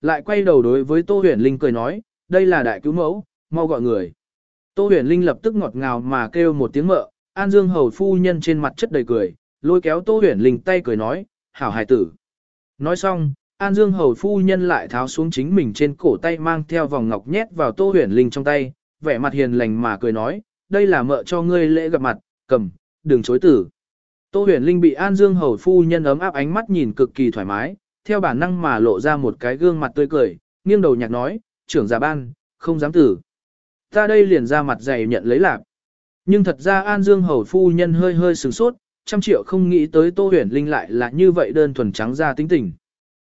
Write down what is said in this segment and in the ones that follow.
lại quay đầu đối với Tô Huyền Linh cười nói, đây là đại cứu mẫu, mau gọi người. Tô Huyền Linh lập tức ngọt ngào mà kêu một tiếng mợ, An Dương hầu phu nhân trên mặt chất đầy cười, lôi kéo Tô Huyền Linh tay cười nói, hảo hài tử. Nói xong, An Dương hầu phu nhân lại tháo xuống chính mình trên cổ tay mang theo vòng ngọc nhét vào Tô Huyền Linh trong tay, vẻ mặt hiền lành mà cười nói, đây là mợ cho ngươi lễ gặp mặt, cầm, đừng chối tử. Tô huyền linh bị An Dương hầu phu nhân ấm áp ánh mắt nhìn cực kỳ thoải mái, theo bản năng mà lộ ra một cái gương mặt tươi cười, nghiêng đầu nhạc nói, trưởng giả ban, không dám tử. Ta đây liền ra mặt dày nhận lấy lạc. Nhưng thật ra An Dương hầu phu nhân hơi hơi sửng sốt, trăm triệu không nghĩ tới Tô huyền linh lại là như vậy đơn thuần trắng ra tính tình.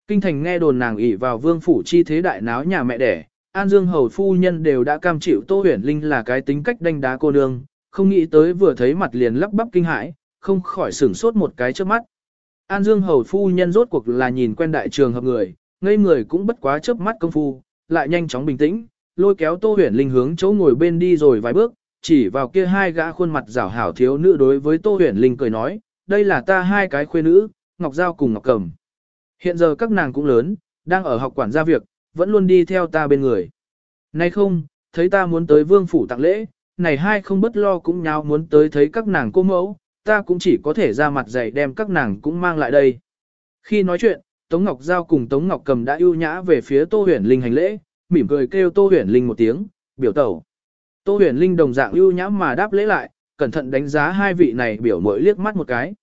Kinh thành nghe đồn nàng ỷ vào vương phủ chi thế đại náo nhà mẹ đẻ, An Dương hầu phu nhân đều đã cam chịu Tô huyền linh là cái tính cách đanh đá cô nương, không nghĩ tới vừa thấy mặt liền lắp bắp kinh hãi, không khỏi sửng sốt một cái trước mắt. An Dương hầu phu nhân rốt cuộc là nhìn quen đại trường hợp người, ngây người cũng bất quá chớp mắt công phu, lại nhanh chóng bình tĩnh, lôi kéo Tô Huyền Linh hướng chỗ ngồi bên đi rồi vài bước, chỉ vào kia hai gã khuôn mặt rảo hảo thiếu nữ đối với Tô Huyền Linh cười nói, đây là ta hai cái khuê nữ, Ngọc Giao cùng Ngọc Cầm. Hiện giờ các nàng cũng lớn, đang ở học quản gia việc, vẫn luôn đi theo ta bên người. Nay không, thấy ta muốn tới vương phủ tặng lễ, này hai không bất lo cũng nháo muốn tới thấy các nàng cô mẫu, ta cũng chỉ có thể ra mặt dày đem các nàng cũng mang lại đây. Khi nói chuyện, Tống Ngọc Giao cùng Tống Ngọc Cầm đã ưu nhã về phía Tô Huyền Linh hành lễ, mỉm cười kêu Tô Huyền Linh một tiếng, biểu tẩu. Tô Huyền Linh đồng dạng ưu nhã mà đáp lễ lại, cẩn thận đánh giá hai vị này biểu mỗi liếc mắt một cái.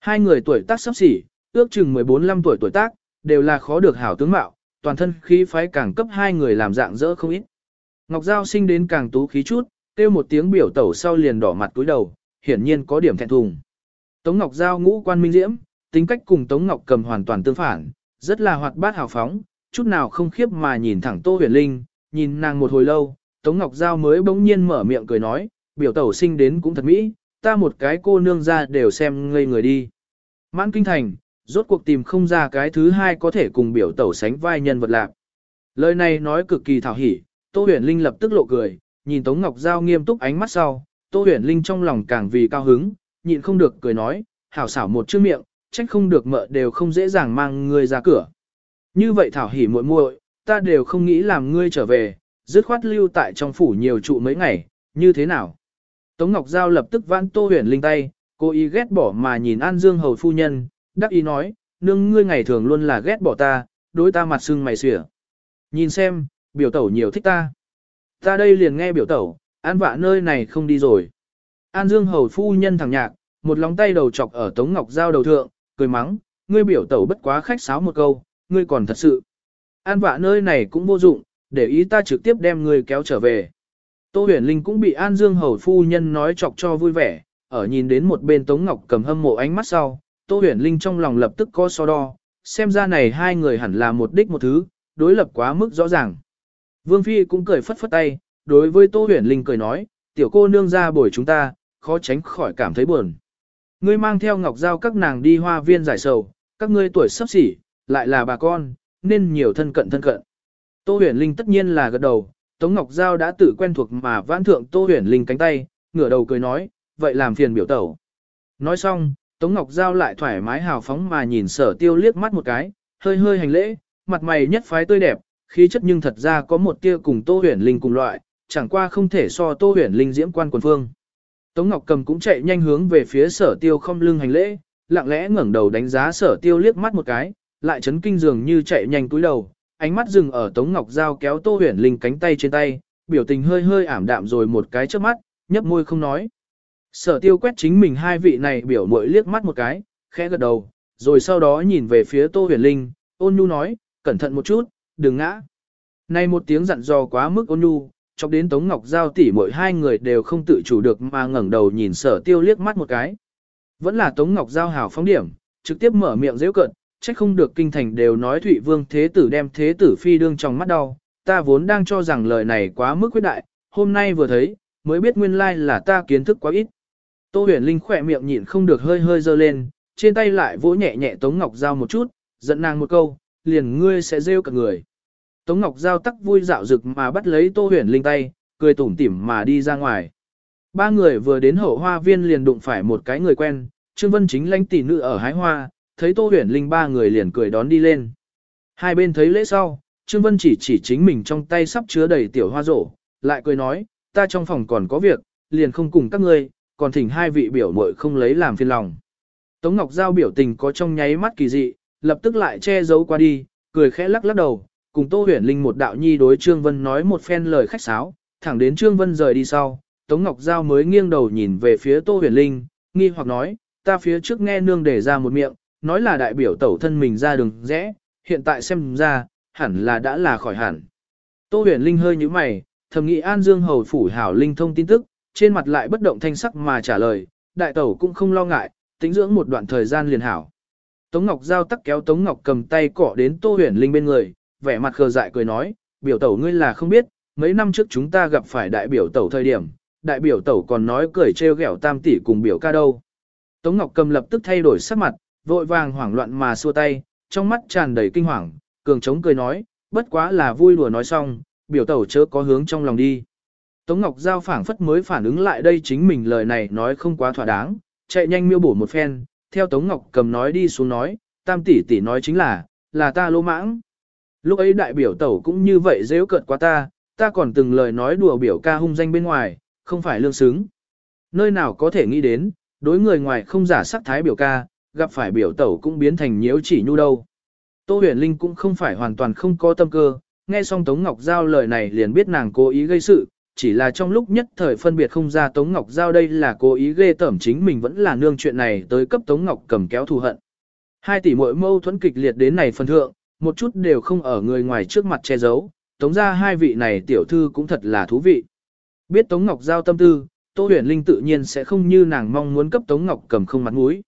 Hai người tuổi tác sắp xỉ, ước chừng 14-15 tuổi tuổi tác, đều là khó được hảo tướng mạo, toàn thân khí phái càng cấp hai người làm dạng dỡ không ít. Ngọc Giao sinh đến càng tú khí chút, kêu một tiếng biểu tẩu sau liền đỏ mặt cúi đầu, hiển nhiên có điểm thẹn thùng. Tống Ngọc Giao ngũ quan minh diễm, tính cách cùng Tống Ngọc cầm hoàn toàn tương phản, rất là hoạt bát hào phóng, chút nào không khiếp mà nhìn thẳng Tô Huyền Linh, nhìn nàng một hồi lâu, Tống Ngọc Giao mới bỗng nhiên mở miệng cười nói, biểu tẩu sinh đến cũng thật mỹ, ta một cái cô nương ra đều xem ngây người đi. Mãn kinh thành, rốt cuộc tìm không ra cái thứ hai có thể cùng biểu tẩu sánh vai nhân vật lạc. Lời này nói cực kỳ thảo hỉ, Tô Huyền Linh lập tức lộ cười, nhìn Tống Ngọc Giao nghiêm túc ánh mắt sau, Tô Huyền Linh trong lòng càng vì cao hứng, nhịn không được cười nói, hảo xảo một chữ miệng, trách không được mợ đều không dễ dàng mang ngươi ra cửa. Như vậy thảo hỉ muội muội, ta đều không nghĩ làm ngươi trở về, dứt khoát lưu tại trong phủ nhiều trụ mấy ngày, như thế nào? Tống Ngọc Giao lập tức vãn Tô Huyền Linh tay, cô ý ghét bỏ mà nhìn An Dương hầu phu nhân, đắc ý nói, nương ngươi ngày thường luôn là ghét bỏ ta, đối ta mặt sưng mày xỉa. Nhìn xem, biểu tẩu nhiều thích ta. Ta đây liền nghe biểu tẩu, an vạ nơi này không đi rồi. An Dương hầu phu nhân thẳng nhạc, một lòng tay đầu chọc ở Tống Ngọc Giao đầu thượng, cười mắng, ngươi biểu tẩu bất quá khách sáo một câu, ngươi còn thật sự. An vạ nơi này cũng vô dụng, để ý ta trực tiếp đem ngươi kéo trở về. Tô huyền linh cũng bị An Dương hầu phu nhân nói chọc cho vui vẻ, ở nhìn đến một bên Tống Ngọc cầm hâm mộ ánh mắt sau, Tô huyền linh trong lòng lập tức có so đo, xem ra này hai người hẳn là một đích một thứ, đối lập quá mức rõ ràng. Vương Phi cũng cười phất phất tay, đối với Tô Huyền Linh cười nói, tiểu cô nương ra bồi chúng ta, khó tránh khỏi cảm thấy buồn. Ngươi mang theo Ngọc Giao các nàng đi hoa viên giải sầu, các ngươi tuổi sắp xỉ, lại là bà con, nên nhiều thân cận thân cận. Tô Huyền Linh tất nhiên là gật đầu, Tống Ngọc Giao đã tự quen thuộc mà vãn thượng Tô Huyền Linh cánh tay, ngửa đầu cười nói, vậy làm phiền biểu tẩu. Nói xong, Tống Ngọc Giao lại thoải mái hào phóng mà nhìn sở tiêu liếc mắt một cái, hơi hơi hành lễ, mặt mày nhất phái tươi đẹp, khí chất nhưng thật ra có một tia cùng Tô Huyền Linh cùng loại, chẳng qua không thể so Tô Huyền Linh diễm quan quần phương. Tống Ngọc Cầm cũng chạy nhanh hướng về phía Sở Tiêu không lưng hành lễ, lặng lẽ ngẩng đầu đánh giá Sở Tiêu liếc mắt một cái, lại chấn kinh dường như chạy nhanh túi đầu, ánh mắt dừng ở Tống Ngọc Giao kéo Tô Huyền Linh cánh tay trên tay, biểu tình hơi hơi ảm đạm rồi một cái trước mắt, nhấp môi không nói. Sở Tiêu quét chính mình hai vị này biểu muội liếc mắt một cái, khẽ gật đầu, rồi sau đó nhìn về phía Tô Huyền Linh, ôn nhu nói, cẩn thận một chút, đừng ngã. Này một tiếng dặn dò quá mức ôn nhu, chọc đến Tống Ngọc Giao tỷ mỗi hai người đều không tự chủ được mà ngẩng đầu nhìn sở tiêu liếc mắt một cái. Vẫn là Tống Ngọc Giao hảo phóng điểm, trực tiếp mở miệng dễ cận, trách không được kinh thành đều nói Thụy Vương Thế Tử đem Thế Tử Phi đương trong mắt đau, ta vốn đang cho rằng lời này quá mức quyết đại, hôm nay vừa thấy, mới biết nguyên lai là ta kiến thức quá ít. Tô huyền linh khỏe miệng nhịn không được hơi hơi dơ lên, trên tay lại vỗ nhẹ nhẹ Tống Ngọc Giao một chút, giận nàng một câu, liền ngươi sẽ rêu cả người. Tống Ngọc Giao tắc vui dạo rực mà bắt lấy Tô Huyền Linh tay, cười tủm tỉm mà đi ra ngoài. Ba người vừa đến hậu hoa viên liền đụng phải một cái người quen, Trương Vân chính lãnh tỷ nữ ở hái hoa, thấy Tô Huyền Linh ba người liền cười đón đi lên. Hai bên thấy lễ sau, Trương Vân chỉ chỉ chính mình trong tay sắp chứa đầy tiểu hoa rổ, lại cười nói, ta trong phòng còn có việc, liền không cùng các ngươi, còn thỉnh hai vị biểu muội không lấy làm phiền lòng. Tống Ngọc Giao biểu tình có trong nháy mắt kỳ dị, lập tức lại che giấu qua đi, cười khẽ lắc lắc đầu, cùng Tô Huyền Linh một đạo nhi đối Trương Vân nói một phen lời khách sáo, thẳng đến Trương Vân rời đi sau, Tống Ngọc Giao mới nghiêng đầu nhìn về phía Tô Huyền Linh, nghi hoặc nói, ta phía trước nghe nương để ra một miệng, nói là đại biểu tẩu thân mình ra đường rẽ, hiện tại xem ra, hẳn là đã là khỏi hẳn. Tô huyền linh hơi như mày, thầm nghĩ An Dương Hầu phủ hảo linh thông tin tức, trên mặt lại bất động thanh sắc mà trả lời, đại tẩu cũng không lo ngại, tính dưỡng một đoạn thời gian liền hảo. Tống Ngọc Giao tắc kéo Tống Ngọc cầm tay cỏ đến Tô huyền linh bên người, vẻ mặt khờ dại cười nói, biểu tẩu ngươi là không biết, mấy năm trước chúng ta gặp phải đại biểu tẩu thời điểm, đại biểu tẩu còn nói cười trêu ghẹo tam tỷ cùng biểu ca đâu. Tống Ngọc cầm lập tức thay đổi sắc mặt, vội vàng hoảng loạn mà xua tay, trong mắt tràn đầy kinh hoàng, cường chống cười nói, bất quá là vui đùa nói xong, biểu tẩu chớ có hướng trong lòng đi. Tống Ngọc Giao phảng phất mới phản ứng lại đây chính mình lời này nói không quá thỏa đáng, chạy nhanh miêu bổ một phen, theo Tống Ngọc cầm nói đi xuống nói, tam tỷ tỷ nói chính là, là ta lô mãng. Lúc ấy đại biểu tẩu cũng như vậy dễ cợt quá ta, ta còn từng lời nói đùa biểu ca hung danh bên ngoài, không phải lương xứng. Nơi nào có thể nghĩ đến, đối người ngoài không giả sắc thái biểu ca, gặp phải biểu tẩu cũng biến thành nhiễu chỉ nhu đâu. Tô huyền linh cũng không phải hoàn toàn không có tâm cơ, nghe xong Tống Ngọc Giao lời này liền biết nàng cố ý gây sự, chỉ là trong lúc nhất thời phân biệt không ra Tống Ngọc Giao đây là cố ý ghê tẩm chính mình vẫn là nương chuyện này tới cấp Tống Ngọc cầm kéo thù hận. Hai tỷ muội mâu thuẫn kịch liệt đến này phần thượng, một chút đều không ở người ngoài trước mặt che giấu, Tống ra hai vị này tiểu thư cũng thật là thú vị. Biết Tống Ngọc Giao tâm tư, Tô huyền linh tự nhiên sẽ không như nàng mong muốn cấp Tống Ngọc cầm không mặt mũi.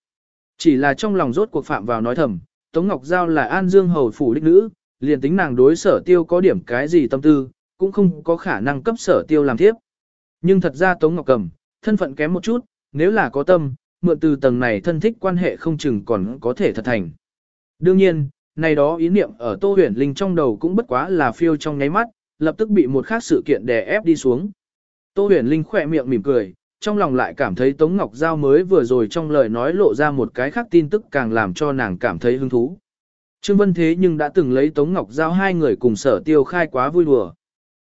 Chỉ là trong lòng rốt cuộc phạm vào nói thầm, Tống Ngọc Giao là An Dương Hầu Phủ đích nữ, liền tính nàng đối sở tiêu có điểm cái gì tâm tư, cũng không có khả năng cấp sở tiêu làm tiếp. Nhưng thật ra Tống Ngọc Cầm, thân phận kém một chút, nếu là có tâm, mượn từ tầng này thân thích quan hệ không chừng còn có thể thật thành. Đương nhiên, này đó ý niệm ở Tô Huyền Linh trong đầu cũng bất quá là phiêu trong nháy mắt, lập tức bị một khác sự kiện đè ép đi xuống. Tô Huyền Linh khỏe miệng mỉm cười, trong lòng lại cảm thấy Tống Ngọc Giao mới vừa rồi trong lời nói lộ ra một cái khác tin tức càng làm cho nàng cảm thấy hứng thú. Trương Vân thế nhưng đã từng lấy Tống Ngọc Giao hai người cùng sở tiêu khai quá vui đùa.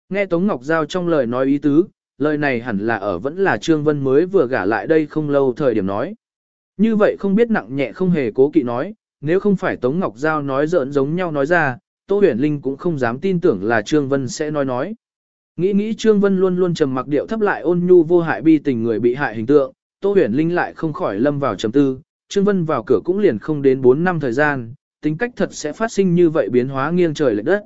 Nghe Tống Ngọc Giao trong lời nói ý tứ, lời này hẳn là ở vẫn là Trương Vân mới vừa gả lại đây không lâu thời điểm nói. Như vậy không biết nặng nhẹ không hề cố kỵ nói, nếu không phải Tống Ngọc Giao nói giỡn giống nhau nói ra, Tô Huyền Linh cũng không dám tin tưởng là Trương Vân sẽ nói nói. Nghĩ nghĩ Trương Vân luôn luôn trầm mặc điệu thấp lại ôn nhu vô hại bi tình người bị hại hình tượng, Tô Huyền Linh lại không khỏi lâm vào trầm tư, Trương Vân vào cửa cũng liền không đến 4 năm thời gian, tính cách thật sẽ phát sinh như vậy biến hóa nghiêng trời lệch đất.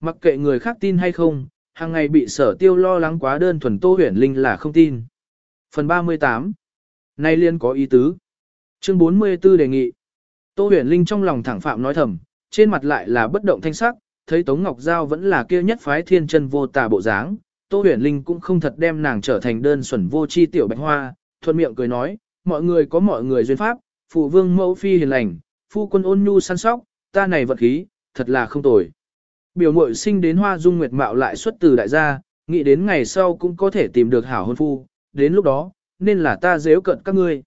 Mặc kệ người khác tin hay không, hàng ngày bị sở tiêu lo lắng quá đơn thuần Tô Huyền Linh là không tin. Phần 38 Nay liên có ý tứ. Chương 44 đề nghị. Tô Huyền Linh trong lòng thẳng phạm nói thầm, trên mặt lại là bất động thanh sắc, thấy Tống Ngọc Giao vẫn là kia nhất phái thiên chân vô tà bộ dáng, Tô Huyền Linh cũng không thật đem nàng trở thành đơn xuẩn vô chi tiểu bạch hoa, thuận miệng cười nói, mọi người có mọi người duyên pháp, phụ vương mẫu phi hiền lành, phu quân ôn nhu săn sóc, ta này vật khí, thật là không tồi. Biểu muội sinh đến hoa dung nguyệt mạo lại xuất từ đại gia, nghĩ đến ngày sau cũng có thể tìm được hảo hôn phu, đến lúc đó, nên là ta dễ cận các ngươi.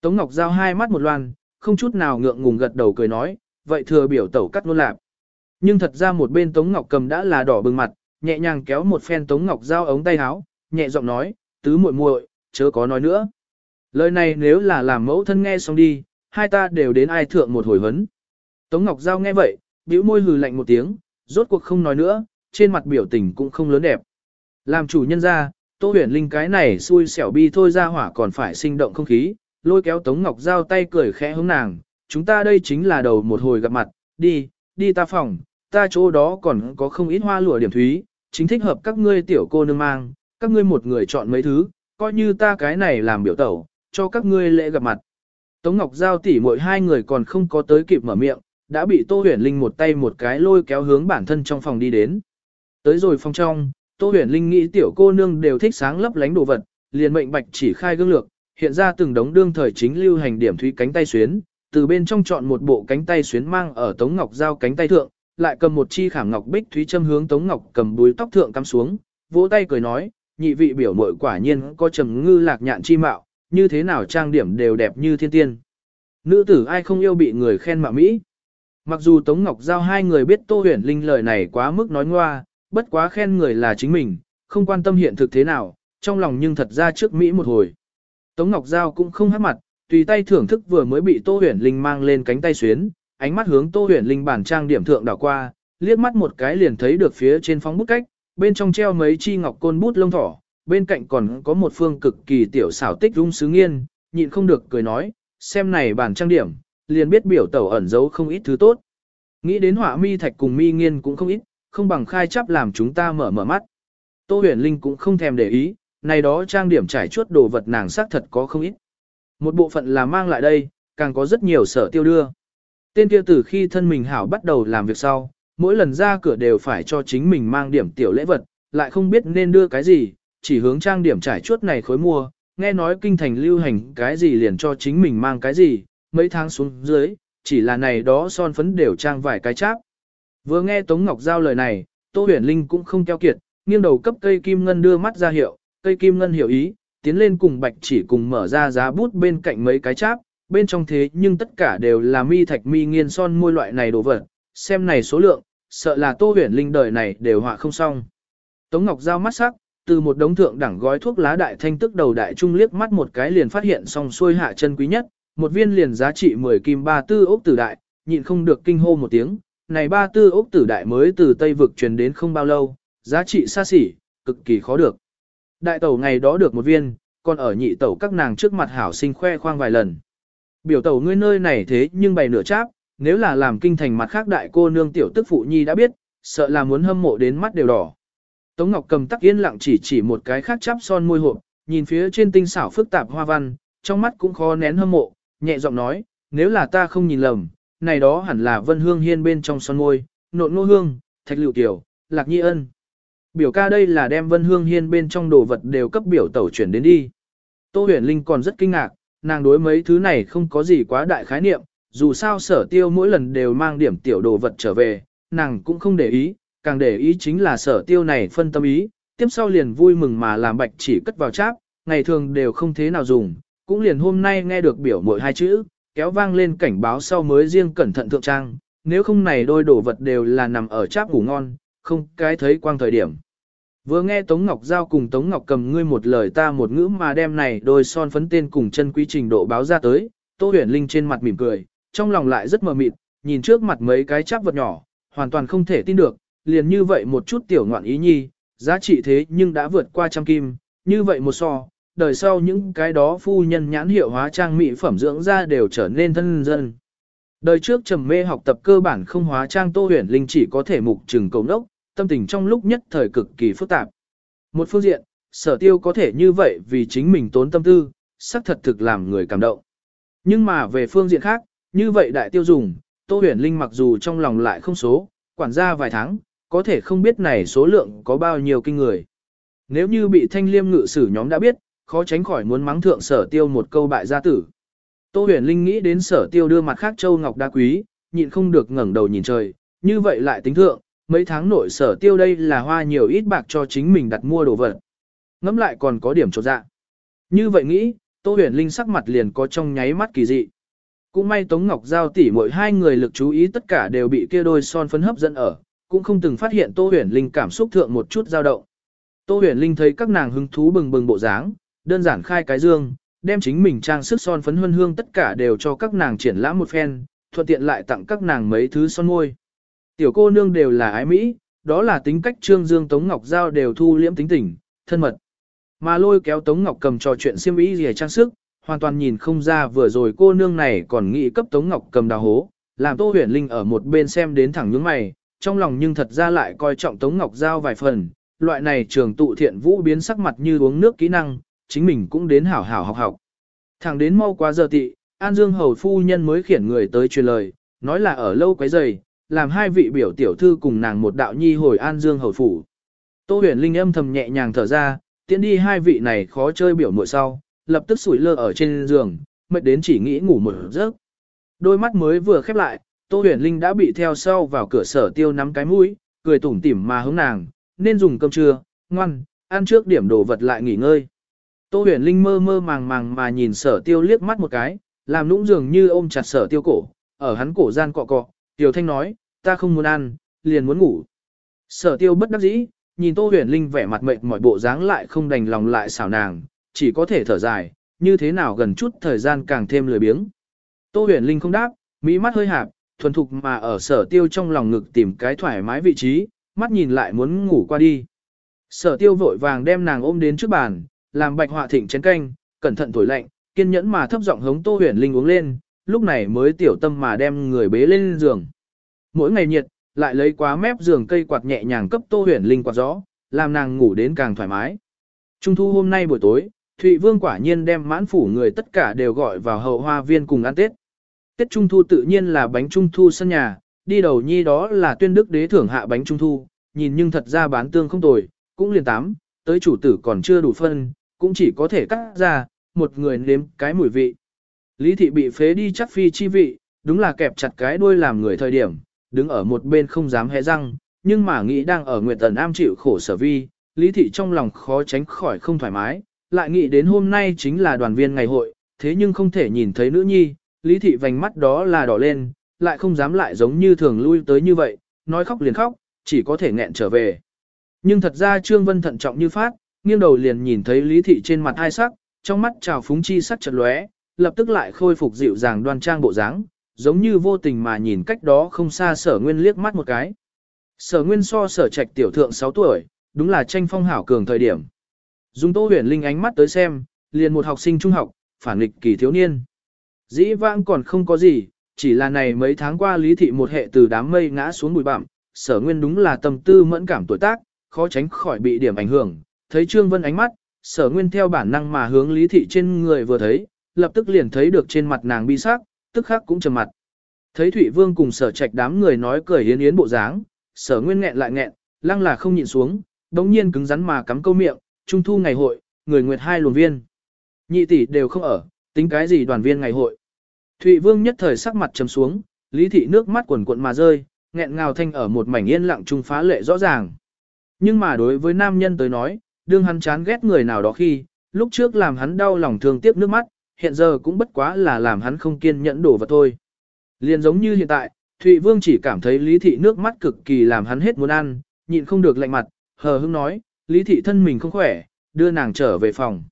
Tống Ngọc Giao hai mắt một loan, không chút nào ngượng ngùng gật đầu cười nói, vậy thừa biểu tẩu cắt nôn lạp. Nhưng thật ra một bên Tống Ngọc cầm đã là đỏ bừng mặt, nhẹ nhàng kéo một phen Tống Ngọc giao ống tay áo, nhẹ giọng nói, tứ muội muội, chớ có nói nữa. Lời này nếu là làm mẫu thân nghe xong đi, hai ta đều đến ai thượng một hồi hấn. Tống Ngọc Giao nghe vậy, bĩu môi hừ lạnh một tiếng, rốt cuộc không nói nữa, trên mặt biểu tình cũng không lớn đẹp. Làm chủ nhân ra, Tô huyền linh cái này xui xẻo bi thôi ra hỏa còn phải sinh động không khí, lôi kéo Tống Ngọc Giao tay cười khẽ hướng nàng, chúng ta đây chính là đầu một hồi gặp mặt, đi, đi ta phòng, ta chỗ đó còn có không ít hoa lụa điểm thúy, chính thích hợp các ngươi tiểu cô nương mang, các ngươi một người chọn mấy thứ, coi như ta cái này làm biểu tẩu, cho các ngươi lễ gặp mặt. Tống Ngọc Giao tỷ mỗi hai người còn không có tới kịp mở miệng, đã bị Tô Huyền Linh một tay một cái lôi kéo hướng bản thân trong phòng đi đến. Tới rồi phòng trong, Tô Huyền Linh nghĩ tiểu cô nương đều thích sáng lấp lánh đồ vật, liền mệnh bạch chỉ khai gương lược, hiện ra từng đống đương thời chính lưu hành điểm thúy cánh tay xuyến, từ bên trong chọn một bộ cánh tay xuyến mang ở Tống Ngọc Giao cánh tay thượng, lại cầm một chi khảm ngọc bích thúy châm hướng Tống Ngọc cầm búi tóc thượng cắm xuống, vỗ tay cười nói, nhị vị biểu muội quả nhiên có trầm ngư lạc nhạn chi mạo, như thế nào trang điểm đều đẹp như thiên tiên. Nữ tử ai không yêu bị người khen mạo mỹ. Mặc dù Tống Ngọc Giao hai người biết Tô Huyền Linh lời này quá mức nói ngoa, bất quá khen người là chính mình, không quan tâm hiện thực thế nào, trong lòng nhưng thật ra trước Mỹ một hồi. Tống Ngọc Giao cũng không hát mặt, tùy tay thưởng thức vừa mới bị Tô Huyền Linh mang lên cánh tay xuyến, ánh mắt hướng Tô Huyền Linh bản trang điểm thượng đảo qua, liếc mắt một cái liền thấy được phía trên phóng bút cách, bên trong treo mấy chi ngọc côn bút lông thỏ, bên cạnh còn có một phương cực kỳ tiểu xảo tích rung sứ nghiên, nhịn không được cười nói, xem này bản trang điểm, liền biết biểu tẩu ẩn giấu không ít thứ tốt. Nghĩ đến họa mi thạch cùng mi nghiên cũng không ít, không bằng khai chấp làm chúng ta mở mở mắt. Tô huyền linh cũng không thèm để ý, này đó trang điểm trải chuốt đồ vật nàng xác thật có không ít. Một bộ phận là mang lại đây, càng có rất nhiều sở tiêu đưa. Tên kia từ khi thân mình hảo bắt đầu làm việc sau, mỗi lần ra cửa đều phải cho chính mình mang điểm tiểu lễ vật, lại không biết nên đưa cái gì, chỉ hướng trang điểm trải chuốt này khối mua, nghe nói kinh thành lưu hành cái gì liền cho chính mình mang cái gì, mấy tháng xuống dưới, chỉ là này đó son phấn đều trang vài cái cháp. Vừa nghe Tống Ngọc Giao lời này, Tô Huyền Linh cũng không keo kiệt, nghiêng đầu cấp cây kim ngân đưa mắt ra hiệu, cây kim ngân hiểu ý, tiến lên cùng bạch chỉ cùng mở ra giá bút bên cạnh mấy cái cháp, bên trong thế nhưng tất cả đều là mi thạch mi nghiên son môi loại này đồ vật, xem này số lượng, sợ là Tô Huyền Linh đời này đều họa không xong. Tống Ngọc Giao mắt sắc, từ một đống thượng đẳng gói thuốc lá đại thanh tức đầu đại trung liếc mắt một cái liền phát hiện xong xuôi hạ chân quý nhất, một viên liền giá trị 10 kim ba tư ốc tử đại, nhịn không được kinh hô một tiếng, này ba tư ốc tử đại mới từ Tây vực truyền đến không bao lâu, giá trị xa xỉ, cực kỳ khó được. Đại tẩu ngày đó được một viên, còn ở nhị tẩu các nàng trước mặt hảo sinh khoe khoang vài lần. Biểu tẩu ngươi nơi này thế nhưng bày nửa cháp, nếu là làm kinh thành mặt khác đại cô nương tiểu tức phụ nhi đã biết, sợ là muốn hâm mộ đến mắt đều đỏ. Tống Ngọc cầm tắc yên lặng chỉ chỉ một cái khác chắp son môi hộp, nhìn phía trên tinh xảo phức tạp hoa văn, trong mắt cũng khó nén hâm mộ, nhẹ giọng nói, nếu là ta không nhìn lầm, này đó hẳn là vân hương hiên bên trong son môi, nộn nô hương, thạch liệu tiểu, lạc nhi ân. Biểu ca đây là đem vân hương hiên bên trong đồ vật đều cấp biểu tẩu chuyển đến đi. Tô huyền linh còn rất kinh ngạc, nàng đối mấy thứ này không có gì quá đại khái niệm, dù sao sở tiêu mỗi lần đều mang điểm tiểu đồ vật trở về, nàng cũng không để ý, càng để ý chính là sở tiêu này phân tâm ý, tiếp sau liền vui mừng mà làm bạch chỉ cất vào cháp, ngày thường đều không thế nào dùng, cũng liền hôm nay nghe được biểu mỗi hai chữ, kéo vang lên cảnh báo sau mới riêng cẩn thận thượng trang, nếu không này đôi đồ vật đều là nằm ở cháp ngủ ngon, không cái thấy quang thời điểm. Vừa nghe Tống Ngọc Giao cùng Tống Ngọc cầm ngươi một lời ta một ngữ mà đem này đôi son phấn tên cùng chân quý trình độ báo ra tới, Tô Huyền Linh trên mặt mỉm cười, trong lòng lại rất mờ mịt, nhìn trước mặt mấy cái chắp vật nhỏ, hoàn toàn không thể tin được, liền như vậy một chút tiểu ngoạn ý nhi, giá trị thế nhưng đã vượt qua trăm kim, như vậy một so, đời sau những cái đó phu nhân nhãn hiệu hóa trang mỹ phẩm dưỡng da đều trở nên thân dân. Đời trước trầm mê học tập cơ bản không hóa trang Tô Huyền Linh chỉ có thể mục trừng cầu nốc, tâm tình trong lúc nhất thời cực kỳ phức tạp. Một phương diện, sở tiêu có thể như vậy vì chính mình tốn tâm tư, xác thật thực làm người cảm động. Nhưng mà về phương diện khác, như vậy đại tiêu dùng, Tô Huyền Linh mặc dù trong lòng lại không số, quản gia vài tháng, có thể không biết này số lượng có bao nhiêu kinh người. Nếu như bị thanh liêm ngự sử nhóm đã biết, khó tránh khỏi muốn mắng thượng sở tiêu một câu bại gia tử. Tô huyền linh nghĩ đến sở tiêu đưa mặt khác châu ngọc đa quý, nhịn không được ngẩng đầu nhìn trời, như vậy lại tính thượng, mấy tháng nội sở tiêu đây là hoa nhiều ít bạc cho chính mình đặt mua đồ vật. ngẫm lại còn có điểm trột dạ. Như vậy nghĩ, Tô huyền linh sắc mặt liền có trong nháy mắt kỳ dị. Cũng may Tống Ngọc Giao tỷ mỗi hai người lực chú ý tất cả đều bị kia đôi son phấn hấp dẫn ở, cũng không từng phát hiện Tô Huyền Linh cảm xúc thượng một chút dao động. Tô Huyền Linh thấy các nàng hứng thú bừng bừng bộ dáng, đơn giản khai cái dương, đem chính mình trang sức son phấn hương hương tất cả đều cho các nàng triển lãm một phen, thuận tiện lại tặng các nàng mấy thứ son môi. Tiểu cô nương đều là ái mỹ, đó là tính cách Trương Dương Tống Ngọc Giao đều thu liễm tính tình, thân mật. Mà lôi kéo Tống Ngọc cầm trò chuyện xiêm ý gì trang sức, hoàn toàn nhìn không ra vừa rồi cô nương này còn nghĩ cấp Tống Ngọc cầm đào hố, làm Tô Huyền Linh ở một bên xem đến thẳng nhướng mày, trong lòng nhưng thật ra lại coi trọng Tống Ngọc Giao vài phần, loại này trường tụ thiện vũ biến sắc mặt như uống nước kỹ năng, chính mình cũng đến hảo hảo học học. Thẳng đến mau quá giờ tị, An Dương Hầu Phu Nhân mới khiển người tới truyền lời, nói là ở lâu quấy giày, làm hai vị biểu tiểu thư cùng nàng một đạo nhi hồi An Dương Hầu Phủ. Tô huyền linh âm thầm nhẹ nhàng thở ra, tiện đi hai vị này khó chơi biểu muội sau, lập tức sủi lơ ở trên giường, mệt đến chỉ nghĩ ngủ một giấc. Đôi mắt mới vừa khép lại, Tô huyền linh đã bị theo sau vào cửa sở tiêu nắm cái mũi, cười tủm tỉm mà hướng nàng, nên dùng cơm trưa, ngoan, ăn trước điểm đồ vật lại nghỉ ngơi. Tô huyền linh mơ mơ màng màng mà nhìn sở tiêu liếc mắt một cái, làm nũng dường như ôm chặt sở tiêu cổ, ở hắn cổ gian cọ cọ, Tiểu Thanh nói, ta không muốn ăn, liền muốn ngủ. Sở tiêu bất đắc dĩ, nhìn Tô Huyền Linh vẻ mặt mệt mỏi bộ dáng lại không đành lòng lại xảo nàng, chỉ có thể thở dài, như thế nào gần chút thời gian càng thêm lười biếng. Tô Huyền Linh không đáp, mỹ mắt hơi hạp, thuần thục mà ở sở tiêu trong lòng ngực tìm cái thoải mái vị trí, mắt nhìn lại muốn ngủ qua đi. Sở tiêu vội vàng đem nàng ôm đến trước bàn, làm bạch họa thịnh chén canh, cẩn thận thổi lạnh, kiên nhẫn mà thấp giọng hống Tô Huyền Linh uống lên, lúc này mới tiểu tâm mà đem người bế lên giường. Mỗi ngày nhiệt, lại lấy quá mép giường cây quạt nhẹ nhàng cấp Tô Huyền Linh quạt gió, làm nàng ngủ đến càng thoải mái. Trung thu hôm nay buổi tối, Thụy Vương quả nhiên đem mãn phủ người tất cả đều gọi vào hậu hoa viên cùng ăn Tết. Tết Trung thu tự nhiên là bánh Trung thu sân nhà, đi đầu nhi đó là tuyên đức đế thưởng hạ bánh Trung thu, nhìn nhưng thật ra bán tương không tồi, cũng liền tám, tới chủ tử còn chưa đủ phân, cũng chỉ có thể cắt ra, một người nếm cái mùi vị. Lý thị bị phế đi chắc phi chi vị, đúng là kẹp chặt cái đuôi làm người thời điểm, đứng ở một bên không dám hé răng, nhưng mà nghĩ đang ở Nguyệt Tần am chịu khổ sở vi, Lý thị trong lòng khó tránh khỏi không thoải mái, lại nghĩ đến hôm nay chính là đoàn viên ngày hội, thế nhưng không thể nhìn thấy nữ nhi, Lý thị vành mắt đó là đỏ lên, lại không dám lại giống như thường lui tới như vậy, nói khóc liền khóc, chỉ có thể nghẹn trở về. Nhưng thật ra Trương Vân thận trọng như phát, nghiêng đầu liền nhìn thấy Lý thị trên mặt hai sắc, trong mắt trào phúng chi sắc chật lóe, lập tức lại khôi phục dịu dàng đoan trang bộ dáng, giống như vô tình mà nhìn cách đó không xa sở nguyên liếc mắt một cái. Sở nguyên so sở trạch tiểu thượng 6 tuổi, đúng là tranh phong hảo cường thời điểm. Dùng tô huyền linh ánh mắt tới xem, liền một học sinh trung học, phản nghịch kỳ thiếu niên. Dĩ vãng còn không có gì, chỉ là này mấy tháng qua lý thị một hệ từ đám mây ngã xuống bụi bặm, sở nguyên đúng là tâm tư mẫn cảm tuổi tác, khó tránh khỏi bị điểm ảnh hưởng. Thấy Trương Vân ánh mắt, sở nguyên theo bản năng mà hướng lý thị trên người vừa thấy, lập tức liền thấy được trên mặt nàng bi sắc, tức khắc cũng trầm mặt. Thấy Thụy Vương cùng sở trạch đám người nói cười yến yến bộ dáng, sở nguyên nghẹn lại nghẹn, lăng là không nhịn xuống, đống nhiên cứng rắn mà cắm câu miệng, trung thu ngày hội, người nguyệt hai luồng viên. Nhị tỷ đều không ở, tính cái gì đoàn viên ngày hội. Thụy Vương nhất thời sắc mặt trầm xuống, lý thị nước mắt quần cuộn mà rơi, nghẹn ngào thanh ở một mảnh yên lặng trung phá lệ rõ ràng. Nhưng mà đối với nam nhân tới nói, đương hắn chán ghét người nào đó khi, lúc trước làm hắn đau lòng thương tiếc nước mắt, hiện giờ cũng bất quá là làm hắn không kiên nhẫn đổ vào thôi. Liền giống như hiện tại, Thụy Vương chỉ cảm thấy Lý Thị nước mắt cực kỳ làm hắn hết muốn ăn, nhịn không được lạnh mặt, hờ hững nói, Lý Thị thân mình không khỏe, đưa nàng trở về phòng.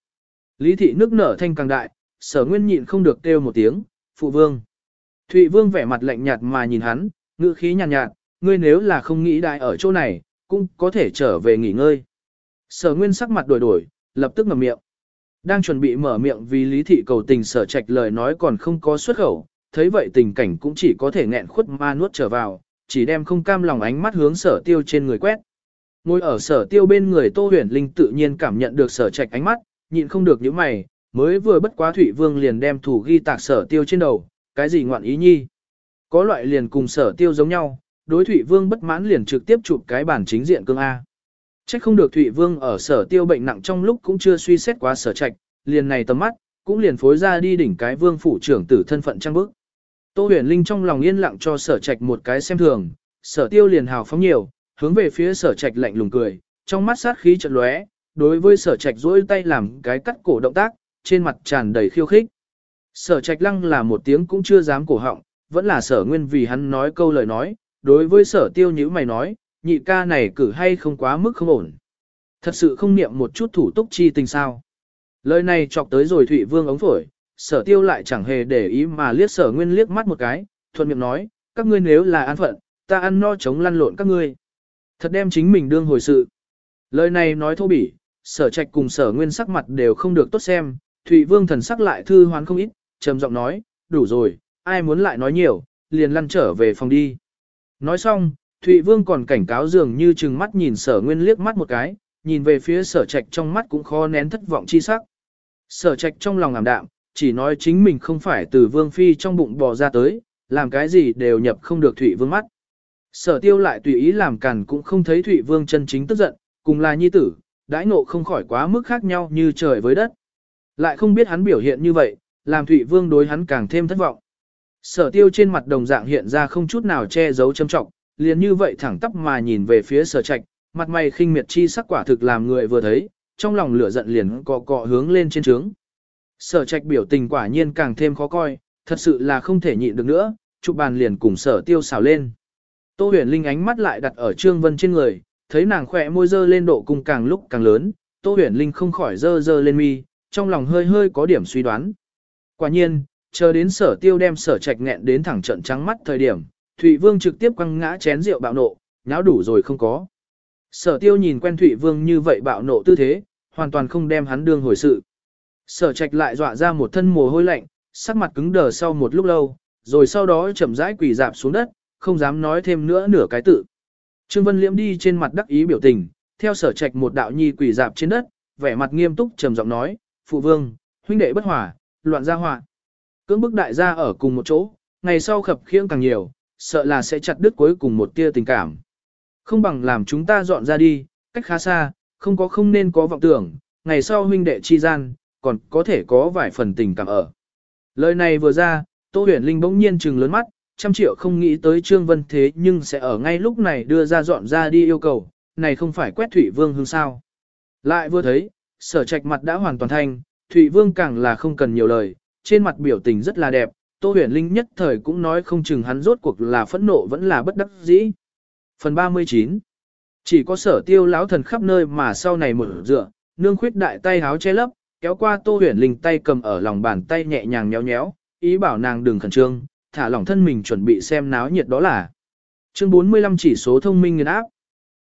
Lý Thị nước nở thanh càng đại, sở nguyên nhịn không được kêu một tiếng, Phụ Vương. Thụy Vương vẻ mặt lạnh nhạt mà nhìn hắn, ngữ khí nhàn nhạt, nhạt, ngươi nếu là không nghĩ đại ở chỗ này, cũng có thể trở về nghỉ ngơi. Sở Nguyên sắc mặt đổi đổi, lập tức ngậm miệng. Đang chuẩn bị mở miệng vì lý thị cầu tình sở trạch lời nói còn không có xuất khẩu, thấy vậy tình cảnh cũng chỉ có thể nghẹn khuất ma nuốt trở vào, chỉ đem không cam lòng ánh mắt hướng sở tiêu trên người quét. Ngồi ở sở tiêu bên người Tô Huyền Linh tự nhiên cảm nhận được sở trạch ánh mắt, nhịn không được những mày, mới vừa bất quá Thụy Vương liền đem thủ ghi tạc sở tiêu trên đầu, cái gì ngoạn ý nhi. Có loại liền cùng sở tiêu giống nhau, đối Thụy Vương bất mãn liền trực tiếp chụp cái bản chính diện cương A. Trách không được Thụy Vương ở sở tiêu bệnh nặng trong lúc cũng chưa suy xét quá sở trạch, liền này tầm mắt, cũng liền phối ra đi đỉnh cái vương phủ trưởng tử thân phận trang bức. Tô huyền linh trong lòng yên lặng cho sở trạch một cái xem thường, sở tiêu liền hào phóng nhiều, hướng về phía sở trạch lạnh lùng cười, trong mắt sát khí chợt lóe, đối với sở trạch duỗi tay làm cái cắt cổ động tác, trên mặt tràn đầy khiêu khích. Sở trạch lăng là một tiếng cũng chưa dám cổ họng, vẫn là sở nguyên vì hắn nói câu lời nói, đối với sở tiêu nhữ mày nói, nhị ca này cử hay không quá mức không ổn. Thật sự không niệm một chút thủ túc chi tình sao. Lời này chọc tới rồi Thụy Vương ống phổi, sở tiêu lại chẳng hề để ý mà liếc sở nguyên liếc mắt một cái, thuận miệng nói, các ngươi nếu là an phận, ta ăn no chống lăn lộn các ngươi. Thật đem chính mình đương hồi sự. Lời này nói thô bỉ, sở trạch cùng sở nguyên sắc mặt đều không được tốt xem, Thụy Vương thần sắc lại thư hoán không ít, trầm giọng nói, đủ rồi, ai muốn lại nói nhiều, liền lăn trở về phòng đi. Nói xong, Thụy Vương còn cảnh cáo dường như chừng mắt nhìn sở nguyên liếc mắt một cái, nhìn về phía sở trạch trong mắt cũng khó nén thất vọng chi sắc. Sở trạch trong lòng ảm đạm, chỉ nói chính mình không phải từ vương phi trong bụng bò ra tới, làm cái gì đều nhập không được Thụy Vương mắt. Sở tiêu lại tùy ý làm cản cũng không thấy Thụy Vương chân chính tức giận, cùng là nhi tử, đãi nộ không khỏi quá mức khác nhau như trời với đất. Lại không biết hắn biểu hiện như vậy, làm Thụy Vương đối hắn càng thêm thất vọng. Sở tiêu trên mặt đồng dạng hiện ra không chút nào che giấu châm trọng, liền như vậy thẳng tắp mà nhìn về phía sở trạch, mặt mày khinh miệt chi sắc quả thực làm người vừa thấy, trong lòng lửa giận liền cọ cọ hướng lên trên trướng. Sở trạch biểu tình quả nhiên càng thêm khó coi, thật sự là không thể nhịn được nữa, chụp bàn liền cùng sở tiêu xào lên. Tô huyền linh ánh mắt lại đặt ở Trương Vân trên người, thấy nàng khỏe môi dơ lên độ cung càng lúc càng lớn, Tô huyền linh không khỏi dơ dơ lên mi, trong lòng hơi hơi có điểm suy đoán. Quả nhiên, chờ đến sở tiêu đem sở trạch nghẹn đến thẳng trận trắng mắt thời điểm, Thụy Vương trực tiếp quăng ngã chén rượu bạo nộ, nháo đủ rồi không có. Sở tiêu nhìn quen Thụy Vương như vậy bạo nộ tư thế, hoàn toàn không đem hắn đương hồi sự. Sở trạch lại dọa ra một thân mồ hôi lạnh, sắc mặt cứng đờ sau một lúc lâu, rồi sau đó chậm rãi quỳ dạp xuống đất, không dám nói thêm nữa nửa cái tự. Trương Vân Liễm đi trên mặt đắc ý biểu tình, theo sở trạch một đạo nhi quỳ dạp trên đất, vẻ mặt nghiêm túc trầm giọng nói, phụ vương, huynh đệ bất hòa, loạn gia họa. Cưỡng bức đại gia ở cùng một chỗ, ngày sau khập khiễng càng nhiều, sợ là sẽ chặt đứt cuối cùng một tia tình cảm. Không bằng làm chúng ta dọn ra đi, cách khá xa, không có không nên có vọng tưởng, ngày sau huynh đệ chi gian, còn có thể có vài phần tình cảm ở. Lời này vừa ra, Tô Huyền Linh bỗng nhiên trừng lớn mắt, trăm triệu không nghĩ tới Trương Vân thế nhưng sẽ ở ngay lúc này đưa ra dọn ra đi yêu cầu, này không phải quét Thủy Vương hương sao. Lại vừa thấy, sở trạch mặt đã hoàn toàn thanh, Thủy Vương càng là không cần nhiều lời, trên mặt biểu tình rất là đẹp, Tô Huyền Linh nhất thời cũng nói không chừng hắn rốt cuộc là phẫn nộ vẫn là bất đắc dĩ. Phần 39 Chỉ có sở tiêu lão thần khắp nơi mà sau này mở dựa, nương khuyết đại tay háo che lấp, kéo qua Tô Huyền Linh tay cầm ở lòng bàn tay nhẹ nhàng nhéo nhéo, ý bảo nàng đừng khẩn trương, thả lỏng thân mình chuẩn bị xem náo nhiệt đó là. Chương 45 chỉ số thông minh nghiền áp.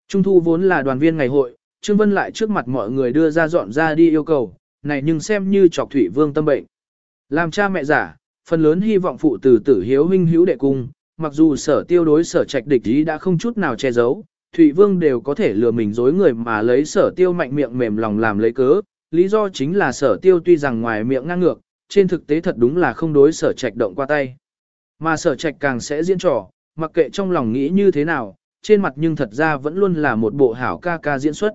Trung thu vốn là đoàn viên ngày hội, Trương Vân lại trước mặt mọi người đưa ra dọn ra đi yêu cầu, này nhưng xem như chọc thủy vương tâm bệnh. Làm cha mẹ giả, phần lớn hy vọng phụ tử tử hiếu huynh hữu đệ cung, mặc dù sở tiêu đối sở trạch địch ý đã không chút nào che giấu, Thụy Vương đều có thể lừa mình dối người mà lấy sở tiêu mạnh miệng mềm lòng làm lấy cớ, lý do chính là sở tiêu tuy rằng ngoài miệng ngang ngược, trên thực tế thật đúng là không đối sở trạch động qua tay. Mà sở trạch càng sẽ diễn trò, mặc kệ trong lòng nghĩ như thế nào, trên mặt nhưng thật ra vẫn luôn là một bộ hảo ca ca diễn xuất.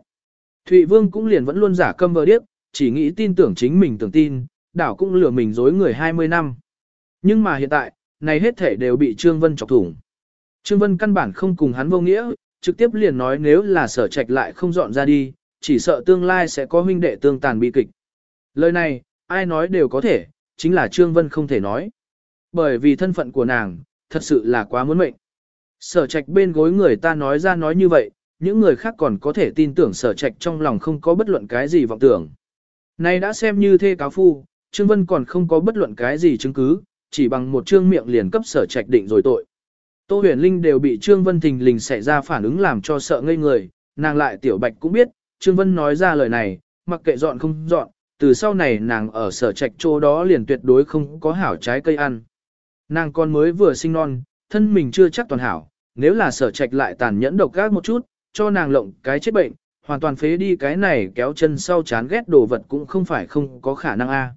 Thụy Vương cũng liền vẫn luôn giả câm vờ điếc, chỉ nghĩ tin tưởng chính mình tưởng tin, đảo cũng lừa mình dối người 20 năm. Nhưng mà hiện tại, này hết thể đều bị Trương Vân chọc thủng. Trương Vân căn bản không cùng hắn vô nghĩa, trực tiếp liền nói nếu là sở trạch lại không dọn ra đi, chỉ sợ tương lai sẽ có huynh đệ tương tàn bi kịch. Lời này, ai nói đều có thể, chính là Trương Vân không thể nói. Bởi vì thân phận của nàng, thật sự là quá muốn mệnh. Sở trạch bên gối người ta nói ra nói như vậy, những người khác còn có thể tin tưởng sở trạch trong lòng không có bất luận cái gì vọng tưởng. Này đã xem như thê cáo phu, Trương Vân còn không có bất luận cái gì chứng cứ, chỉ bằng một trương miệng liền cấp sở trạch định rồi tội. Tô huyền linh đều bị Trương Vân thình lình xảy ra phản ứng làm cho sợ ngây người, nàng lại tiểu bạch cũng biết, Trương Vân nói ra lời này, mặc kệ dọn không dọn, từ sau này nàng ở sở trạch chỗ đó liền tuyệt đối không có hảo trái cây ăn. Nàng con mới vừa sinh non, thân mình chưa chắc toàn hảo, nếu là sở trạch lại tàn nhẫn độc gác một chút, cho nàng lộng cái chết bệnh, hoàn toàn phế đi cái này kéo chân sau chán ghét đồ vật cũng không phải không có khả năng a.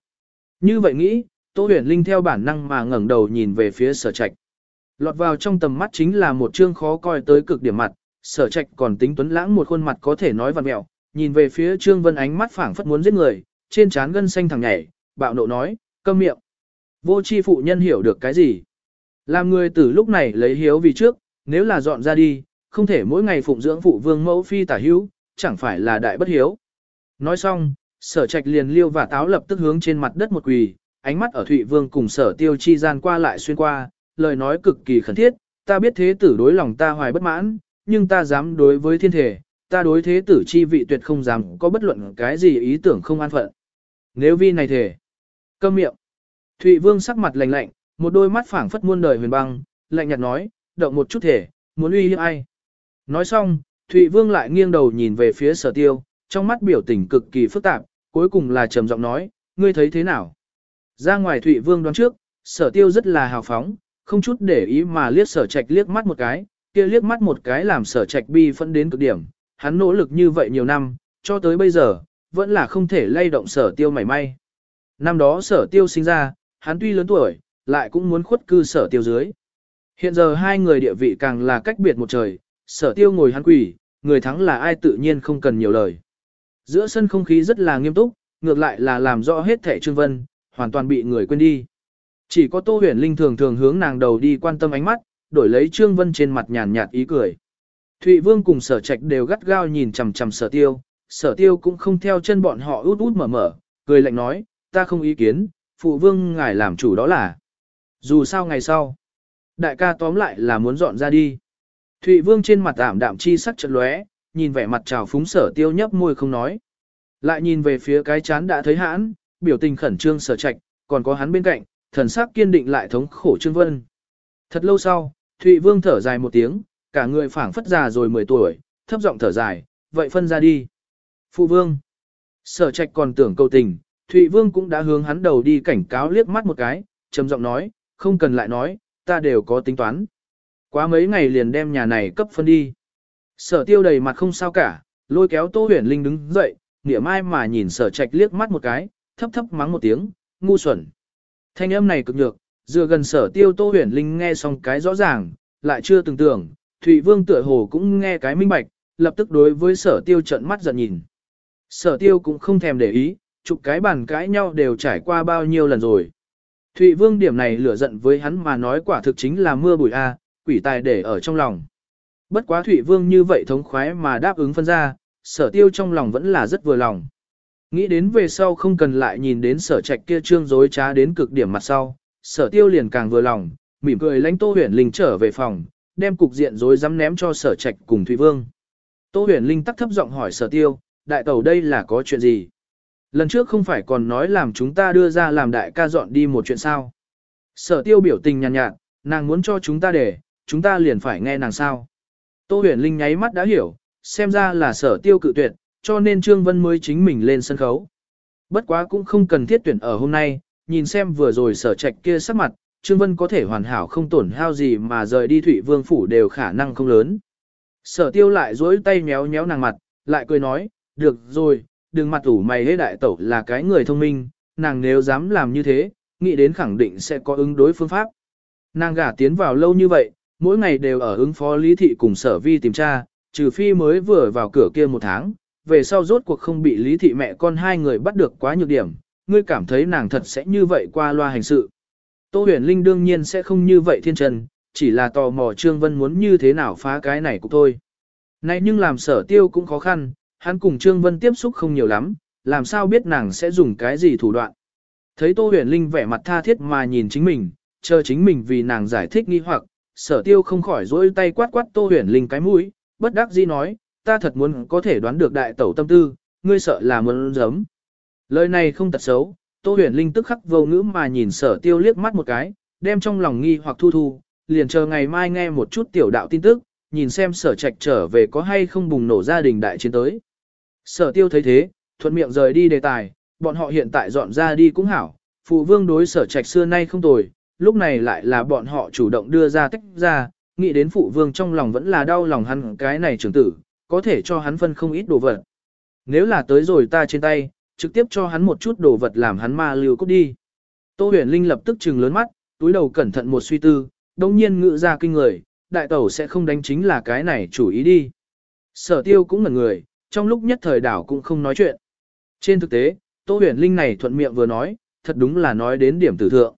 Như vậy nghĩ, Tô Huyền Linh theo bản năng mà ngẩng đầu nhìn về phía sở trạch. Lọt vào trong tầm mắt chính là một trương khó coi tới cực điểm mặt, sở trạch còn tính tuấn lãng một khuôn mặt có thể nói văn mẹo, nhìn về phía Trương Vân ánh mắt phảng phất muốn giết người, trên trán gân xanh thẳng nhảy, bạo nộ nói, câm miệng. Vô chi phụ nhân hiểu được cái gì? Làm người từ lúc này lấy hiếu vì trước, nếu là dọn ra đi, không thể mỗi ngày phụng dưỡng phụ vương mẫu phi tả hữu, chẳng phải là đại bất hiếu. Nói xong, sở trạch liền liêu và táo lập tức hướng trên mặt đất một quỳ, ánh mắt ở Thụy Vương cùng sở tiêu chi gian qua lại xuyên qua, lời nói cực kỳ khẩn thiết, ta biết thế tử đối lòng ta hoài bất mãn, nhưng ta dám đối với thiên thể, ta đối thế tử chi vị tuyệt không dám có bất luận cái gì ý tưởng không an phận. Nếu vi này thể, câm miệng. Thụy Vương sắc mặt lạnh lạnh, một đôi mắt phảng phất muôn đời huyền băng, lạnh nhạt nói, động một chút thể, muốn uy hiếp ai. Nói xong, Thụy Vương lại nghiêng đầu nhìn về phía sở tiêu, trong mắt biểu tình cực kỳ phức tạp, cuối cùng là trầm giọng nói, ngươi thấy thế nào? Ra ngoài Thụy Vương đoán trước, sở tiêu rất là hào phóng, không chút để ý mà liếc sở trạch liếc mắt một cái, kia liếc mắt một cái làm sở trạch bi phân đến cực điểm, hắn nỗ lực như vậy nhiều năm, cho tới bây giờ, vẫn là không thể lay động sở tiêu mảy may. Năm đó sở tiêu sinh ra, hắn tuy lớn tuổi, lại cũng muốn khuất cư sở tiêu dưới. Hiện giờ hai người địa vị càng là cách biệt một trời, sở tiêu ngồi hắn quỷ, người thắng là ai tự nhiên không cần nhiều lời. Giữa sân không khí rất là nghiêm túc, ngược lại là làm rõ hết thẻ Trương Vân, hoàn toàn bị người quên đi. Chỉ có Tô Huyền Linh thường thường hướng nàng đầu đi quan tâm ánh mắt, đổi lấy Trương Vân trên mặt nhàn nhạt ý cười. Thụy Vương cùng sở trạch đều gắt gao nhìn chằm chằm sở tiêu, sở tiêu cũng không theo chân bọn họ út út mở mở, cười lạnh nói, ta không ý kiến, phụ vương ngài làm chủ đó là. Dù sao ngày sau, Đại ca tóm lại là muốn dọn ra đi. Thụy Vương trên mặt ảm đạm chi sắc chợt lóe, nhìn vẻ mặt trào phúng sở tiêu nhấp môi không nói. Lại nhìn về phía cái chán đã thấy hãn, biểu tình khẩn trương sở trạch, còn có hắn bên cạnh, thần sắc kiên định lại thống khổ Trương Vân. Thật lâu sau, Thụy Vương thở dài một tiếng, cả người phảng phất già rồi 10 tuổi, thấp giọng thở dài, vậy phân ra đi. Phụ Vương. Sở trạch còn tưởng câu tình, Thụy Vương cũng đã hướng hắn đầu đi cảnh cáo liếc mắt một cái, trầm giọng nói, không cần lại nói, ta đều có tính toán. Quá mấy ngày liền đem nhà này cấp phân đi. Sở tiêu đầy mặt không sao cả, lôi kéo Tô Huyền Linh đứng dậy, nghĩa mai mà nhìn sở trạch liếc mắt một cái, thấp thấp mắng một tiếng, ngu xuẩn. Thanh âm này cực nhược, dựa gần sở tiêu Tô Huyền Linh nghe xong cái rõ ràng, lại chưa từng tưởng, Thụy Vương tựa hồ cũng nghe cái minh bạch, lập tức đối với sở tiêu trận mắt giận nhìn. Sở tiêu cũng không thèm để ý, chục cái bàn cãi nhau đều trải qua bao nhiêu lần rồi. Thụy Vương điểm này lửa giận với hắn mà nói quả thực chính là mưa bụi A, quỷ tài để ở trong lòng. Bất quá Thụy Vương như vậy thống khoái mà đáp ứng phân ra, sở tiêu trong lòng vẫn là rất vừa lòng. Nghĩ đến về sau không cần lại nhìn đến sở trạch kia trương dối trá đến cực điểm mặt sau, sở tiêu liền càng vừa lòng, mỉm cười lãnh Tô Huyền Linh trở về phòng, đem cục diện rối rắm ném cho sở trạch cùng Thụy Vương. Tô Huyền Linh tắc thấp giọng hỏi sở tiêu, đại tẩu đây là có chuyện gì? Lần trước không phải còn nói làm chúng ta đưa ra làm đại ca dọn đi một chuyện sao? Sở tiêu biểu tình nhàn nhạt, nhạt, nàng muốn cho chúng ta để, chúng ta liền phải nghe nàng sao. Tô huyền linh nháy mắt đã hiểu, xem ra là sở tiêu cự tuyệt, cho nên Trương Vân mới chính mình lên sân khấu. Bất quá cũng không cần thiết tuyển ở hôm nay, nhìn xem vừa rồi sở trạch kia sắc mặt, Trương Vân có thể hoàn hảo không tổn hao gì mà rời đi Thụy Vương Phủ đều khả năng không lớn. Sở tiêu lại dối tay méo méo nàng mặt, lại cười nói, được rồi, đừng mặt ủ mày hết đại tẩu là cái người thông minh, nàng nếu dám làm như thế, nghĩ đến khẳng định sẽ có ứng đối phương pháp. Nàng gả tiến vào lâu như vậy, mỗi ngày đều ở ứng phó lý thị cùng sở vi tìm tra, trừ phi mới vừa vào cửa kia một tháng, về sau rốt cuộc không bị lý thị mẹ con hai người bắt được quá nhược điểm, ngươi cảm thấy nàng thật sẽ như vậy qua loa hành sự. Tô huyền linh đương nhiên sẽ không như vậy thiên trần, chỉ là tò mò Trương Vân muốn như thế nào phá cái này cũng thôi. Này nhưng làm sở tiêu cũng khó khăn, hắn cùng Trương Vân tiếp xúc không nhiều lắm, làm sao biết nàng sẽ dùng cái gì thủ đoạn. Thấy Tô huyền linh vẻ mặt tha thiết mà nhìn chính mình, chờ chính mình vì nàng giải thích nghi hoặc, sở tiêu không khỏi dỗi tay quát quát tô huyền linh cái mũi, bất đắc dĩ nói, ta thật muốn có thể đoán được đại tẩu tâm tư, ngươi sợ là muốn giấm. Lời này không tật xấu, tô huyền linh tức khắc vô ngữ mà nhìn sở tiêu liếc mắt một cái, đem trong lòng nghi hoặc thu thu, liền chờ ngày mai nghe một chút tiểu đạo tin tức, nhìn xem sở trạch trở về có hay không bùng nổ gia đình đại chiến tới. Sở tiêu thấy thế, thuận miệng rời đi đề tài, bọn họ hiện tại dọn ra đi cũng hảo, phụ vương đối sở trạch xưa nay không tồi, lúc này lại là bọn họ chủ động đưa ra tách ra, nghĩ đến phụ vương trong lòng vẫn là đau lòng hắn cái này trưởng tử, có thể cho hắn phân không ít đồ vật. Nếu là tới rồi ta trên tay, trực tiếp cho hắn một chút đồ vật làm hắn ma lưu cút đi. Tô huyền linh lập tức trừng lớn mắt, túi đầu cẩn thận một suy tư, đồng nhiên ngự ra kinh người, đại tẩu sẽ không đánh chính là cái này chủ ý đi. Sở tiêu cũng ngẩn người, trong lúc nhất thời đảo cũng không nói chuyện. Trên thực tế, Tô huyền linh này thuận miệng vừa nói, thật đúng là nói đến điểm tử thượng.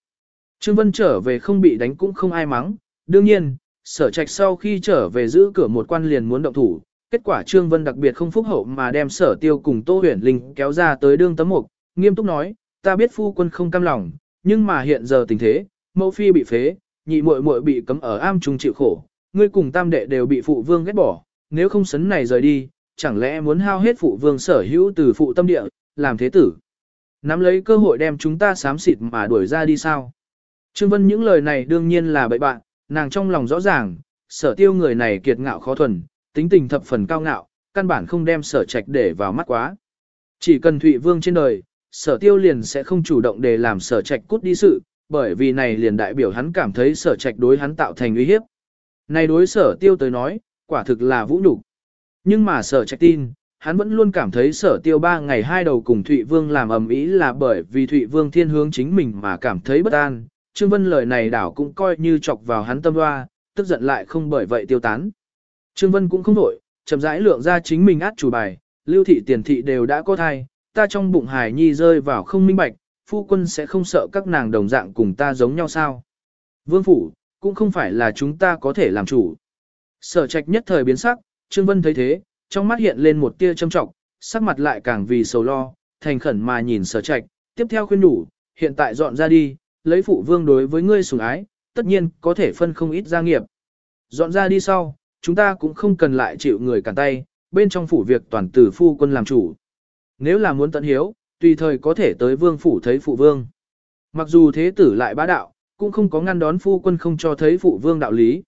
Trương Vân trở về không bị đánh cũng không ai mắng, đương nhiên, sở trạch sau khi trở về giữ cửa một quan liền muốn động thủ, kết quả Trương Vân đặc biệt không phúc hậu mà đem sở tiêu cùng Tô Huyền Linh kéo ra tới đương tấm mục, nghiêm túc nói, ta biết phu quân không cam lòng, nhưng mà hiện giờ tình thế, mẫu phi bị phế, nhị muội muội bị cấm ở am trung chịu khổ, ngươi cùng tam đệ đều bị phụ vương ghét bỏ, nếu không sấn này rời đi, chẳng lẽ muốn hao hết phụ vương sở hữu từ phụ tâm địa, làm thế tử. Nắm lấy cơ hội đem chúng ta xám xịt mà đuổi ra đi sao? Trương Vân những lời này đương nhiên là bậy bạn, nàng trong lòng rõ ràng, sở tiêu người này kiệt ngạo khó thuần, tính tình thập phần cao ngạo, căn bản không đem sở trạch để vào mắt quá. Chỉ cần Thụy Vương trên đời, sở tiêu liền sẽ không chủ động để làm sở trạch cút đi sự, bởi vì này liền đại biểu hắn cảm thấy sở trạch đối hắn tạo thành uy hiếp. Này đối sở tiêu tới nói, quả thực là vũ nhục Nhưng mà sở trạch tin, hắn vẫn luôn cảm thấy sở tiêu ba ngày hai đầu cùng Thụy Vương làm ầm ĩ là bởi vì Thụy Vương thiên hướng chính mình mà cảm thấy bất an, Trương Vân lời này đảo cũng coi như chọc vào hắn tâm hoa, tức giận lại không bởi vậy tiêu tán. Trương Vân cũng không nổi, chậm rãi lượng ra chính mình át chủ bài, lưu thị tiền thị đều đã có thai, ta trong bụng hài nhi rơi vào không minh bạch, phu quân sẽ không sợ các nàng đồng dạng cùng ta giống nhau sao. Vương phủ, cũng không phải là chúng ta có thể làm chủ. Sở trạch nhất thời biến sắc, Trương Vân thấy thế, trong mắt hiện lên một tia châm trọng, sắc mặt lại càng vì sầu lo, thành khẩn mà nhìn sở trạch, tiếp theo khuyên đủ, hiện tại dọn ra đi, lấy phụ vương đối với ngươi sủng ái, tất nhiên có thể phân không ít gia nghiệp. Dọn ra đi sau, chúng ta cũng không cần lại chịu người cản tay, bên trong phủ việc toàn tử phu quân làm chủ. Nếu là muốn tận hiếu, tùy thời có thể tới vương phủ thấy phụ vương. Mặc dù thế tử lại bá đạo, cũng không có ngăn đón phu quân không cho thấy phụ vương đạo lý.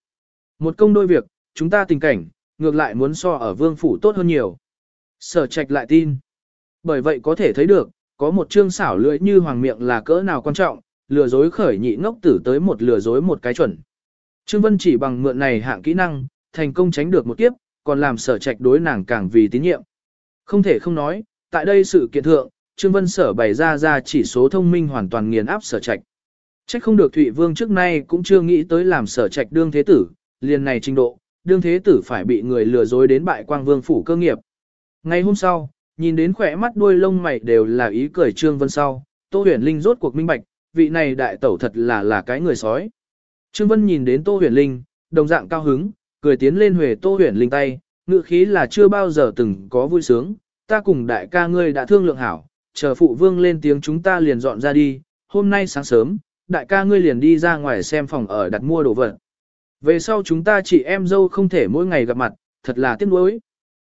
Một công đôi việc, chúng ta tình cảnh, ngược lại muốn so ở vương phủ tốt hơn nhiều. Sở trạch lại tin. Bởi vậy có thể thấy được, có một chương xảo lưỡi như hoàng miệng là cỡ nào quan trọng, lừa dối khởi nhị ngốc tử tới một lừa dối một cái chuẩn. Trương Vân chỉ bằng mượn này hạng kỹ năng, thành công tránh được một kiếp, còn làm sở trạch đối nàng càng vì tín nhiệm. Không thể không nói, tại đây sự kiện thượng, Trương Vân sở bày ra ra chỉ số thông minh hoàn toàn nghiền áp sở trạch. Trách không được Thụy Vương trước nay cũng chưa nghĩ tới làm sở trạch đương thế tử, liền này trình độ, đương thế tử phải bị người lừa dối đến bại quang vương phủ cơ nghiệp. Ngày hôm sau, nhìn đến khỏe mắt đuôi lông mày đều là ý cười Trương Vân sau, Tô Huyền Linh rốt cuộc minh bạch, vị này đại tẩu thật là là cái người sói. Trương Vân nhìn đến Tô Huyền Linh, đồng dạng cao hứng, cười tiến lên huề Tô Huyền Linh tay, ngự khí là chưa bao giờ từng có vui sướng, ta cùng đại ca ngươi đã thương lượng hảo, chờ phụ vương lên tiếng chúng ta liền dọn ra đi, hôm nay sáng sớm, đại ca ngươi liền đi ra ngoài xem phòng ở đặt mua đồ vật. Về sau chúng ta chị em dâu không thể mỗi ngày gặp mặt, thật là tiếc nuối.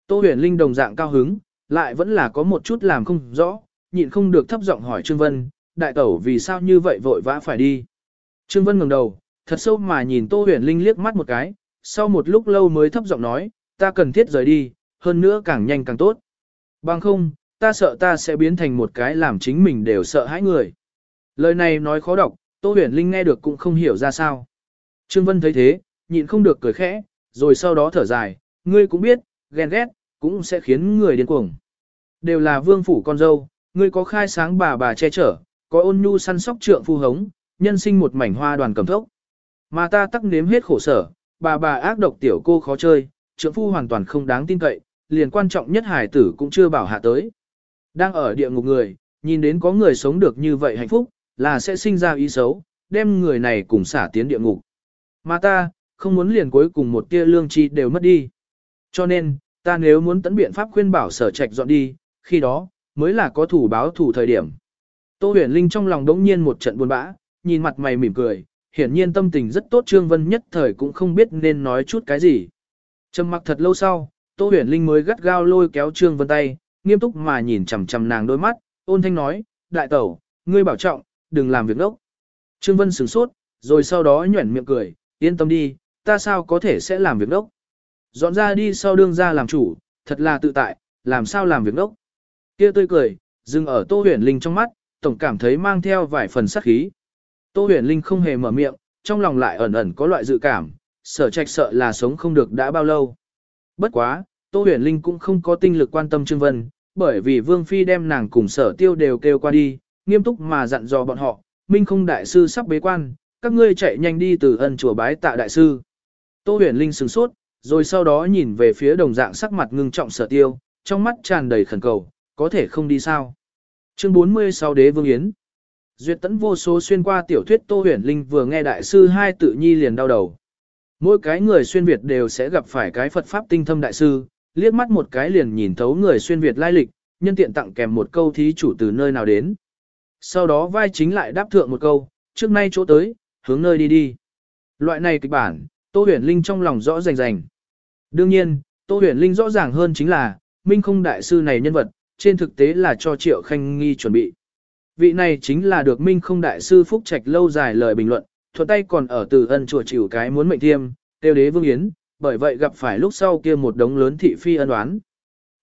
Tô huyền linh đồng dạng cao hứng, lại vẫn là có một chút làm không rõ, nhịn không được thấp giọng hỏi Trương Vân, đại tẩu vì sao như vậy vội vã phải đi. Trương Vân ngẩng đầu, thật sâu mà nhìn Tô huyền linh liếc mắt một cái, sau một lúc lâu mới thấp giọng nói, ta cần thiết rời đi, hơn nữa càng nhanh càng tốt. Bằng không, ta sợ ta sẽ biến thành một cái làm chính mình đều sợ hãi người. Lời này nói khó đọc, Tô huyền linh nghe được cũng không hiểu ra sao. Trương Vân thấy thế, nhịn không được cười khẽ, rồi sau đó thở dài, ngươi cũng biết, ghen ghét, cũng sẽ khiến người điên cuồng. Đều là vương phủ con dâu, ngươi có khai sáng bà bà che chở, có ôn nhu săn sóc trượng phu hống, nhân sinh một mảnh hoa đoàn cầm thốc. Mà ta tắc nếm hết khổ sở, bà bà ác độc tiểu cô khó chơi, trưởng phu hoàn toàn không đáng tin cậy, liền quan trọng nhất hải tử cũng chưa bảo hạ tới. Đang ở địa ngục người, nhìn đến có người sống được như vậy hạnh phúc, là sẽ sinh ra ý xấu, đem người này cùng xả tiến địa ngục. Mà ta, không muốn liền cuối cùng một tia lương tri đều mất đi. Cho nên, ta nếu muốn tấn biện pháp khuyên bảo sở trạch dọn đi, khi đó, mới là có thủ báo thủ thời điểm. Tô huyền linh trong lòng đống nhiên một trận buồn bã, nhìn mặt mày mỉm cười, hiển nhiên tâm tình rất tốt Trương Vân nhất thời cũng không biết nên nói chút cái gì. Trầm mặc thật lâu sau, Tô huyền linh mới gắt gao lôi kéo Trương Vân tay, nghiêm túc mà nhìn chằm chằm nàng đôi mắt, ôn thanh nói, đại tẩu, ngươi bảo trọng, đừng làm việc ngốc. Trương Vân sửng sốt, rồi sau đó nhuẩn miệng cười, yên tâm đi, ta sao có thể sẽ làm việc đốc. Dọn ra đi sau đương ra làm chủ, thật là tự tại, làm sao làm việc đốc. Kia tươi cười, dừng ở Tô Huyền Linh trong mắt, tổng cảm thấy mang theo vài phần sát khí. Tô Huyền Linh không hề mở miệng, trong lòng lại ẩn ẩn có loại dự cảm, sở trạch sợ là sống không được đã bao lâu. Bất quá, Tô Huyền Linh cũng không có tinh lực quan tâm Trương Vân, bởi vì Vương Phi đem nàng cùng sở tiêu đều kêu qua đi, nghiêm túc mà dặn dò bọn họ, Minh không đại sư sắp bế quan, các ngươi chạy nhanh đi từ ân chùa bái tạ đại sư. Tô huyền linh sửng sốt, rồi sau đó nhìn về phía đồng dạng sắc mặt ngưng trọng sở tiêu, trong mắt tràn đầy khẩn cầu, có thể không đi sao. Chương 46 Đế Vương Yến Duyệt tấn vô số xuyên qua tiểu thuyết Tô huyền linh vừa nghe đại sư hai tự nhi liền đau đầu. Mỗi cái người xuyên Việt đều sẽ gặp phải cái Phật Pháp tinh thâm đại sư, liếc mắt một cái liền nhìn thấu người xuyên Việt lai lịch, nhân tiện tặng kèm một câu thí chủ từ nơi nào đến. Sau đó vai chính lại đáp thượng một câu, trước nay chỗ tới, hướng nơi đi đi. Loại này kịch bản, Tô Huyền Linh trong lòng rõ rành rành. Đương nhiên, Tô Huyền Linh rõ ràng hơn chính là, Minh không đại sư này nhân vật, trên thực tế là cho Triệu Khanh Nghi chuẩn bị. Vị này chính là được Minh không đại sư Phúc Trạch lâu dài lời bình luận, thuận tay còn ở từ ân chùa chịu cái muốn mệnh thiêm, tiêu đế vương yến, bởi vậy gặp phải lúc sau kia một đống lớn thị phi ân oán.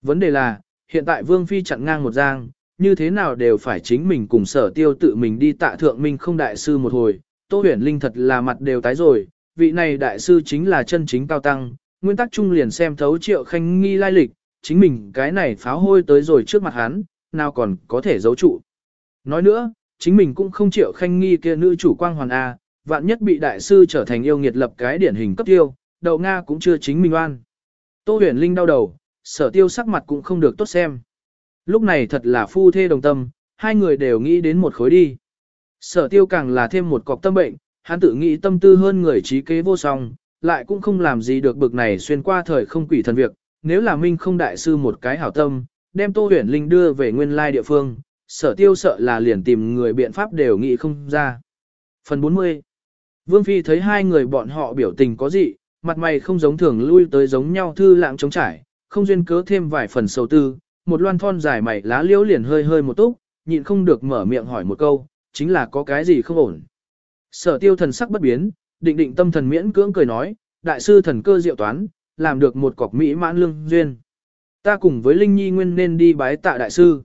Vấn đề là, hiện tại vương phi chặn ngang một giang, như thế nào đều phải chính mình cùng sở tiêu tự mình đi tạ thượng Minh không đại sư một hồi, Tô huyền linh thật là mặt đều tái rồi, vị này đại sư chính là chân chính cao tăng, nguyên tắc trung liền xem thấu triệu khanh nghi lai lịch, chính mình cái này pháo hôi tới rồi trước mặt hắn, nào còn có thể giấu trụ. Nói nữa, chính mình cũng không chịu khanh nghi kia nữ chủ quang hoàn A, vạn nhất bị đại sư trở thành yêu nghiệt lập cái điển hình cấp tiêu, đầu Nga cũng chưa chính mình oan. Tô huyền linh đau đầu, sở tiêu sắc mặt cũng không được tốt xem. Lúc này thật là phu thê đồng tâm, hai người đều nghĩ đến một khối đi. Sở tiêu càng là thêm một cọc tâm bệnh, hắn tự nghĩ tâm tư hơn người trí kế vô song, lại cũng không làm gì được bực này xuyên qua thời không quỷ thần việc, nếu là minh không đại sư một cái hảo tâm, đem Tô Huyền Linh đưa về nguyên lai địa phương, sở tiêu sợ là liền tìm người biện pháp đều nghĩ không ra. Phần 40 Vương Phi thấy hai người bọn họ biểu tình có gì, mặt mày không giống thường lui tới giống nhau thư lãng trống trải, không duyên cớ thêm vài phần sầu tư, một loan thon dài mày lá liễu liền hơi hơi một túc, nhịn không được mở miệng hỏi một câu, chính là có cái gì không ổn. Sở tiêu thần sắc bất biến, định định tâm thần miễn cưỡng cười nói, đại sư thần cơ diệu toán, làm được một cọc mỹ mãn lương duyên. Ta cùng với Linh Nhi Nguyên nên đi bái tạ đại sư.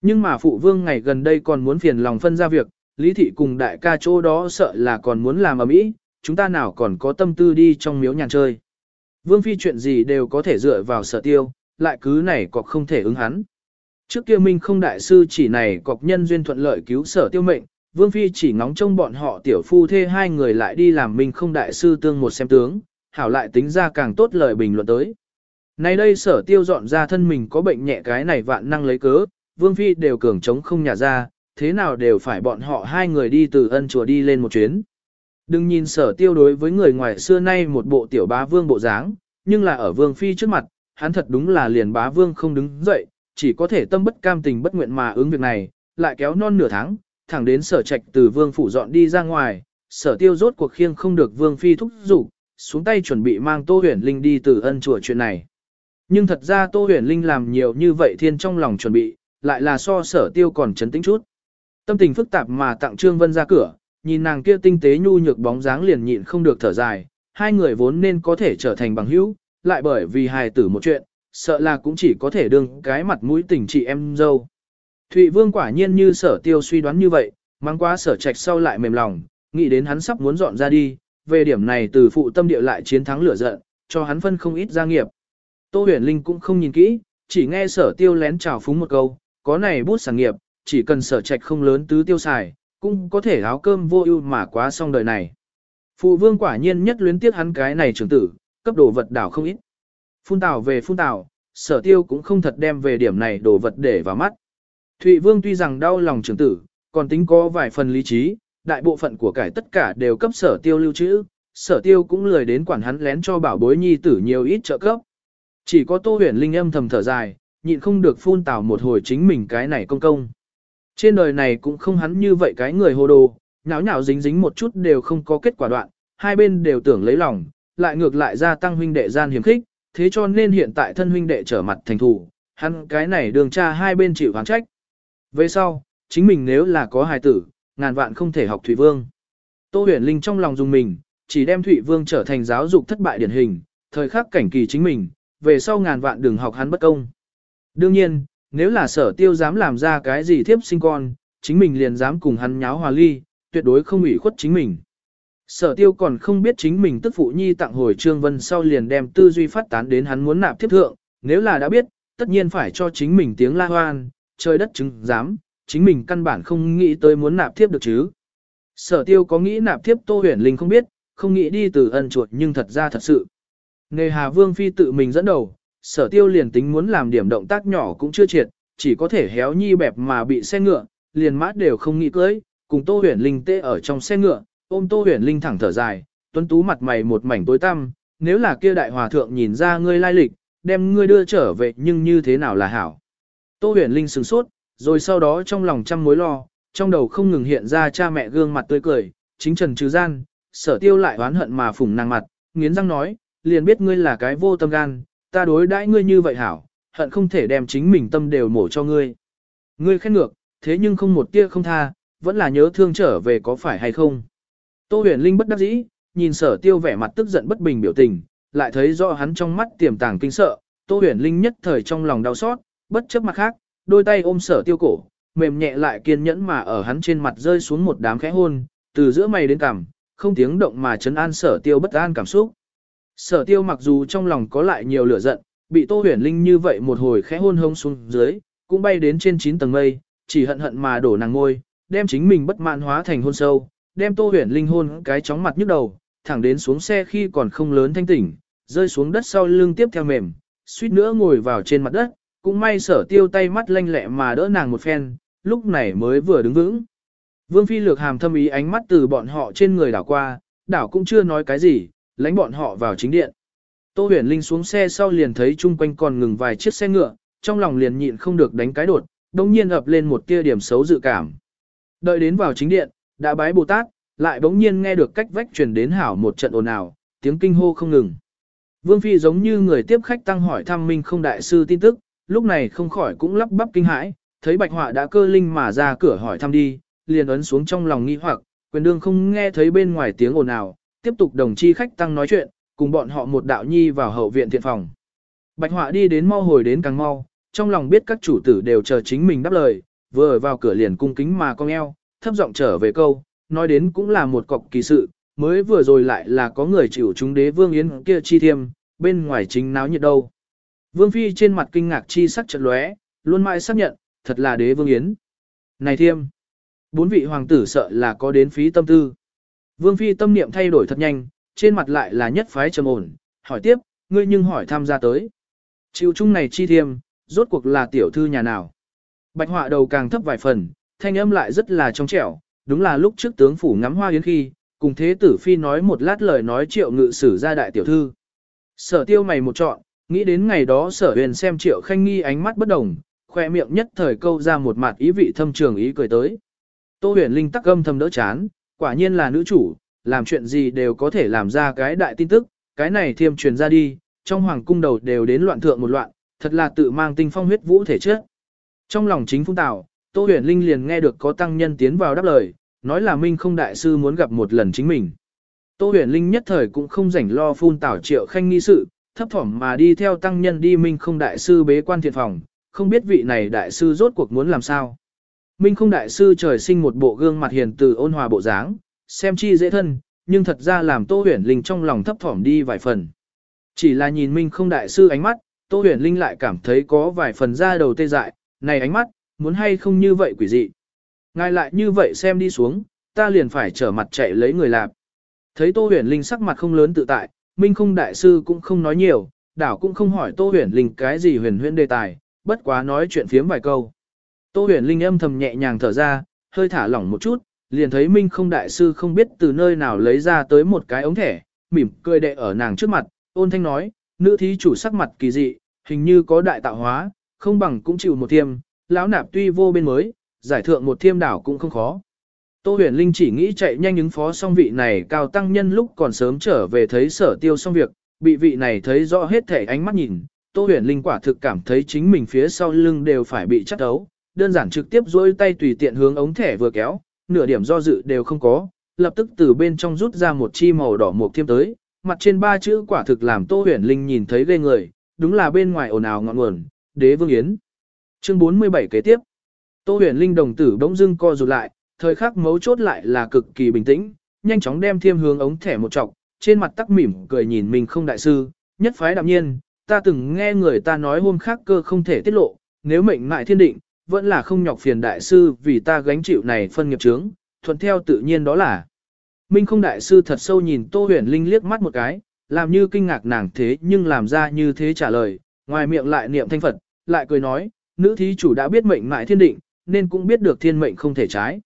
Nhưng mà phụ vương ngày gần đây còn muốn phiền lòng phân ra việc, Lý Thị cùng đại ca chỗ đó sợ là còn muốn làm ở mỹ, chúng ta nào còn có tâm tư đi trong miếu nhàn chơi. Vương Phi chuyện gì đều có thể dựa vào sở tiêu, lại cứ này cọc không thể ứng hắn. Trước kia Minh không đại sư chỉ này cọc nhân duyên thuận lợi cứu sở tiêu mệnh, Vương Phi chỉ ngóng trông bọn họ tiểu phu thê hai người lại đi làm Minh không đại sư tương một xem tướng, hảo lại tính ra càng tốt lời bình luận tới. Nay đây sở tiêu dọn ra thân mình có bệnh nhẹ cái này vạn năng lấy cớ, Vương Phi đều cường chống không nhà ra, thế nào đều phải bọn họ hai người đi từ ân chùa đi lên một chuyến. Đừng nhìn sở tiêu đối với người ngoài xưa nay một bộ tiểu bá vương bộ dáng, nhưng là ở Vương Phi trước mặt, hắn thật đúng là liền bá vương không đứng dậy, chỉ có thể tâm bất cam tình bất nguyện mà ứng việc này, lại kéo non nửa tháng, thẳng đến sở trạch từ Vương Phủ dọn đi ra ngoài, sở tiêu rốt cuộc khiêng không được Vương Phi thúc giục, xuống tay chuẩn bị mang Tô Huyền Linh đi từ ân chùa chuyện này. Nhưng thật ra Tô Huyền Linh làm nhiều như vậy thiên trong lòng chuẩn bị, lại là so sở tiêu còn chấn tĩnh chút. Tâm tình phức tạp mà tặng Trương Vân ra cửa, nhìn nàng kia tinh tế nhu nhược bóng dáng liền nhịn không được thở dài, hai người vốn nên có thể trở thành bằng hữu, lại bởi vì hài tử một chuyện, sợ là cũng chỉ có thể đương cái mặt mũi tình chị em dâu. Thụy Vương quả nhiên như sở tiêu suy đoán như vậy, mang quá sở trạch sau lại mềm lòng, nghĩ đến hắn sắp muốn dọn ra đi, về điểm này từ phụ tâm địa lại chiến thắng lửa giận, cho hắn phân không ít gia nghiệp. Tô huyền linh cũng không nhìn kỹ, chỉ nghe sở tiêu lén chào phúng một câu, có này bút sản nghiệp, chỉ cần sở trạch không lớn tứ tiêu xài, cũng có thể áo cơm vô ưu mà quá xong đời này. Phụ vương quả nhiên nhất luyến tiếc hắn cái này trưởng tử, cấp đồ vật đảo không ít. Phun tảo về phun tảo, sở tiêu cũng không thật đem về điểm này đồ vật để vào mắt. Thụy vương tuy rằng đau lòng trưởng tử, còn tính có vài phần lý trí, đại bộ phận của cải tất cả đều cấp sở tiêu lưu trữ, sở tiêu cũng lười đến quản hắn lén cho bảo bối nhi tử nhiều ít trợ cấp. Chỉ có tô huyền linh âm thầm thở dài, nhịn không được phun tảo một hồi chính mình cái này công công. Trên đời này cũng không hắn như vậy cái người hồ đồ, nháo nháo dính dính một chút đều không có kết quả đoạn, hai bên đều tưởng lấy lòng, lại ngược lại gia tăng huynh đệ gian hiểm khích, thế cho nên hiện tại thân huynh đệ trở mặt thành thủ, hắn cái này đường cha hai bên chịu hoàng trách. Về sau, chính mình nếu là có hài tử, ngàn vạn không thể học Thủy Vương. Tô huyền linh trong lòng dùng mình, chỉ đem thủy Vương trở thành giáo dục thất bại điển hình, thời khắc cảnh kỳ chính mình, về sau ngàn vạn đừng học hắn bất công. Đương nhiên, nếu là sở tiêu dám làm ra cái gì thiếp sinh con, chính mình liền dám cùng hắn nháo hòa ly, tuyệt đối không ủy khuất chính mình. Sở tiêu còn không biết chính mình tức phụ nhi tặng hồi Trương Vân sau liền đem tư duy phát tán đến hắn muốn nạp thiếp thượng, nếu là đã biết, tất nhiên phải cho chính mình tiếng la hoan, trời đất chứng dám, chính mình căn bản không nghĩ tới muốn nạp thiếp được chứ. Sở tiêu có nghĩ nạp thiếp Tô Huyền Linh không biết, không nghĩ đi từ ân chuột nhưng thật ra thật sự. Nề Hà Vương Phi tự mình dẫn đầu, sở tiêu liền tính muốn làm điểm động tác nhỏ cũng chưa triệt, chỉ có thể héo nhi bẹp mà bị xe ngựa, liền mát đều không nghĩ cưới, cùng Tô Huyền Linh tê ở trong xe ngựa, ôm Tô Huyền Linh thẳng thở dài, tuấn tú mặt mày một mảnh tối tăm, nếu là kia đại hòa thượng nhìn ra ngươi lai lịch, đem ngươi đưa trở về nhưng như thế nào là hảo. Tô Huyền Linh sửng sốt, rồi sau đó trong lòng trăm mối lo, trong đầu không ngừng hiện ra cha mẹ gương mặt tươi cười, chính trần trừ gian, sở tiêu lại oán hận mà phủng nàng mặt, nghiến răng nói, liền biết ngươi là cái vô tâm gan, ta đối đãi ngươi như vậy hảo, hận không thể đem chính mình tâm đều mổ cho ngươi. Ngươi khen ngược, thế nhưng không một tia không tha, vẫn là nhớ thương trở về có phải hay không. Tô huyền linh bất đắc dĩ, nhìn sở tiêu vẻ mặt tức giận bất bình biểu tình, lại thấy rõ hắn trong mắt tiềm tàng kinh sợ, tô huyền linh nhất thời trong lòng đau xót, bất chấp mặt khác, đôi tay ôm sở tiêu cổ, mềm nhẹ lại kiên nhẫn mà ở hắn trên mặt rơi xuống một đám khẽ hôn, từ giữa mày đến cằm, không tiếng động mà chấn an sở tiêu bất an cảm xúc. Sở tiêu mặc dù trong lòng có lại nhiều lửa giận, bị Tô Huyền Linh như vậy một hồi khẽ hôn hông xuống dưới, cũng bay đến trên 9 tầng mây, chỉ hận hận mà đổ nàng ngôi, đem chính mình bất mãn hóa thành hôn sâu, đem Tô Huyền Linh hôn cái chóng mặt nhức đầu, thẳng đến xuống xe khi còn không lớn thanh tỉnh, rơi xuống đất sau lưng tiếp theo mềm, suýt nữa ngồi vào trên mặt đất, cũng may sở tiêu tay mắt lanh lẹ mà đỡ nàng một phen, lúc này mới vừa đứng vững. Vương Phi lược hàm thâm ý ánh mắt từ bọn họ trên người đảo qua, đảo cũng chưa nói cái gì, lánh bọn họ vào chính điện. Tô huyền linh xuống xe sau liền thấy chung quanh còn ngừng vài chiếc xe ngựa, trong lòng liền nhịn không được đánh cái đột, đồng nhiên ập lên một tia điểm xấu dự cảm. Đợi đến vào chính điện, đã bái Bồ Tát, lại bỗng nhiên nghe được cách vách truyền đến hảo một trận ồn ào, tiếng kinh hô không ngừng. Vương Phi giống như người tiếp khách tăng hỏi thăm Minh không đại sư tin tức, lúc này không khỏi cũng lắp bắp kinh hãi, thấy bạch họa đã cơ linh mà ra cửa hỏi thăm đi, liền ấn xuống trong lòng nghi hoặc, quyền đương không nghe thấy bên ngoài tiếng ồn ào, tiếp tục đồng chi khách tăng nói chuyện, cùng bọn họ một đạo nhi vào hậu viện thiện phòng. Bạch họa đi đến mau hồi đến càng mau, trong lòng biết các chủ tử đều chờ chính mình đáp lời, vừa vào cửa liền cung kính mà cong eo, thấp giọng trở về câu, nói đến cũng là một cọc kỳ sự, mới vừa rồi lại là có người chịu chúng đế vương yến kia chi thiêm, bên ngoài chính náo nhiệt đâu. Vương phi trên mặt kinh ngạc chi sắc chợt lóe, luôn mãi xác nhận, thật là đế vương yến. Này thiêm, bốn vị hoàng tử sợ là có đến phí tâm tư. Vương phi tâm niệm thay đổi thật nhanh, trên mặt lại là nhất phái trầm ổn, hỏi tiếp, ngươi nhưng hỏi tham gia tới. Chịu chung này chi thiêm, rốt cuộc là tiểu thư nhà nào. Bạch họa đầu càng thấp vài phần, thanh âm lại rất là trong trẻo, đúng là lúc trước tướng phủ ngắm hoa yến khi, cùng thế tử phi nói một lát lời nói triệu ngự sử ra đại tiểu thư. Sở tiêu mày một trọn, nghĩ đến ngày đó sở huyền xem triệu khanh nghi ánh mắt bất đồng, khoe miệng nhất thời câu ra một mặt ý vị thâm trường ý cười tới. Tô huyền linh tắc âm thầm đỡ chán, quả nhiên là nữ chủ, làm chuyện gì đều có thể làm ra cái đại tin tức, cái này thiêm truyền ra đi, trong hoàng cung đầu đều đến loạn thượng một loạn, thật là tự mang tinh phong huyết vũ thể trước. Trong lòng chính phung tạo, Tô huyền linh liền nghe được có tăng nhân tiến vào đáp lời, nói là Minh không đại sư muốn gặp một lần chính mình. Tô huyền linh nhất thời cũng không rảnh lo phun tảo triệu khanh nghi sự, thấp thỏm mà đi theo tăng nhân đi Minh không đại sư bế quan thiện phòng, không biết vị này đại sư rốt cuộc muốn làm sao. Minh không đại sư trời sinh một bộ gương mặt hiền từ ôn hòa bộ dáng, xem chi dễ thân, nhưng thật ra làm Tô huyền linh trong lòng thấp thỏm đi vài phần. Chỉ là nhìn Minh không đại sư ánh mắt, Tô huyền linh lại cảm thấy có vài phần ra đầu tê dại, này ánh mắt, muốn hay không như vậy quỷ dị. Ngài lại như vậy xem đi xuống, ta liền phải trở mặt chạy lấy người lạp. Thấy Tô Huyền Linh sắc mặt không lớn tự tại, Minh không đại sư cũng không nói nhiều, đảo cũng không hỏi Tô Huyền Linh cái gì huyền huyền đề tài, bất quá nói chuyện phiếm vài câu. Tô Huyền Linh âm thầm nhẹ nhàng thở ra, hơi thả lỏng một chút, liền thấy Minh không đại sư không biết từ nơi nào lấy ra tới một cái ống thẻ, mỉm cười đệ ở nàng trước mặt, ôn thanh nói, nữ thí chủ sắc mặt kỳ dị, hình như có đại tạo hóa, không bằng cũng chịu một thiêm, lão nạp tuy vô bên mới, giải thượng một thiêm đảo cũng không khó. Tô huyền linh chỉ nghĩ chạy nhanh ứng phó xong vị này cao tăng nhân lúc còn sớm trở về thấy sở tiêu xong việc, bị vị này thấy rõ hết thể ánh mắt nhìn, Tô huyền linh quả thực cảm thấy chính mình phía sau lưng đều phải bị chắc đấu, đơn giản trực tiếp duỗi tay tùy tiện hướng ống thẻ vừa kéo, nửa điểm do dự đều không có, lập tức từ bên trong rút ra một chi màu đỏ một thiêm tới, mặt trên ba chữ quả thực làm Tô huyền linh nhìn thấy ghê người, đúng là bên ngoài ồn ào ngọn nguồn, đế vương yến. Chương 47 kế tiếp. Tô huyền linh đồng tử bỗng dưng co rụt lại, thời khắc mấu chốt lại là cực kỳ bình tĩnh, nhanh chóng đem thiêm hướng ống thẻ một trọc, trên mặt tắc mỉm cười nhìn mình không đại sư, nhất phái đạm nhiên, ta từng nghe người ta nói hôm khác cơ không thể tiết lộ, nếu mệnh ngại thiên định, vẫn là không nhọc phiền đại sư vì ta gánh chịu này phân nghiệp chướng, thuận theo tự nhiên đó là. Minh không đại sư thật sâu nhìn Tô huyền linh liếc mắt một cái, làm như kinh ngạc nàng thế nhưng làm ra như thế trả lời, ngoài miệng lại niệm thanh Phật, lại cười nói, nữ thí chủ đã biết mệnh mại thiên định, nên cũng biết được thiên mệnh không thể trái.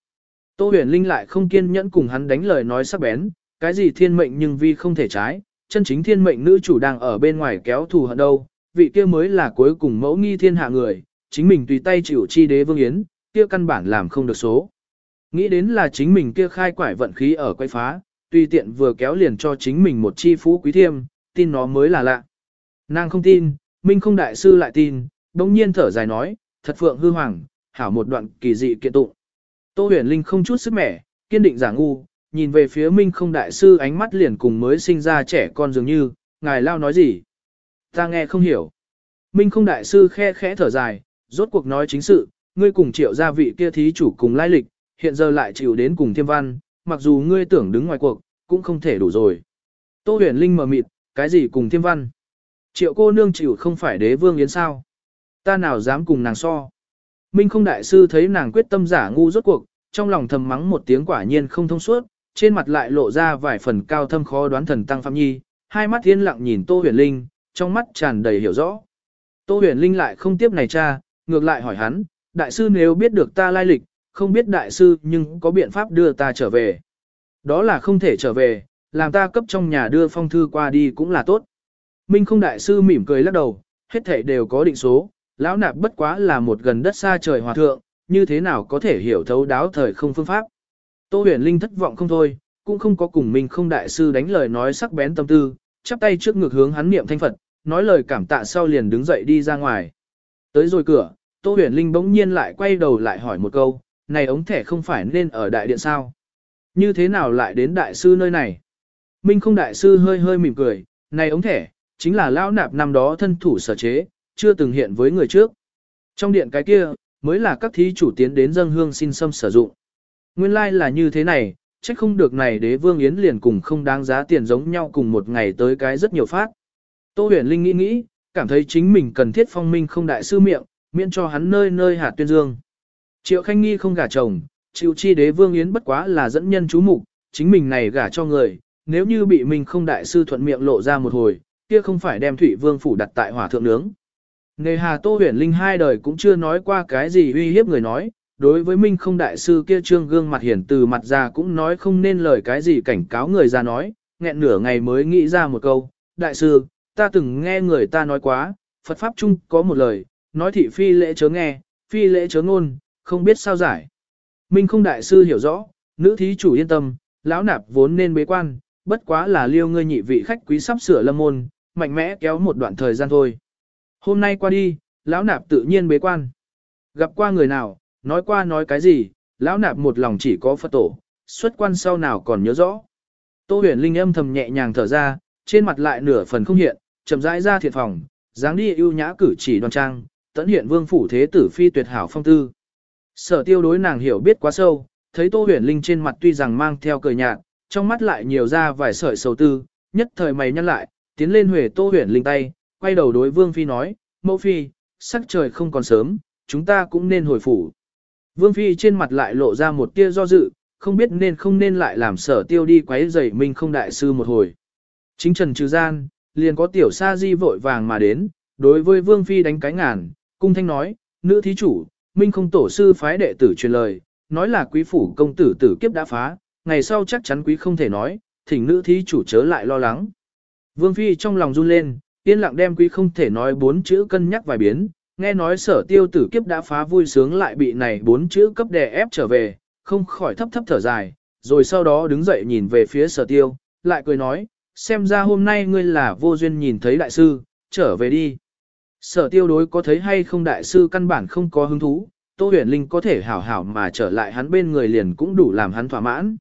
Tô huyền linh lại không kiên nhẫn cùng hắn đánh lời nói sắc bén, cái gì thiên mệnh nhưng vi không thể trái, chân chính thiên mệnh nữ chủ đang ở bên ngoài kéo thù hận đâu, vị kia mới là cuối cùng mẫu nghi thiên hạ người, chính mình tùy tay chịu chi đế vương yến, kia căn bản làm không được số. Nghĩ đến là chính mình kia khai quải vận khí ở quay phá, tùy tiện vừa kéo liền cho chính mình một chi phú quý thiêm, tin nó mới là lạ. Nàng không tin, Minh không đại sư lại tin, đồng nhiên thở dài nói, thật phượng hư hoàng, hảo một đoạn kỳ dị kiện tụng. Tô huyền linh không chút sức mẻ, kiên định giả ngu, nhìn về phía Minh không đại sư ánh mắt liền cùng mới sinh ra trẻ con dường như, ngài lao nói gì? Ta nghe không hiểu. Minh không đại sư khe khẽ thở dài, rốt cuộc nói chính sự, ngươi cùng triệu gia vị kia thí chủ cùng lai lịch, hiện giờ lại chịu đến cùng thiêm văn, mặc dù ngươi tưởng đứng ngoài cuộc, cũng không thể đủ rồi. Tô huyền linh mờ mịt, cái gì cùng thiêm văn? Triệu cô nương chịu không phải đế vương yến sao? Ta nào dám cùng nàng so? Minh không đại sư thấy nàng quyết tâm giả ngu rốt cuộc, trong lòng thầm mắng một tiếng quả nhiên không thông suốt, trên mặt lại lộ ra vài phần cao thâm khó đoán thần tăng phạm nhi, hai mắt thiên lặng nhìn Tô Huyền Linh, trong mắt tràn đầy hiểu rõ. Tô Huyền Linh lại không tiếp này cha, ngược lại hỏi hắn, đại sư nếu biết được ta lai lịch, không biết đại sư nhưng có biện pháp đưa ta trở về. Đó là không thể trở về, làm ta cấp trong nhà đưa phong thư qua đi cũng là tốt. Minh không đại sư mỉm cười lắc đầu, hết thảy đều có định số, lão nạp bất quá là một gần đất xa trời hòa thượng, như thế nào có thể hiểu thấu đáo thời không phương pháp. Tô huyền linh thất vọng không thôi, cũng không có cùng Minh không đại sư đánh lời nói sắc bén tâm tư, chắp tay trước ngực hướng hắn niệm thanh Phật, nói lời cảm tạ sau liền đứng dậy đi ra ngoài. Tới rồi cửa, Tô Huyền Linh bỗng nhiên lại quay đầu lại hỏi một câu, này ống thẻ không phải nên ở đại điện sao? Như thế nào lại đến đại sư nơi này? Minh không đại sư hơi hơi mỉm cười, này ống thẻ, chính là lão nạp năm đó thân thủ sở chế, chưa từng hiện với người trước. Trong điện cái kia, mới là các thí chủ tiến đến dân hương xin xâm sử dụng. Nguyên lai like là như thế này, trách không được này đế vương yến liền cùng không đáng giá tiền giống nhau cùng một ngày tới cái rất nhiều phát. Tô huyền linh nghĩ nghĩ, cảm thấy chính mình cần thiết phong minh không đại sư miệng, miễn cho hắn nơi nơi hạt tuyên dương. Triệu khanh nghi không gả chồng, chịu chi đế vương yến bất quá là dẫn nhân chú mục, chính mình này gả cho người, nếu như bị mình không đại sư thuận miệng lộ ra một hồi, kia không phải đem thủy vương phủ đặt tại hỏa thượng nướng. Nề hà tô huyền linh hai đời cũng chưa nói qua cái gì uy hiếp người nói, đối với minh không đại sư kia trương gương mặt hiển từ mặt ra cũng nói không nên lời cái gì cảnh cáo người ra nói, nghẹn nửa ngày mới nghĩ ra một câu, đại sư, ta từng nghe người ta nói quá, Phật Pháp chung có một lời, nói thị phi lễ chớ nghe, phi lễ chớ ngôn, không biết sao giải. Minh không đại sư hiểu rõ, nữ thí chủ yên tâm, lão nạp vốn nên bế quan, bất quá là liêu ngươi nhị vị khách quý sắp sửa lâm môn, mạnh mẽ kéo một đoạn thời gian thôi. Hôm nay qua đi, lão nạp tự nhiên bế quan. Gặp qua người nào, nói qua nói cái gì, lão nạp một lòng chỉ có Phật tổ, xuất quan sau nào còn nhớ rõ. Tô huyền linh âm thầm nhẹ nhàng thở ra, trên mặt lại nửa phần không hiện, chậm rãi ra thiệt phòng, dáng đi ưu nhã cử chỉ đoan trang, tận hiện vương phủ thế tử phi tuyệt hảo phong tư. Sở tiêu đối nàng hiểu biết quá sâu, thấy Tô Huyền Linh trên mặt tuy rằng mang theo cười nhạt, trong mắt lại nhiều ra vài sợi sầu tư, nhất thời mày nhăn lại, tiến lên huề Tô Huyền Linh tay, quay đầu đối Vương Phi nói, mẫu Phi, sắc trời không còn sớm, chúng ta cũng nên hồi phủ. Vương Phi trên mặt lại lộ ra một tia do dự, không biết nên không nên lại làm sở tiêu đi quấy rầy mình không đại sư một hồi. Chính trần trừ gian, liền có tiểu sa di vội vàng mà đến, đối với Vương Phi đánh cái ngàn, cung thanh nói, nữ thí chủ, minh không tổ sư phái đệ tử truyền lời, nói là quý phủ công tử tử kiếp đã phá, ngày sau chắc chắn quý không thể nói, thỉnh nữ thí chủ chớ lại lo lắng. Vương Phi trong lòng run lên, yên lặng đem quý không thể nói bốn chữ cân nhắc vài biến, nghe nói sở tiêu tử kiếp đã phá vui sướng lại bị này bốn chữ cấp đè ép trở về, không khỏi thấp thấp thở dài, rồi sau đó đứng dậy nhìn về phía sở tiêu, lại cười nói, xem ra hôm nay ngươi là vô duyên nhìn thấy đại sư, trở về đi. Sở tiêu đối có thấy hay không đại sư căn bản không có hứng thú, Tô Huyền Linh có thể hảo hảo mà trở lại hắn bên người liền cũng đủ làm hắn thỏa mãn.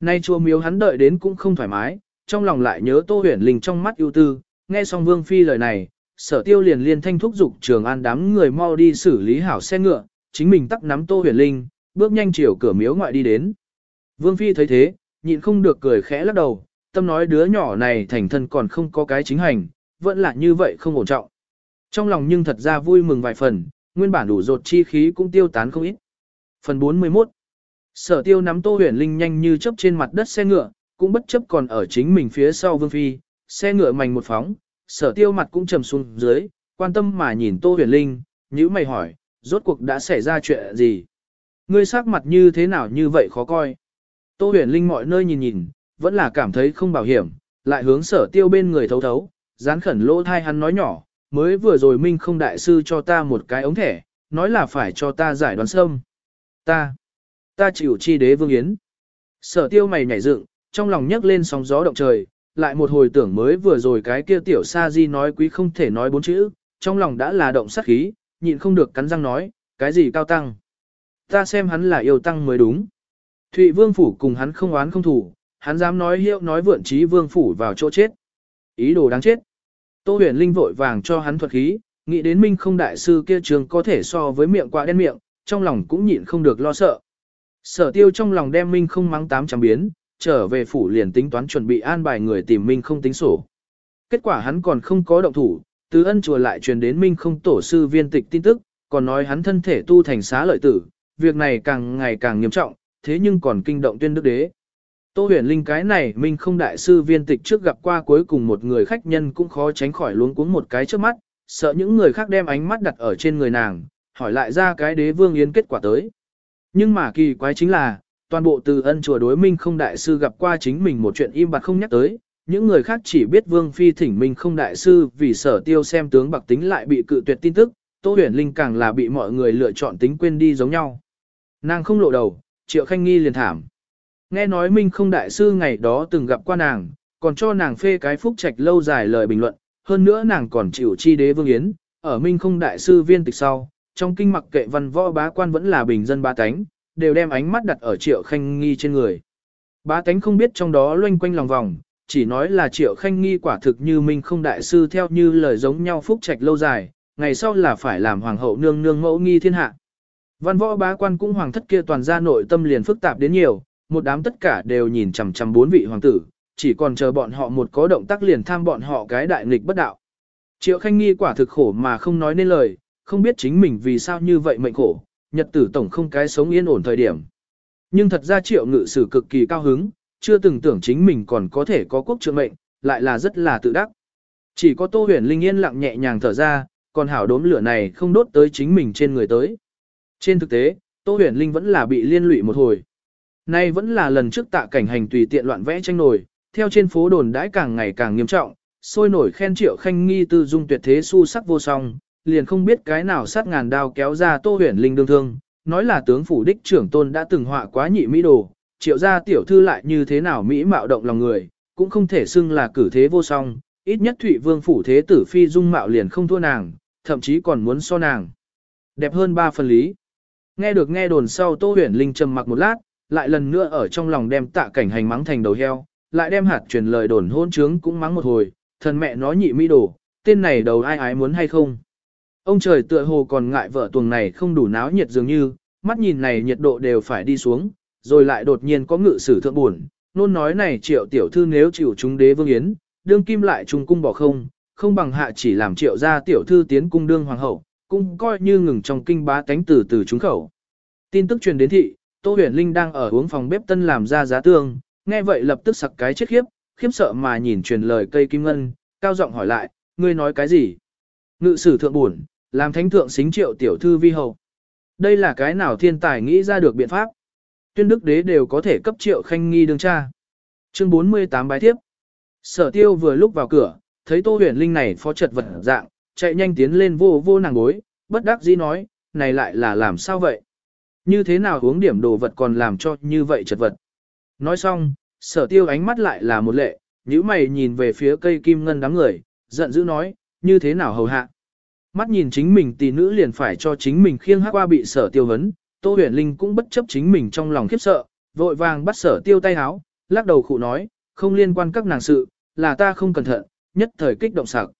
Nay chùa miếu hắn đợi đến cũng không thoải mái, trong lòng lại nhớ Tô Huyền Linh trong mắt ưu tư, nghe xong Vương Phi lời này, sở tiêu liền liên thanh thúc dục trường an đám người mau đi xử lý hảo xe ngựa, chính mình tắt nắm Tô Huyền Linh, bước nhanh chiều cửa miếu ngoại đi đến. Vương Phi thấy thế, nhịn không được cười khẽ lắc đầu, tâm nói đứa nhỏ này thành thân còn không có cái chính hành, vẫn là như vậy không ổn trọng. Trong lòng nhưng thật ra vui mừng vài phần, nguyên bản đủ rột chi khí cũng tiêu tán không ít. Phần 41 Sở tiêu nắm Tô Huyền Linh nhanh như chớp trên mặt đất xe ngựa, cũng bất chấp còn ở chính mình phía sau Vương Phi, xe ngựa mảnh một phóng, sở tiêu mặt cũng trầm xuống dưới, quan tâm mà nhìn Tô Huyền Linh, nhữ mày hỏi, rốt cuộc đã xảy ra chuyện gì? Ngươi sắc mặt như thế nào như vậy khó coi? Tô Huyền Linh mọi nơi nhìn nhìn, vẫn là cảm thấy không bảo hiểm, lại hướng sở tiêu bên người thấu thấu, dán khẩn lỗ thai hắn nói nhỏ, mới vừa rồi Minh không đại sư cho ta một cái ống thẻ, nói là phải cho ta giải đoán sâm. Ta, ta chịu chi đế vương yến. Sở tiêu mày nhảy dựng, trong lòng nhấc lên sóng gió động trời, lại một hồi tưởng mới vừa rồi cái kia tiểu sa di nói quý không thể nói bốn chữ, trong lòng đã là động sát khí, nhịn không được cắn răng nói, cái gì cao tăng. Ta xem hắn là yêu tăng mới đúng. Thụy vương phủ cùng hắn không oán không thủ, hắn dám nói hiệu nói vượn trí vương phủ vào chỗ chết. Ý đồ đáng chết. Tô huyền linh vội vàng cho hắn thuật khí, nghĩ đến minh không đại sư kia trường có thể so với miệng quạ đen miệng, trong lòng cũng nhịn không được lo sợ. Sở tiêu trong lòng đem minh không mắng tám trăm biến, trở về phủ liền tính toán chuẩn bị an bài người tìm minh không tính sổ. Kết quả hắn còn không có động thủ, từ ân chùa lại truyền đến minh không tổ sư viên tịch tin tức, còn nói hắn thân thể tu thành xá lợi tử, việc này càng ngày càng nghiêm trọng, thế nhưng còn kinh động tuyên đức đế. Tô huyền linh cái này mình không đại sư viên tịch trước gặp qua cuối cùng một người khách nhân cũng khó tránh khỏi luống cuống một cái trước mắt, sợ những người khác đem ánh mắt đặt ở trên người nàng, hỏi lại ra cái đế vương yến kết quả tới. Nhưng mà kỳ quái chính là, toàn bộ từ ân chùa đối minh không đại sư gặp qua chính mình một chuyện im bặt không nhắc tới, những người khác chỉ biết vương phi thỉnh minh không đại sư vì sở tiêu xem tướng bạc tính lại bị cự tuyệt tin tức, Tô huyền linh càng là bị mọi người lựa chọn tính quên đi giống nhau. Nàng không lộ đầu, triệu khanh nghi liền thảm. Nghe nói Minh không đại sư ngày đó từng gặp qua nàng, còn cho nàng phê cái phúc trạch lâu dài lời bình luận, hơn nữa nàng còn chịu chi đế vương yến, ở Minh không đại sư viên tịch sau, trong kinh mặc kệ văn võ bá quan vẫn là bình dân ba tánh, đều đem ánh mắt đặt ở triệu khanh nghi trên người. Bá tánh không biết trong đó loanh quanh lòng vòng, chỉ nói là triệu khanh nghi quả thực như Minh không đại sư theo như lời giống nhau phúc trạch lâu dài, ngày sau là phải làm hoàng hậu nương nương mẫu nghi thiên hạ. Văn võ bá quan cũng hoàng thất kia toàn ra nội tâm liền phức tạp đến nhiều, một đám tất cả đều nhìn chằm chằm bốn vị hoàng tử, chỉ còn chờ bọn họ một có động tác liền tham bọn họ cái đại nghịch bất đạo. Triệu Khanh Nghi quả thực khổ mà không nói nên lời, không biết chính mình vì sao như vậy mệnh khổ, nhật tử tổng không cái sống yên ổn thời điểm. Nhưng thật ra Triệu Ngự Sử cực kỳ cao hứng, chưa từng tưởng chính mình còn có thể có quốc trượng mệnh, lại là rất là tự đắc. Chỉ có Tô Huyền Linh yên lặng nhẹ nhàng thở ra, còn hảo đốm lửa này không đốt tới chính mình trên người tới. Trên thực tế, Tô Huyền Linh vẫn là bị liên lụy một hồi. Nay vẫn là lần trước tạ cảnh hành tùy tiện loạn vẽ tranh nổi, theo trên phố đồn đãi càng ngày càng nghiêm trọng, sôi nổi khen triệu khanh nghi tư dung tuyệt thế su sắc vô song, liền không biết cái nào sát ngàn đao kéo ra Tô Huyền Linh đương thương, nói là tướng phủ đích trưởng tôn đã từng họa quá nhị mỹ đồ, triệu gia tiểu thư lại như thế nào mỹ mạo động lòng người, cũng không thể xưng là cử thế vô song, ít nhất Thụy Vương phủ thế tử phi dung mạo liền không thua nàng, thậm chí còn muốn so nàng. Đẹp hơn ba phần lý. Nghe được nghe đồn sau Tô Huyền Linh trầm mặc một lát, lại lần nữa ở trong lòng đem tạ cảnh hành mắng thành đầu heo, lại đem hạt truyền lời đồn hôn trướng cũng mắng một hồi, thần mẹ nó nhị mỹ đồ, tên này đầu ai ái muốn hay không. Ông trời tựa hồ còn ngại vợ tuồng này không đủ náo nhiệt dường như, mắt nhìn này nhiệt độ đều phải đi xuống, rồi lại đột nhiên có ngự sử thượng buồn, nôn nói này triệu tiểu thư nếu chịu chúng đế vương yến, đương kim lại trung cung bỏ không, không bằng hạ chỉ làm triệu gia tiểu thư tiến cung đương hoàng hậu, cũng coi như ngừng trong kinh bá tánh từ từ trúng khẩu. Tin tức truyền đến thị, Tô Huyền Linh đang ở uống phòng bếp tân làm ra giá tương, nghe vậy lập tức sặc cái chết khiếp, khiếp sợ mà nhìn truyền lời cây kim ngân, cao giọng hỏi lại, ngươi nói cái gì? Ngự sử thượng buồn, làm thánh thượng xính triệu tiểu thư vi hầu. Đây là cái nào thiên tài nghĩ ra được biện pháp? Tuyên đức đế đều có thể cấp triệu khanh nghi đương cha. Chương 48 bài tiếp. Sở tiêu vừa lúc vào cửa, thấy Tô Huyền Linh này phó trật vật dạng, chạy nhanh tiến lên vô vô nàng bối, bất đắc dĩ nói, này lại là làm sao vậy? Như thế nào uống điểm đồ vật còn làm cho như vậy chật vật? Nói xong, sở tiêu ánh mắt lại là một lệ, nhíu mày nhìn về phía cây kim ngân đám người, giận dữ nói, như thế nào hầu hạ? Mắt nhìn chính mình tỷ nữ liền phải cho chính mình khiêng hát qua bị sở tiêu vấn, Tô Huyền Linh cũng bất chấp chính mình trong lòng khiếp sợ, vội vàng bắt sở tiêu tay háo, lắc đầu khụ nói, không liên quan các nàng sự, là ta không cẩn thận, nhất thời kích động sặc.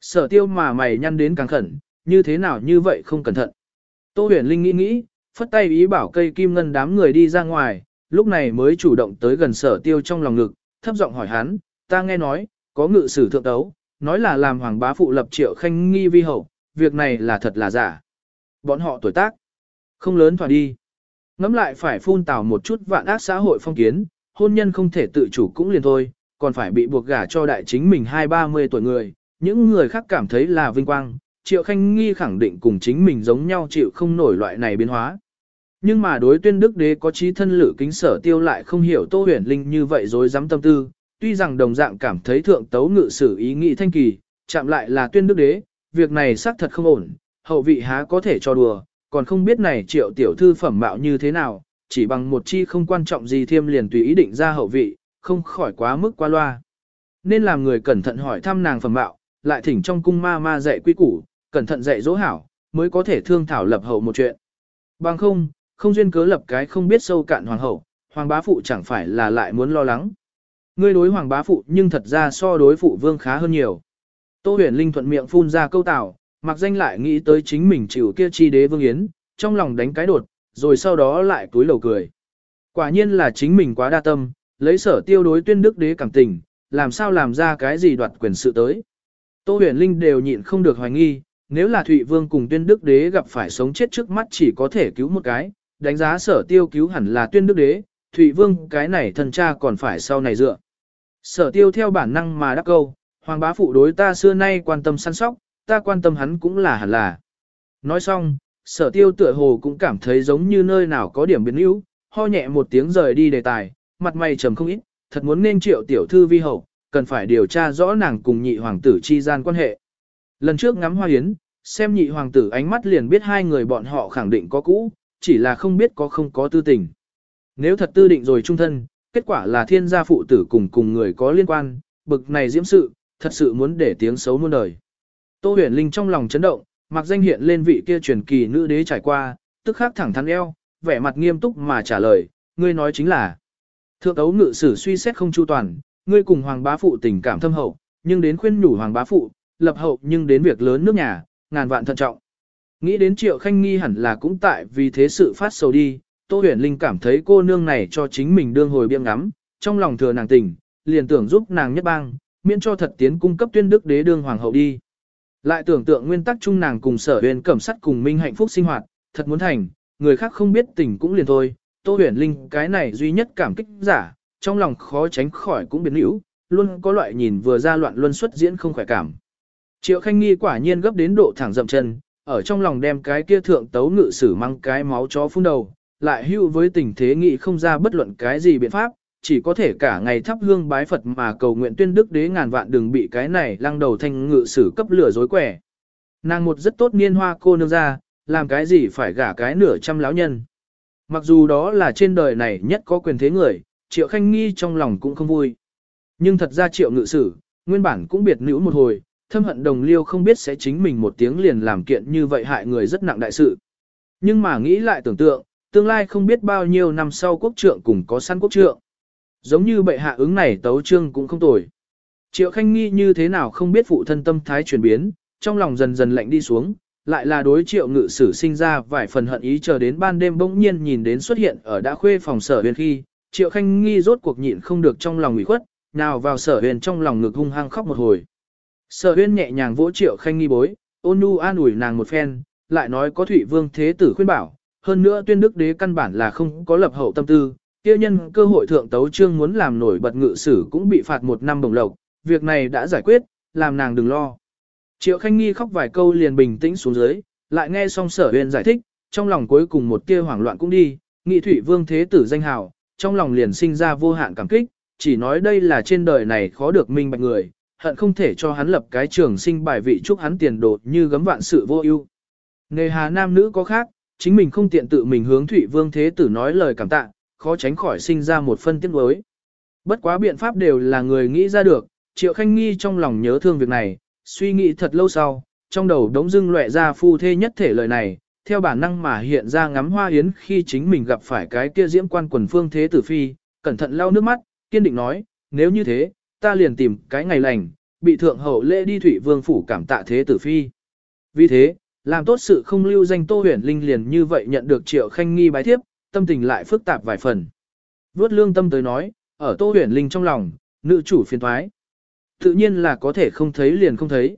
Sở tiêu mà mày nhăn đến càng khẩn, như thế nào như vậy không cẩn thận. Tô huyền linh nghĩ nghĩ, phất tay ý bảo cây kim ngân đám người đi ra ngoài, lúc này mới chủ động tới gần sở tiêu trong lòng ngực, thấp giọng hỏi hắn, ta nghe nói, có ngự sử thượng đấu, nói là làm hoàng bá phụ lập triệu khanh nghi vi hậu, việc này là thật là giả. Bọn họ tuổi tác, không lớn thỏa đi. Ngắm lại phải phun tào một chút vạn ác xã hội phong kiến, hôn nhân không thể tự chủ cũng liền thôi, còn phải bị buộc gả cho đại chính mình hai ba mươi tuổi người, những người khác cảm thấy là vinh quang, Triệu Khanh Nghi khẳng định cùng chính mình giống nhau chịu không nổi loại này biến hóa. Nhưng mà đối tuyên đức đế có trí thân lự kính sở tiêu lại không hiểu Tô Huyền Linh như vậy rồi dám tâm tư, tuy rằng đồng dạng cảm thấy thượng tấu ngự sử ý nghĩ thanh kỳ, chạm lại là tuyên đức đế, việc này xác thật không ổn, hậu vị há có thể cho đùa, còn không biết này triệu tiểu thư phẩm mạo như thế nào, chỉ bằng một chi không quan trọng gì thêm liền tùy ý định ra hậu vị, không khỏi quá mức qua loa. Nên làm người cẩn thận hỏi thăm nàng phẩm mạo, lại thỉnh trong cung ma ma dạy quy củ, cẩn thận dạy dỗ hảo, mới có thể thương thảo lập hậu một chuyện. Bằng không, không duyên cớ lập cái không biết sâu cạn hoàng hậu, hoàng bá phụ chẳng phải là lại muốn lo lắng. Ngươi đối hoàng bá phụ nhưng thật ra so đối phụ vương khá hơn nhiều. Tô huyền linh thuận miệng phun ra câu tào, mặc danh lại nghĩ tới chính mình chịu kia chi đế vương yến, trong lòng đánh cái đột, rồi sau đó lại túi lầu cười. Quả nhiên là chính mình quá đa tâm, lấy sở tiêu đối tuyên đức đế cảm tình, làm sao làm ra cái gì đoạt quyền sự tới. Tô huyền linh đều nhịn không được hoài nghi, nếu là Thụy Vương cùng tuyên đức đế gặp phải sống chết trước mắt chỉ có thể cứu một cái, đánh giá sở tiêu cứu hẳn là tuyên đức đế, Thụy Vương cái này thần cha còn phải sau này dựa. Sở tiêu theo bản năng mà đắc câu, hoàng bá phụ đối ta xưa nay quan tâm săn sóc, ta quan tâm hắn cũng là hẳn là. Nói xong, sở tiêu tựa hồ cũng cảm thấy giống như nơi nào có điểm biến yếu, ho nhẹ một tiếng rời đi đề tài, mặt mày trầm không ít, thật muốn nên triệu tiểu thư vi hậu, cần phải điều tra rõ nàng cùng nhị hoàng tử chi gian quan hệ. Lần trước ngắm hoa hiến, xem nhị hoàng tử ánh mắt liền biết hai người bọn họ khẳng định có cũ, chỉ là không biết có không có tư tình. Nếu thật tư định rồi trung thân, kết quả là thiên gia phụ tử cùng cùng người có liên quan, bực này diễm sự, thật sự muốn để tiếng xấu muôn đời. Tô huyền linh trong lòng chấn động, mặc danh hiện lên vị kia truyền kỳ nữ đế trải qua, tức khắc thẳng thắn eo, vẻ mặt nghiêm túc mà trả lời, ngươi nói chính là. Thượng ấu ngự sử suy xét không chu toàn, ngươi cùng hoàng bá phụ tình cảm thâm hậu, nhưng đến khuyên nhủ hoàng bá phụ, lập hậu nhưng đến việc lớn nước nhà, ngàn vạn thận trọng. Nghĩ đến triệu khanh nghi hẳn là cũng tại vì thế sự phát sầu đi, Tô huyền linh cảm thấy cô nương này cho chính mình đương hồi biếng ngắm, trong lòng thừa nàng tỉnh liền tưởng giúp nàng nhất bang, miễn cho thật tiến cung cấp tuyên đức đế đương hoàng hậu đi. Lại tưởng tượng nguyên tắc chung nàng cùng sở huyền cẩm sắt cùng minh hạnh phúc sinh hoạt, thật muốn thành, người khác không biết tỉnh cũng liền thôi, Tô huyền linh cái này duy nhất cảm kích giả, trong lòng khó tránh khỏi cũng biến hữu, luôn có loại nhìn vừa ra loạn luân xuất diễn không khỏe cảm. Triệu Khanh Nghi quả nhiên gấp đến độ thẳng dậm chân, ở trong lòng đem cái kia thượng tấu ngự sử mang cái máu chó phun đầu, lại hưu với tình thế nghị không ra bất luận cái gì biện pháp, chỉ có thể cả ngày thắp hương bái Phật mà cầu nguyện tuyên đức đế ngàn vạn đừng bị cái này lăng đầu thanh ngự sử cấp lửa dối quẻ. Nàng một rất tốt niên hoa cô nương ra, làm cái gì phải gả cái nửa trăm lão nhân. Mặc dù đó là trên đời này nhất có quyền thế người, triệu khanh nghi trong lòng cũng không vui. Nhưng thật ra triệu ngự sử, nguyên bản cũng biệt nữ một hồi, thâm hận đồng liêu không biết sẽ chính mình một tiếng liền làm kiện như vậy hại người rất nặng đại sự. Nhưng mà nghĩ lại tưởng tượng, tương lai không biết bao nhiêu năm sau quốc trượng cùng có săn quốc trượng. Giống như bệ hạ ứng này tấu trương cũng không tồi. Triệu Khanh nghi như thế nào không biết phụ thân tâm thái chuyển biến, trong lòng dần dần lạnh đi xuống, lại là đối triệu ngự sử sinh ra vài phần hận ý chờ đến ban đêm bỗng nhiên nhìn đến xuất hiện ở đã khuê phòng sở huyền khi, triệu khanh nghi rốt cuộc nhịn không được trong lòng ủy khuất, nào vào sở huyền trong lòng ngực hung hăng khóc một hồi. Sở huyên nhẹ nhàng vỗ triệu khanh nghi bối, ôn nhu an ủi nàng một phen, lại nói có thủy vương thế tử khuyên bảo, hơn nữa tuyên đức đế căn bản là không có lập hậu tâm tư, kia nhân cơ hội thượng tấu trương muốn làm nổi bật ngự sử cũng bị phạt một năm bổng lộc, việc này đã giải quyết, làm nàng đừng lo. Triệu Khanh Nghi khóc vài câu liền bình tĩnh xuống dưới, lại nghe xong sở huyên giải thích, trong lòng cuối cùng một tia hoảng loạn cũng đi, nghị thủy vương thế tử danh hào, trong lòng liền sinh ra vô hạn cảm kích, chỉ nói đây là trên đời này khó được minh bạch người, hận không thể cho hắn lập cái trường sinh bài vị chúc hắn tiền đột như gấm vạn sự vô ưu. Nghề hà nam nữ có khác, chính mình không tiện tự mình hướng thủy vương thế tử nói lời cảm tạ, khó tránh khỏi sinh ra một phân tiếc nuối. Bất quá biện pháp đều là người nghĩ ra được, Triệu Khanh Nghi trong lòng nhớ thương việc này, suy nghĩ thật lâu sau, trong đầu đống dưng lệ ra phu thê nhất thể lời này, theo bản năng mà hiện ra ngắm hoa yến khi chính mình gặp phải cái kia diễm quan quần phương thế tử phi, cẩn thận lau nước mắt, kiên định nói, nếu như thế, ta liền tìm cái ngày lành, bị thượng hậu lễ đi thủy vương phủ cảm tạ thế tử phi. Vì thế, làm tốt sự không lưu danh Tô Huyền Linh liền như vậy nhận được Triệu Khanh Nghi bái thiếp, tâm tình lại phức tạp vài phần. Vốt lương tâm tới nói, ở Tô Huyền Linh trong lòng, nữ chủ phiền thoái. Tự nhiên là có thể không thấy liền không thấy.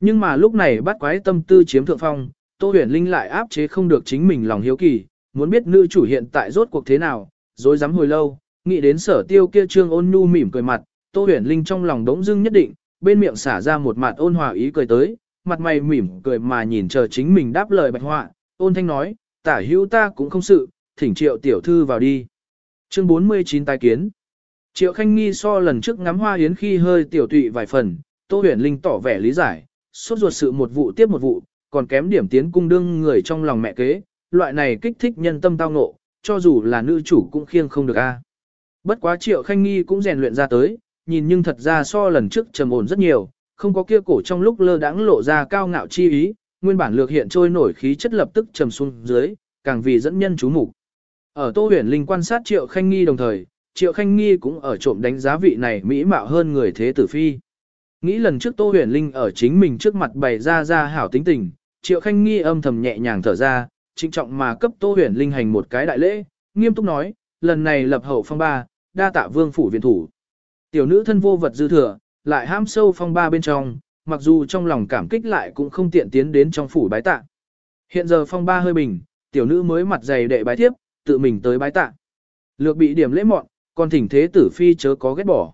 Nhưng mà lúc này bắt quái tâm tư chiếm thượng phong, Tô Huyền Linh lại áp chế không được chính mình lòng hiếu kỳ, muốn biết nữ chủ hiện tại rốt cuộc thế nào, rồi dám hồi lâu, nghĩ đến sở tiêu kia trương ôn nhu mỉm cười mặt, Tô Huyền Linh trong lòng đống dưng nhất định, bên miệng xả ra một mặt ôn hòa ý cười tới, mặt mày mỉm cười mà nhìn chờ chính mình đáp lời bạch họa, ôn thanh nói, tả hữu ta cũng không sự, thỉnh triệu tiểu thư vào đi. Chương 49 tái kiến. Triệu Khanh Nghi so lần trước ngắm hoa yến khi hơi tiểu tụy vài phần, Tô Huyền Linh tỏ vẻ lý giải, suốt ruột sự một vụ tiếp một vụ, còn kém điểm tiến cung đương người trong lòng mẹ kế, loại này kích thích nhân tâm tao ngộ, cho dù là nữ chủ cũng khiêng không được a. Bất quá Triệu Khanh Nghi cũng rèn luyện ra tới, nhìn nhưng thật ra so lần trước trầm ổn rất nhiều, không có kia cổ trong lúc lơ đãng lộ ra cao ngạo chi ý, nguyên bản lược hiện trôi nổi khí chất lập tức trầm xuống dưới, càng vì dẫn nhân chú mục. Ở Tô Huyền Linh quan sát Triệu Khanh Nghi đồng thời, Triệu Khanh Nghi cũng ở trộm đánh giá vị này mỹ mạo hơn người thế tử phi. Nghĩ lần trước Tô Huyền Linh ở chính mình trước mặt bày ra ra hảo tính tình, Triệu Khanh Nghi âm thầm nhẹ nhàng thở ra, trịnh trọng mà cấp Tô Huyền Linh hành một cái đại lễ, nghiêm túc nói, lần này lập hậu phong ba, đa tạ vương phủ viện thủ. Tiểu nữ thân vô vật dư thừa, lại ham sâu phong ba bên trong, mặc dù trong lòng cảm kích lại cũng không tiện tiến đến trong phủ bái tạ. Hiện giờ phong ba hơi bình, tiểu nữ mới mặt dày đệ bái tiếp, tự mình tới bái tạ. Lược bị điểm lễ mọn, còn thỉnh thế tử phi chớ có ghét bỏ.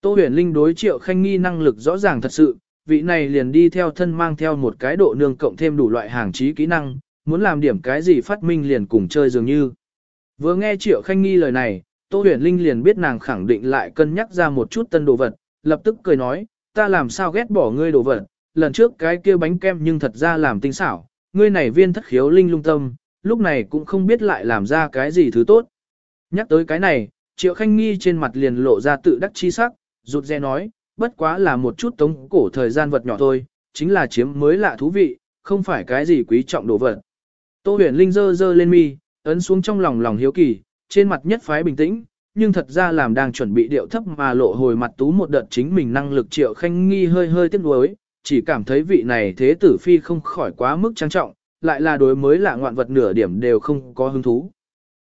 Tô huyền linh đối triệu khanh nghi năng lực rõ ràng thật sự, vị này liền đi theo thân mang theo một cái độ nương cộng thêm đủ loại hàng trí kỹ năng, muốn làm điểm cái gì phát minh liền cùng chơi dường như. Vừa nghe triệu khanh nghi lời này, Tô huyền linh liền biết nàng khẳng định lại cân nhắc ra một chút tân đồ vật, lập tức cười nói, ta làm sao ghét bỏ ngươi đồ vật, lần trước cái kia bánh kem nhưng thật ra làm tinh xảo, ngươi này viên thất khiếu linh lung tâm, lúc này cũng không biết lại làm ra cái gì thứ tốt. Nhắc tới cái này, Triệu Khanh Nghi trên mặt liền lộ ra tự đắc chi sắc, rụt rè nói, bất quá là một chút tống cổ thời gian vật nhỏ thôi, chính là chiếm mới lạ thú vị, không phải cái gì quý trọng đồ vật. Tô huyền linh dơ dơ lên mi, ấn xuống trong lòng lòng hiếu kỳ, trên mặt nhất phái bình tĩnh, nhưng thật ra làm đang chuẩn bị điệu thấp mà lộ hồi mặt tú một đợt chính mình năng lực triệu khanh nghi hơi hơi tiếc nuối, chỉ cảm thấy vị này thế tử phi không khỏi quá mức trang trọng, lại là đối mới lạ ngoạn vật nửa điểm đều không có hứng thú.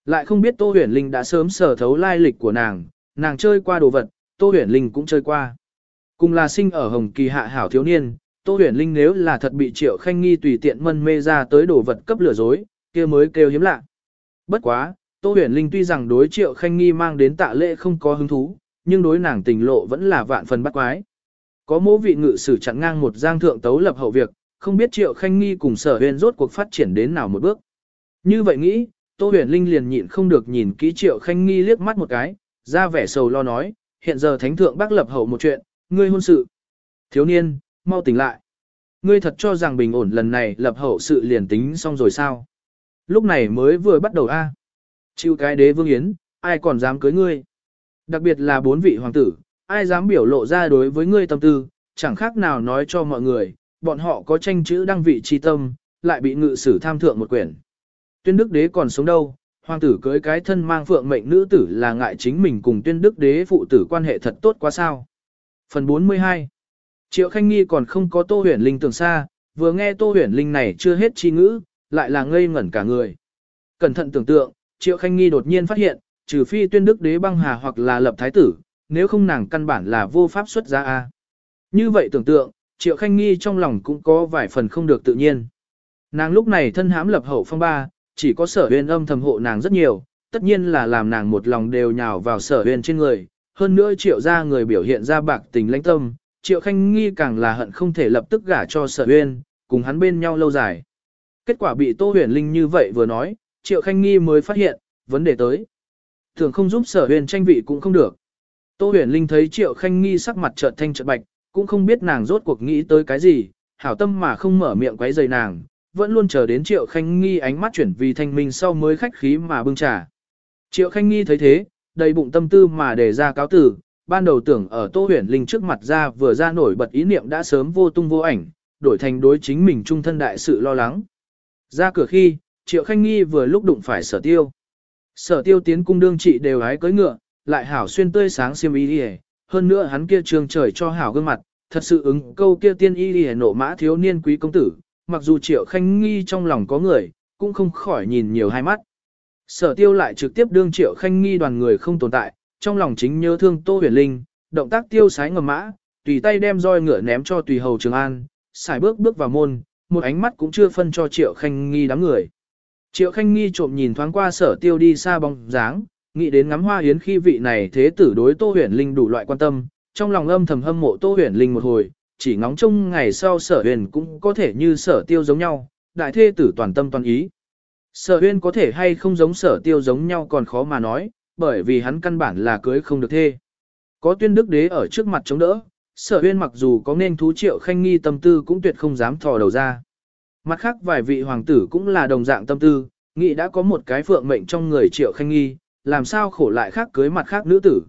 Lại không biết Tô Huyền Linh đã sớm sở thấu lai lịch của nàng, nàng chơi qua đồ vật, Tô Huyền Linh cũng chơi qua. Cùng là sinh ở Hồng Kỳ hạ hảo thiếu niên, Tô Huyền Linh nếu là thật bị Triệu Khanh Nghi tùy tiện mân mê ra tới đồ vật cấp lừa dối, kia mới kêu hiếm lạ. Bất quá, Tô Huyền Linh tuy rằng đối Triệu Khanh Nghi mang đến tạ lễ không có hứng thú, nhưng đối nàng tình lộ vẫn là vạn phần bắt quái. Có mô vị ngự sử chặn ngang một giang thượng tấu lập hậu việc, không biết Triệu Khanh Nghi cùng sở huyền rốt cuộc phát triển đến nào một bước. Như vậy nghĩ, Tô Huyền Linh liền nhịn không được nhìn kỹ Triệu Khanh Nghi liếc mắt một cái, ra vẻ sầu lo nói, hiện giờ thánh thượng bác lập hậu một chuyện, ngươi hôn sự. Thiếu niên, mau tỉnh lại. Ngươi thật cho rằng bình ổn lần này lập hậu sự liền tính xong rồi sao? Lúc này mới vừa bắt đầu a. Chịu cái đế vương yến, ai còn dám cưới ngươi? Đặc biệt là bốn vị hoàng tử, ai dám biểu lộ ra đối với ngươi tâm tư, chẳng khác nào nói cho mọi người, bọn họ có tranh chữ đăng vị chi tâm, lại bị ngự sử tham thượng một quyển. Tuyên đức đế còn sống đâu, hoàng tử cưới cái thân mang phượng mệnh nữ tử là ngại chính mình cùng tuyên đức đế phụ tử quan hệ thật tốt quá sao. Phần 42 Triệu Khanh Nghi còn không có Tô Huyền Linh tưởng xa, vừa nghe Tô Huyền Linh này chưa hết chi ngữ, lại là ngây ngẩn cả người. Cẩn thận tưởng tượng, Triệu Khanh Nghi đột nhiên phát hiện, trừ phi tuyên đức đế băng hà hoặc là lập thái tử, nếu không nàng căn bản là vô pháp xuất ra a. Như vậy tưởng tượng, Triệu Khanh Nghi trong lòng cũng có vài phần không được tự nhiên. Nàng lúc này thân hãm lập hậu phong ba, chỉ có sở huyền âm thầm hộ nàng rất nhiều, tất nhiên là làm nàng một lòng đều nhào vào sở huyền trên người. Hơn nữa triệu ra người biểu hiện ra bạc tình lãnh tâm, triệu khanh nghi càng là hận không thể lập tức gả cho sở huyền, cùng hắn bên nhau lâu dài. Kết quả bị Tô Huyền Linh như vậy vừa nói, triệu khanh nghi mới phát hiện, vấn đề tới. Thường không giúp sở huyền tranh vị cũng không được. Tô huyền linh thấy triệu khanh nghi sắc mặt chợt thanh chợt bạch, cũng không biết nàng rốt cuộc nghĩ tới cái gì, hảo tâm mà không mở miệng quấy rầy nàng, vẫn luôn chờ đến triệu khanh nghi ánh mắt chuyển vì thanh minh sau mới khách khí mà bưng trà. Triệu khanh nghi thấy thế, đầy bụng tâm tư mà để ra cáo tử, ban đầu tưởng ở tô huyền linh trước mặt ra vừa ra nổi bật ý niệm đã sớm vô tung vô ảnh, đổi thành đối chính mình trung thân đại sự lo lắng. Ra cửa khi, triệu khanh nghi vừa lúc đụng phải sở tiêu. Sở tiêu tiến cung đương trị đều hái cưỡi ngựa, lại hảo xuyên tươi sáng xiêm y đi hơn nữa hắn kia trường trời cho hảo gương mặt, thật sự ứng câu kia tiên y đi nộ mã thiếu niên quý công tử, mặc dù triệu khanh nghi trong lòng có người, cũng không khỏi nhìn nhiều hai mắt. Sở tiêu lại trực tiếp đương triệu khanh nghi đoàn người không tồn tại, trong lòng chính nhớ thương Tô Huyền Linh, động tác tiêu sái ngầm mã, tùy tay đem roi ngựa ném cho tùy hầu Trường An, xài bước bước vào môn, một ánh mắt cũng chưa phân cho triệu khanh nghi đám người. Triệu khanh nghi trộm nhìn thoáng qua sở tiêu đi xa bóng dáng, nghĩ đến ngắm hoa yến khi vị này thế tử đối Tô Huyền Linh đủ loại quan tâm, trong lòng âm thầm hâm mộ Tô Huyền Linh một hồi, chỉ ngóng trông ngày sau sở huyền cũng có thể như sở tiêu giống nhau, đại thê tử toàn tâm toàn ý. Sở huyền có thể hay không giống sở tiêu giống nhau còn khó mà nói, bởi vì hắn căn bản là cưới không được thê. Có tuyên đức đế ở trước mặt chống đỡ, sở huyền mặc dù có nên thú triệu khanh nghi tâm tư cũng tuyệt không dám thò đầu ra. Mặt khác vài vị hoàng tử cũng là đồng dạng tâm tư, nghĩ đã có một cái phượng mệnh trong người triệu khanh nghi, làm sao khổ lại khác cưới mặt khác nữ tử.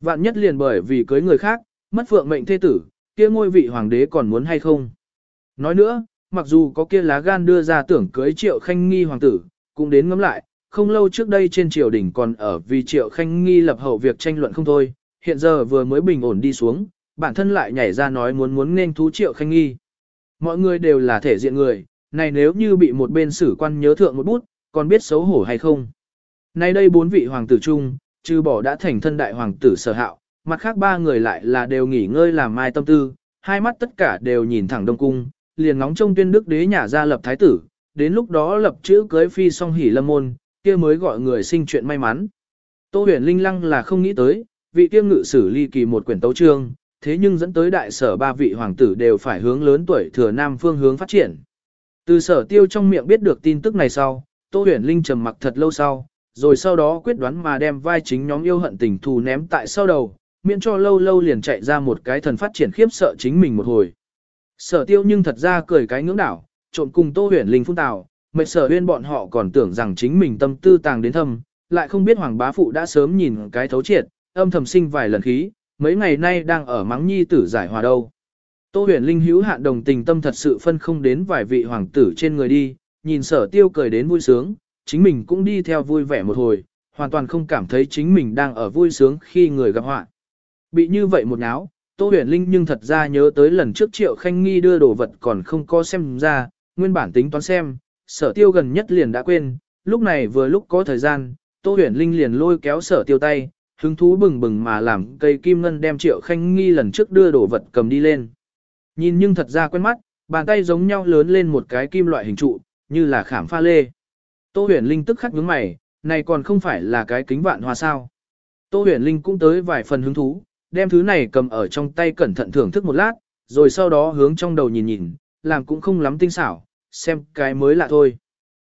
Vạn nhất liền bởi vì cưới người khác, mất phượng mệnh thê tử, kia ngôi vị hoàng đế còn muốn hay không. Nói nữa, mặc dù có kia lá gan đưa ra tưởng cưới triệu khanh nghi hoàng tử, cũng đến ngắm lại, không lâu trước đây trên triều đình còn ở vì triệu khanh nghi lập hậu việc tranh luận không thôi, hiện giờ vừa mới bình ổn đi xuống, bản thân lại nhảy ra nói muốn muốn nên thú triệu khanh nghi. Mọi người đều là thể diện người, này nếu như bị một bên sử quan nhớ thượng một bút, còn biết xấu hổ hay không. Nay đây bốn vị hoàng tử chung, trừ bỏ đã thành thân đại hoàng tử sở hạo, mặt khác ba người lại là đều nghỉ ngơi làm mai tâm tư, hai mắt tất cả đều nhìn thẳng đông cung, liền ngóng trông tuyên đức đế nhà ra lập thái tử, đến lúc đó lập chữ cưới phi song hỉ lâm môn, kia mới gọi người sinh chuyện may mắn. Tô huyền linh lăng là không nghĩ tới, vị kia ngự sử ly kỳ một quyển tấu trương, thế nhưng dẫn tới đại sở ba vị hoàng tử đều phải hướng lớn tuổi thừa nam phương hướng phát triển. Từ sở tiêu trong miệng biết được tin tức này sau, Tô huyền linh trầm mặc thật lâu sau, rồi sau đó quyết đoán mà đem vai chính nhóm yêu hận tình thù ném tại sau đầu, miễn cho lâu lâu liền chạy ra một cái thần phát triển khiếp sợ chính mình một hồi. Sở tiêu nhưng thật ra cười cái ngưỡng đảo, trộn cùng tô huyền linh phun tào, mệt sở huyên bọn họ còn tưởng rằng chính mình tâm tư tàng đến thâm, lại không biết hoàng bá phụ đã sớm nhìn cái thấu triệt, âm thầm sinh vài lần khí, mấy ngày nay đang ở mắng nhi tử giải hòa đâu. Tô huyền linh hữu hạn đồng tình tâm thật sự phân không đến vài vị hoàng tử trên người đi, nhìn sở tiêu cười đến vui sướng, chính mình cũng đi theo vui vẻ một hồi, hoàn toàn không cảm thấy chính mình đang ở vui sướng khi người gặp họa. Bị như vậy một náo, Tô huyền linh nhưng thật ra nhớ tới lần trước triệu khanh nghi đưa đồ vật còn không có xem ra, nguyên bản tính toán xem, sở tiêu gần nhất liền đã quên, lúc này vừa lúc có thời gian, Tô huyền linh liền lôi kéo sở tiêu tay, hứng thú bừng bừng mà làm cây kim ngân đem triệu khanh nghi lần trước đưa đồ vật cầm đi lên. Nhìn nhưng thật ra quen mắt, bàn tay giống nhau lớn lên một cái kim loại hình trụ, như là khảm pha lê. Tô huyền linh tức khắc nhướng mày, này còn không phải là cái kính vạn hoa sao. Tô huyền linh cũng tới vài phần hứng thú, đem thứ này cầm ở trong tay cẩn thận thưởng thức một lát, rồi sau đó hướng trong đầu nhìn nhìn, làm cũng không lắm tinh xảo, xem cái mới lạ thôi.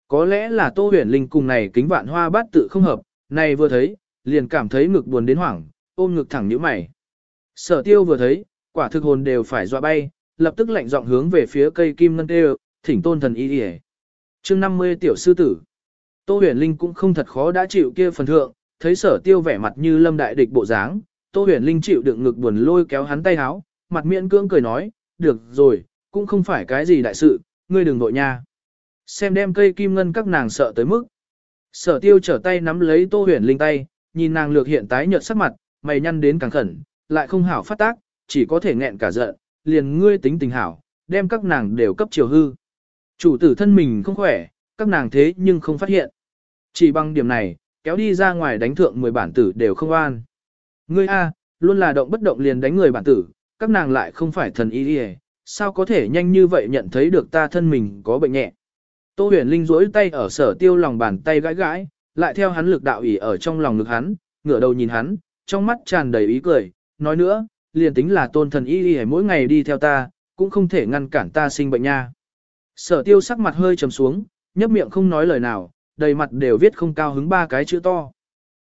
Có lẽ là Tô huyền linh cùng này kính vạn hoa bát tự không hợp, này vừa thấy, liền cảm thấy ngực buồn đến hoảng, ôm ngực thẳng nhíu mày. Sở tiêu vừa thấy, quả thực hồn đều phải dọa bay, lập tức lạnh giọng hướng về phía cây kim ngân tê thỉnh tôn thần y đi chương 50 tiểu sư tử. Tô huyền linh cũng không thật khó đã chịu kia phần thượng, thấy sở tiêu vẻ mặt như lâm đại địch bộ dáng, tô huyền linh chịu đựng ngực buồn lôi kéo hắn tay háo, mặt miễn cưỡng cười nói, được rồi, cũng không phải cái gì đại sự, ngươi đừng nội nha. Xem đem cây kim ngân các nàng sợ tới mức. Sở tiêu trở tay nắm lấy tô huyền linh tay, nhìn nàng lược hiện tái nhợt sắc mặt, mày nhăn đến càng khẩn, lại không hảo phát tác, chỉ có thể nghẹn cả giận, liền ngươi tính tình hảo, đem các nàng đều cấp chiều hư. Chủ tử thân mình không khỏe, các nàng thế nhưng không phát hiện. Chỉ bằng điểm này, kéo đi ra ngoài đánh thượng 10 bản tử đều không an. Ngươi A, luôn là động bất động liền đánh người bản tử, các nàng lại không phải thần y đi sao có thể nhanh như vậy nhận thấy được ta thân mình có bệnh nhẹ. Tô huyền linh rỗi tay ở sở tiêu lòng bàn tay gãi gãi, lại theo hắn lực đạo ỉ ở trong lòng ngực hắn, ngửa đầu nhìn hắn, trong mắt tràn đầy ý cười, nói nữa, liền tính là tôn thần y y mỗi ngày đi theo ta, cũng không thể ngăn cản ta sinh bệnh nha. Sở tiêu sắc mặt hơi trầm xuống, nhấp miệng không nói lời nào, đầy mặt đều viết không cao hứng ba cái chữ to.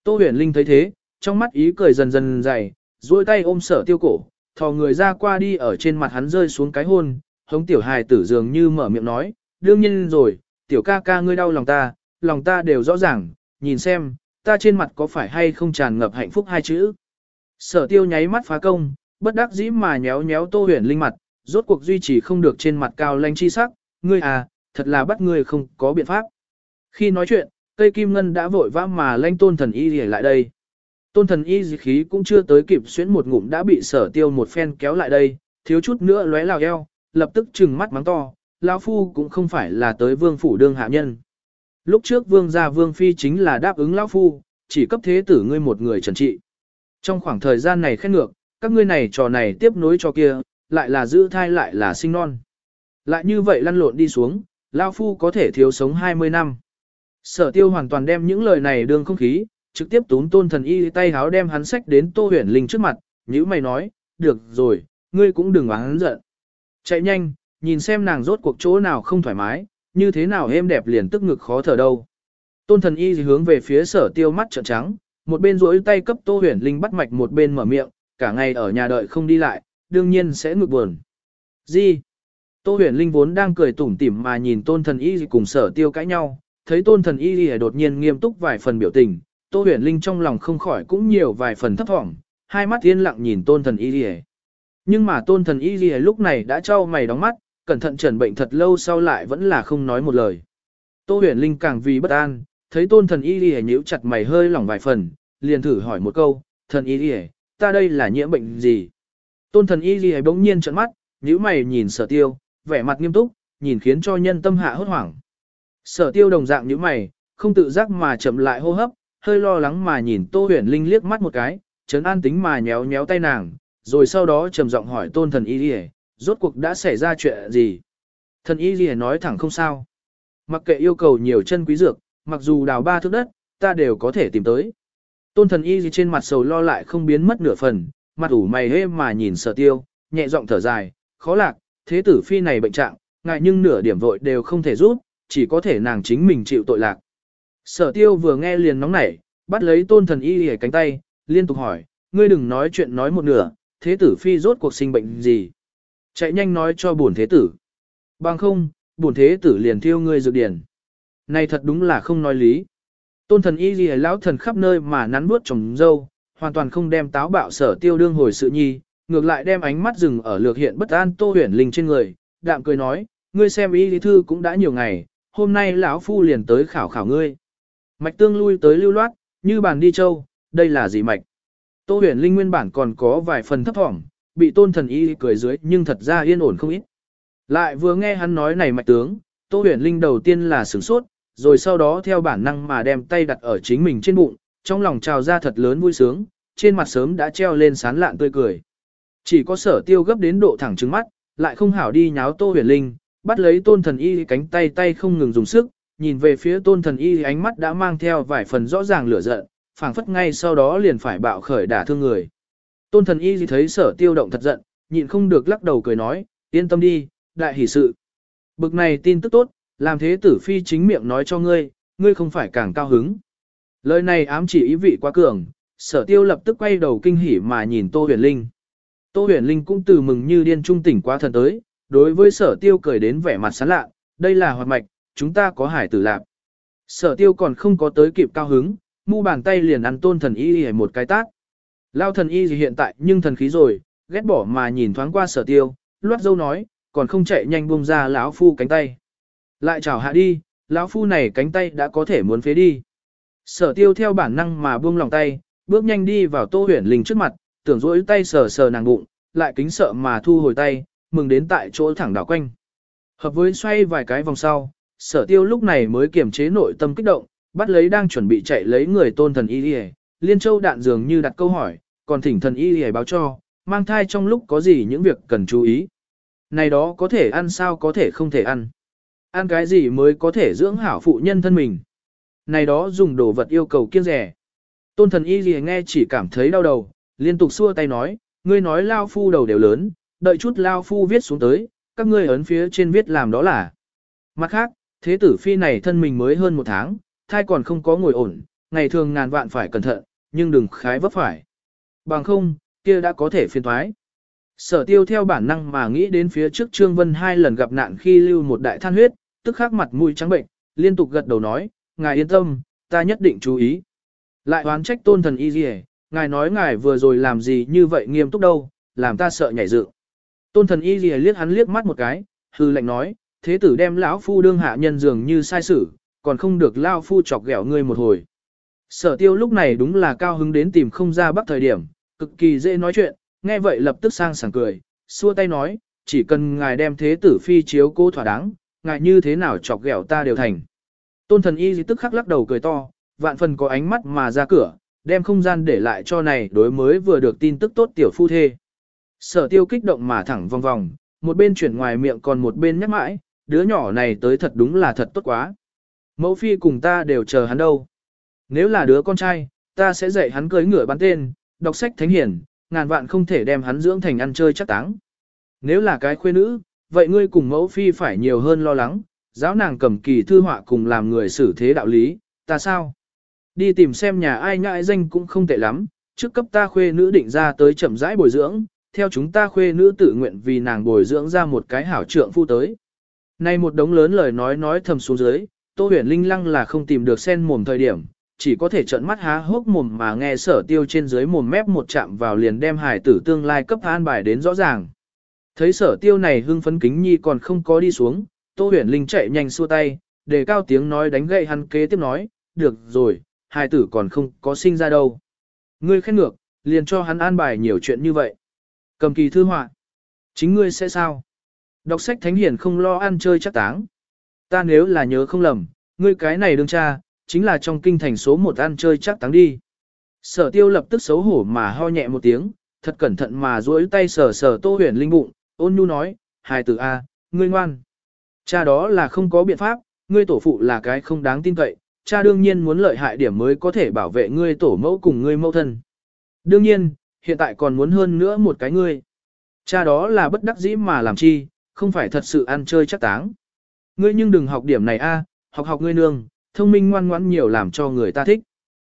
Tô huyền linh thấy thế, trong mắt ý cười dần dần dày, duỗi tay ôm sở tiêu cổ, thò người ra qua đi ở trên mặt hắn rơi xuống cái hôn, hống tiểu hài tử dường như mở miệng nói, đương nhiên rồi, tiểu ca ca ngươi đau lòng ta, lòng ta đều rõ ràng, nhìn xem, ta trên mặt có phải hay không tràn ngập hạnh phúc hai chữ. Sở tiêu nháy mắt phá công, bất đắc dĩ mà nhéo nhéo tô huyền linh mặt, rốt cuộc duy trì không được trên mặt cao lanh chi sắc, ngươi à, thật là bắt ngươi không có biện pháp. Khi nói chuyện, cây kim ngân đã vội vã mà lanh tôn thần y rỉ lại đây. Tôn thần y dị khí cũng chưa tới kịp xuyến một ngụm đã bị sở tiêu một phen kéo lại đây, thiếu chút nữa lóe lào eo, lập tức trừng mắt mắng to, lão phu cũng không phải là tới vương phủ đương hạ nhân. Lúc trước vương gia vương phi chính là đáp ứng lão phu, chỉ cấp thế tử ngươi một người trần trị. Trong khoảng thời gian này khét ngược, các ngươi này trò này tiếp nối cho kia, lại là giữ thai lại là sinh non. Lại như vậy lăn lộn đi xuống, lão phu có thể thiếu sống 20 năm. Sở tiêu hoàn toàn đem những lời này đương không khí, trực tiếp túm tôn thần y tay háo đem hắn sách đến tô huyền linh trước mặt, như mày nói, được rồi, ngươi cũng đừng oán giận. Chạy nhanh, nhìn xem nàng rốt cuộc chỗ nào không thoải mái, như thế nào êm đẹp liền tức ngực khó thở đâu. Tôn thần y hướng về phía sở tiêu mắt trợn trắng, một bên rỗi tay cấp tô huyền linh bắt mạch một bên mở miệng, cả ngày ở nhà đợi không đi lại, đương nhiên sẽ ngực buồn. Gì? Tô huyền linh vốn đang cười tủm tỉm mà nhìn tôn thần y cùng sở tiêu cãi nhau, thấy tôn thần y đột nhiên nghiêm túc vài phần biểu tình, tô huyền linh trong lòng không khỏi cũng nhiều vài phần thấp thỏm, hai mắt yên lặng nhìn tôn thần y Nhưng mà tôn thần y lúc này đã trao mày đóng mắt, cẩn thận trần bệnh thật lâu sau lại vẫn là không nói một lời. Tô huyền linh càng vì bất an, thấy tôn thần y lìa nhíu chặt mày hơi lỏng vài phần, liền thử hỏi một câu, thần y lìa, ta đây là nhiễm bệnh gì? Tôn thần y lìa bỗng nhiên trợn mắt, nhíu mày nhìn sở tiêu, vẻ mặt nghiêm túc, nhìn khiến cho nhân tâm hạ hốt hoảng. Sở tiêu đồng dạng nhíu mày, không tự giác mà chậm lại hô hấp, hơi lo lắng mà nhìn tô huyền linh liếc mắt một cái, chấn an tính mà nhéo nhéo tay nàng, rồi sau đó trầm giọng hỏi tôn thần y lìa, rốt cuộc đã xảy ra chuyện gì? Thần y gì nói thẳng không sao. Mặc kệ yêu cầu nhiều chân quý dược, mặc dù đào ba thước đất, ta đều có thể tìm tới. Tôn thần y gì trên mặt sầu lo lại không biến mất nửa phần, mặt ủ mày hê mà nhìn sở tiêu, nhẹ giọng thở dài, khó lạc, thế tử phi này bệnh trạng, ngại nhưng nửa điểm vội đều không thể rút, chỉ có thể nàng chính mình chịu tội lạc. Sở tiêu vừa nghe liền nóng nảy, bắt lấy tôn thần y hề cánh tay, liên tục hỏi, ngươi đừng nói chuyện nói một nửa, thế tử phi rốt cuộc sinh bệnh gì. Chạy nhanh nói cho bổn thế tử. Bằng không, bổn thế tử liền thiêu ngươi dược điển. Này thật đúng là không nói lý. Tôn thần y gì lão thần khắp nơi mà nắn bước trồng dâu, hoàn toàn không đem táo bạo sở tiêu đương hồi sự nhi, ngược lại đem ánh mắt dừng ở lược hiện bất an tô huyền linh trên người, đạm cười nói, ngươi xem y lý thư cũng đã nhiều ngày, hôm nay lão phu liền tới khảo khảo ngươi. Mạch tương lui tới lưu loát, như bàn đi châu, đây là gì mạch? Tô huyền linh nguyên bản còn có vài phần thấp thỏm, bị tôn thần y cười dưới nhưng thật ra yên ổn không ít. Lại vừa nghe hắn nói này mạch tướng, tô huyền linh đầu tiên là sửng sốt, rồi sau đó theo bản năng mà đem tay đặt ở chính mình trên bụng, trong lòng trào ra thật lớn vui sướng, trên mặt sớm đã treo lên sán lạn tươi cười. Chỉ có sở tiêu gấp đến độ thẳng trứng mắt, lại không hảo đi nháo tô huyền linh, bắt lấy tôn thần y cánh tay tay không ngừng dùng sức, nhìn về phía tôn thần y ánh mắt đã mang theo vài phần rõ ràng lửa giận, phảng phất ngay sau đó liền phải bạo khởi đả thương người. Tôn thần y gì thấy sở tiêu động thật giận, nhịn không được lắc đầu cười nói, yên tâm đi, đại hỷ sự. Bực này tin tức tốt, làm thế tử phi chính miệng nói cho ngươi, ngươi không phải càng cao hứng. Lời này ám chỉ ý vị quá cường, sở tiêu lập tức quay đầu kinh hỉ mà nhìn Tô huyền linh. Tô huyền linh cũng từ mừng như điên trung tỉnh quá thần tới, đối với sở tiêu cười đến vẻ mặt sán lạ, đây là hoạt mạch, chúng ta có hải tử lạp. Sở tiêu còn không có tới kịp cao hứng, mu bàn tay liền ăn tôn thần y một cái tác. Lao thần y gì hiện tại nhưng thần khí rồi, ghét bỏ mà nhìn thoáng qua sở tiêu, loát dâu nói, còn không chạy nhanh buông ra lão phu cánh tay. Lại chào hạ đi, lão phu này cánh tay đã có thể muốn phế đi. Sở tiêu theo bản năng mà buông lòng tay, bước nhanh đi vào tô huyền linh trước mặt, tưởng rỗi tay sờ sờ nàng bụng, lại kính sợ mà thu hồi tay, mừng đến tại chỗ thẳng đảo quanh. Hợp với xoay vài cái vòng sau, sở tiêu lúc này mới kiềm chế nội tâm kích động, bắt lấy đang chuẩn bị chạy lấy người tôn thần y đi liên châu đạn dường như đặt câu hỏi, còn thỉnh thần y hề báo cho, mang thai trong lúc có gì những việc cần chú ý. Này đó có thể ăn sao có thể không thể ăn. Ăn cái gì mới có thể dưỡng hảo phụ nhân thân mình. Này đó dùng đồ vật yêu cầu kiêng rẻ. Tôn thần y gì nghe chỉ cảm thấy đau đầu, liên tục xua tay nói, ngươi nói lao phu đầu đều lớn, đợi chút lao phu viết xuống tới, các ngươi ấn phía trên viết làm đó là. Mặt khác, thế tử phi này thân mình mới hơn một tháng, thai còn không có ngồi ổn, ngày thường ngàn vạn phải cẩn thận, nhưng đừng khái vấp phải. Bằng không, kia đã có thể phiên thoái. Sở tiêu theo bản năng mà nghĩ đến phía trước Trương Vân hai lần gặp nạn khi lưu một đại than huyết, tức khắc mặt mũi trắng bệnh, liên tục gật đầu nói, ngài yên tâm, ta nhất định chú ý. Lại oán trách tôn thần y gì ngài nói ngài vừa rồi làm gì như vậy nghiêm túc đâu, làm ta sợ nhảy dựng. Tôn thần y gì liếc hắn liếc mắt một cái, hư lệnh nói, thế tử đem lão phu đương hạ nhân dường như sai sử, còn không được lao phu chọc ghẹo ngươi một hồi. Sở tiêu lúc này đúng là cao hứng đến tìm không ra bắc thời điểm, cực kỳ dễ nói chuyện, nghe vậy lập tức sang sảng cười, xua tay nói, chỉ cần ngài đem thế tử phi chiếu cố thỏa đáng, ngài như thế nào chọc ghẹo ta đều thành. Tôn thần y tức khắc lắc đầu cười to, vạn phần có ánh mắt mà ra cửa, đem không gian để lại cho này đối mới vừa được tin tức tốt tiểu phu thê. Sở tiêu kích động mà thẳng vòng vòng, một bên chuyển ngoài miệng còn một bên nhắc mãi, đứa nhỏ này tới thật đúng là thật tốt quá. Mẫu phi cùng ta đều chờ hắn đâu. Nếu là đứa con trai, ta sẽ dạy hắn cưới ngựa bắn tên, đọc sách thánh hiển, ngàn vạn không thể đem hắn dưỡng thành ăn chơi chắc táng. Nếu là cái khuê nữ, vậy ngươi cùng mẫu phi phải nhiều hơn lo lắng, giáo nàng cầm kỳ thư họa cùng làm người xử thế đạo lý, ta sao? Đi tìm xem nhà ai nhãi danh cũng không tệ lắm, trước cấp ta khuê nữ định ra tới chậm rãi bồi dưỡng, theo chúng ta khuê nữ tự nguyện vì nàng bồi dưỡng ra một cái hảo trượng phu tới. Nay một đống lớn lời nói nói thầm xuống dưới, Tô huyền linh lăng là không tìm được sen mồm thời điểm, chỉ có thể trợn mắt há hốc mồm mà nghe sở tiêu trên dưới mồm mép một chạm vào liền đem hải tử tương lai cấp an bài đến rõ ràng. Thấy sở tiêu này hưng phấn kính nhi còn không có đi xuống, Tô huyền linh chạy nhanh xua tay, để cao tiếng nói đánh gậy hắn kế tiếp nói, được rồi, hải tử còn không có sinh ra đâu. Ngươi khen ngược, liền cho hắn an bài nhiều chuyện như vậy. Cầm kỳ thư họa. Chính ngươi sẽ sao? Đọc sách thánh hiển không lo ăn chơi chắc táng. Ta nếu là nhớ không lầm, ngươi cái này đương cha, chính là trong kinh thành số một ăn chơi chắc thắng đi. Sở tiêu lập tức xấu hổ mà ho nhẹ một tiếng, thật cẩn thận mà duỗi tay sờ sờ tô huyền linh bụng, ôn nhu nói, hài tử A, ngươi ngoan. Cha đó là không có biện pháp, ngươi tổ phụ là cái không đáng tin cậy, cha đương nhiên muốn lợi hại điểm mới có thể bảo vệ ngươi tổ mẫu cùng ngươi mẫu thân. Đương nhiên, hiện tại còn muốn hơn nữa một cái ngươi. Cha đó là bất đắc dĩ mà làm chi, không phải thật sự ăn chơi chắc táng. Ngươi nhưng đừng học điểm này a, học học ngươi nương, thông minh ngoan ngoãn nhiều làm cho người ta thích.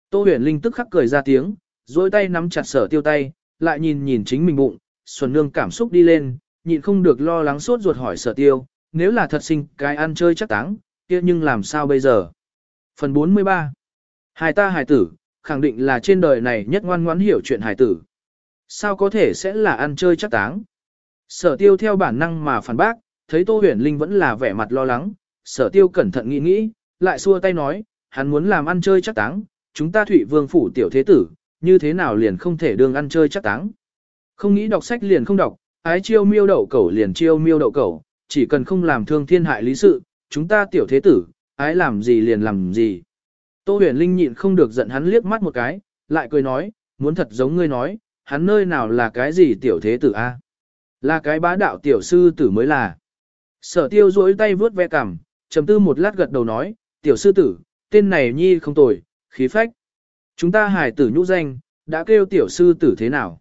Tô huyền linh tức khắc cười ra tiếng, dối tay nắm chặt sở tiêu tay, lại nhìn nhìn chính mình bụng, xuân nương cảm xúc đi lên, nhịn không được lo lắng sốt ruột hỏi sở tiêu, nếu là thật sinh cái ăn chơi chắc táng, kia nhưng làm sao bây giờ? Phần 43 Hài ta hài tử, khẳng định là trên đời này nhất ngoan ngoãn hiểu chuyện hài tử. Sao có thể sẽ là ăn chơi chắc táng? Sở tiêu theo bản năng mà phản bác, thấy Tô Huyền Linh vẫn là vẻ mặt lo lắng, sở tiêu cẩn thận nghĩ nghĩ, lại xua tay nói, hắn muốn làm ăn chơi chắc táng, chúng ta thủy vương phủ tiểu thế tử, như thế nào liền không thể đương ăn chơi chắc táng. Không nghĩ đọc sách liền không đọc, ái chiêu miêu đậu cẩu liền chiêu miêu đậu cẩu, chỉ cần không làm thương thiên hại lý sự, chúng ta tiểu thế tử, ái làm gì liền làm gì. Tô huyền linh nhịn không được giận hắn liếc mắt một cái, lại cười nói, muốn thật giống ngươi nói, hắn nơi nào là cái gì tiểu thế tử a? Là cái bá đạo tiểu sư tử mới là. Sở tiêu duỗi tay vướt ve cằm, trầm tư một lát gật đầu nói, tiểu sư tử, tên này nhi không tồi, khí phách. Chúng ta hải tử nhũ danh, đã kêu tiểu sư tử thế nào?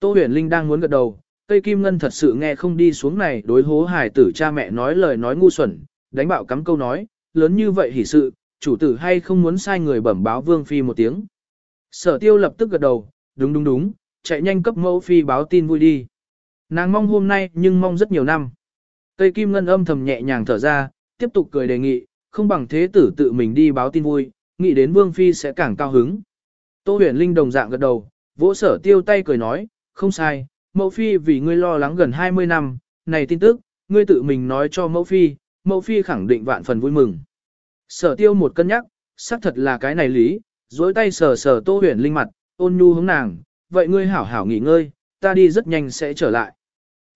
Tô huyền linh đang muốn gật đầu, cây kim ngân thật sự nghe không đi xuống này đối hố hải tử cha mẹ nói lời nói ngu xuẩn, đánh bạo cắm câu nói, lớn như vậy hỉ sự, chủ tử hay không muốn sai người bẩm báo vương phi một tiếng. Sở tiêu lập tức gật đầu, đúng đúng đúng, chạy nhanh cấp mẫu phi báo tin vui đi. Nàng mong hôm nay nhưng mong rất nhiều năm. Cây kim ngân âm thầm nhẹ nhàng thở ra, tiếp tục cười đề nghị, không bằng thế tử tự mình đi báo tin vui, nghĩ đến vương phi sẽ càng cao hứng. Tô huyền linh đồng dạng gật đầu, vỗ sở tiêu tay cười nói, không sai, mẫu phi vì ngươi lo lắng gần 20 năm, này tin tức, ngươi tự mình nói cho mẫu phi, mẫu phi khẳng định vạn phần vui mừng. Sở tiêu một cân nhắc, xác thật là cái này lý, dối tay sờ sờ tô huyền linh mặt, ôn nhu hướng nàng, vậy ngươi hảo hảo nghỉ ngơi, ta đi rất nhanh sẽ trở lại.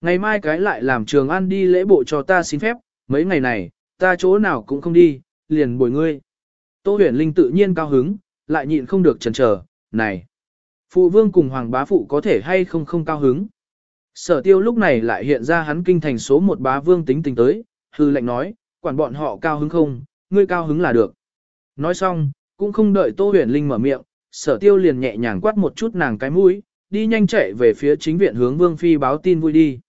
Ngày mai cái lại làm trường ăn đi lễ bộ cho ta xin phép, mấy ngày này, ta chỗ nào cũng không đi, liền bồi ngươi. Tô huyền linh tự nhiên cao hứng, lại nhịn không được chần chờ, này. Phụ vương cùng hoàng bá phụ có thể hay không không cao hứng. Sở tiêu lúc này lại hiện ra hắn kinh thành số một bá vương tính tình tới, hư lệnh nói, quản bọn họ cao hứng không, ngươi cao hứng là được. Nói xong, cũng không đợi Tô Huyền Linh mở miệng, sở tiêu liền nhẹ nhàng quát một chút nàng cái mũi, đi nhanh chạy về phía chính viện hướng Vương Phi báo tin vui đi.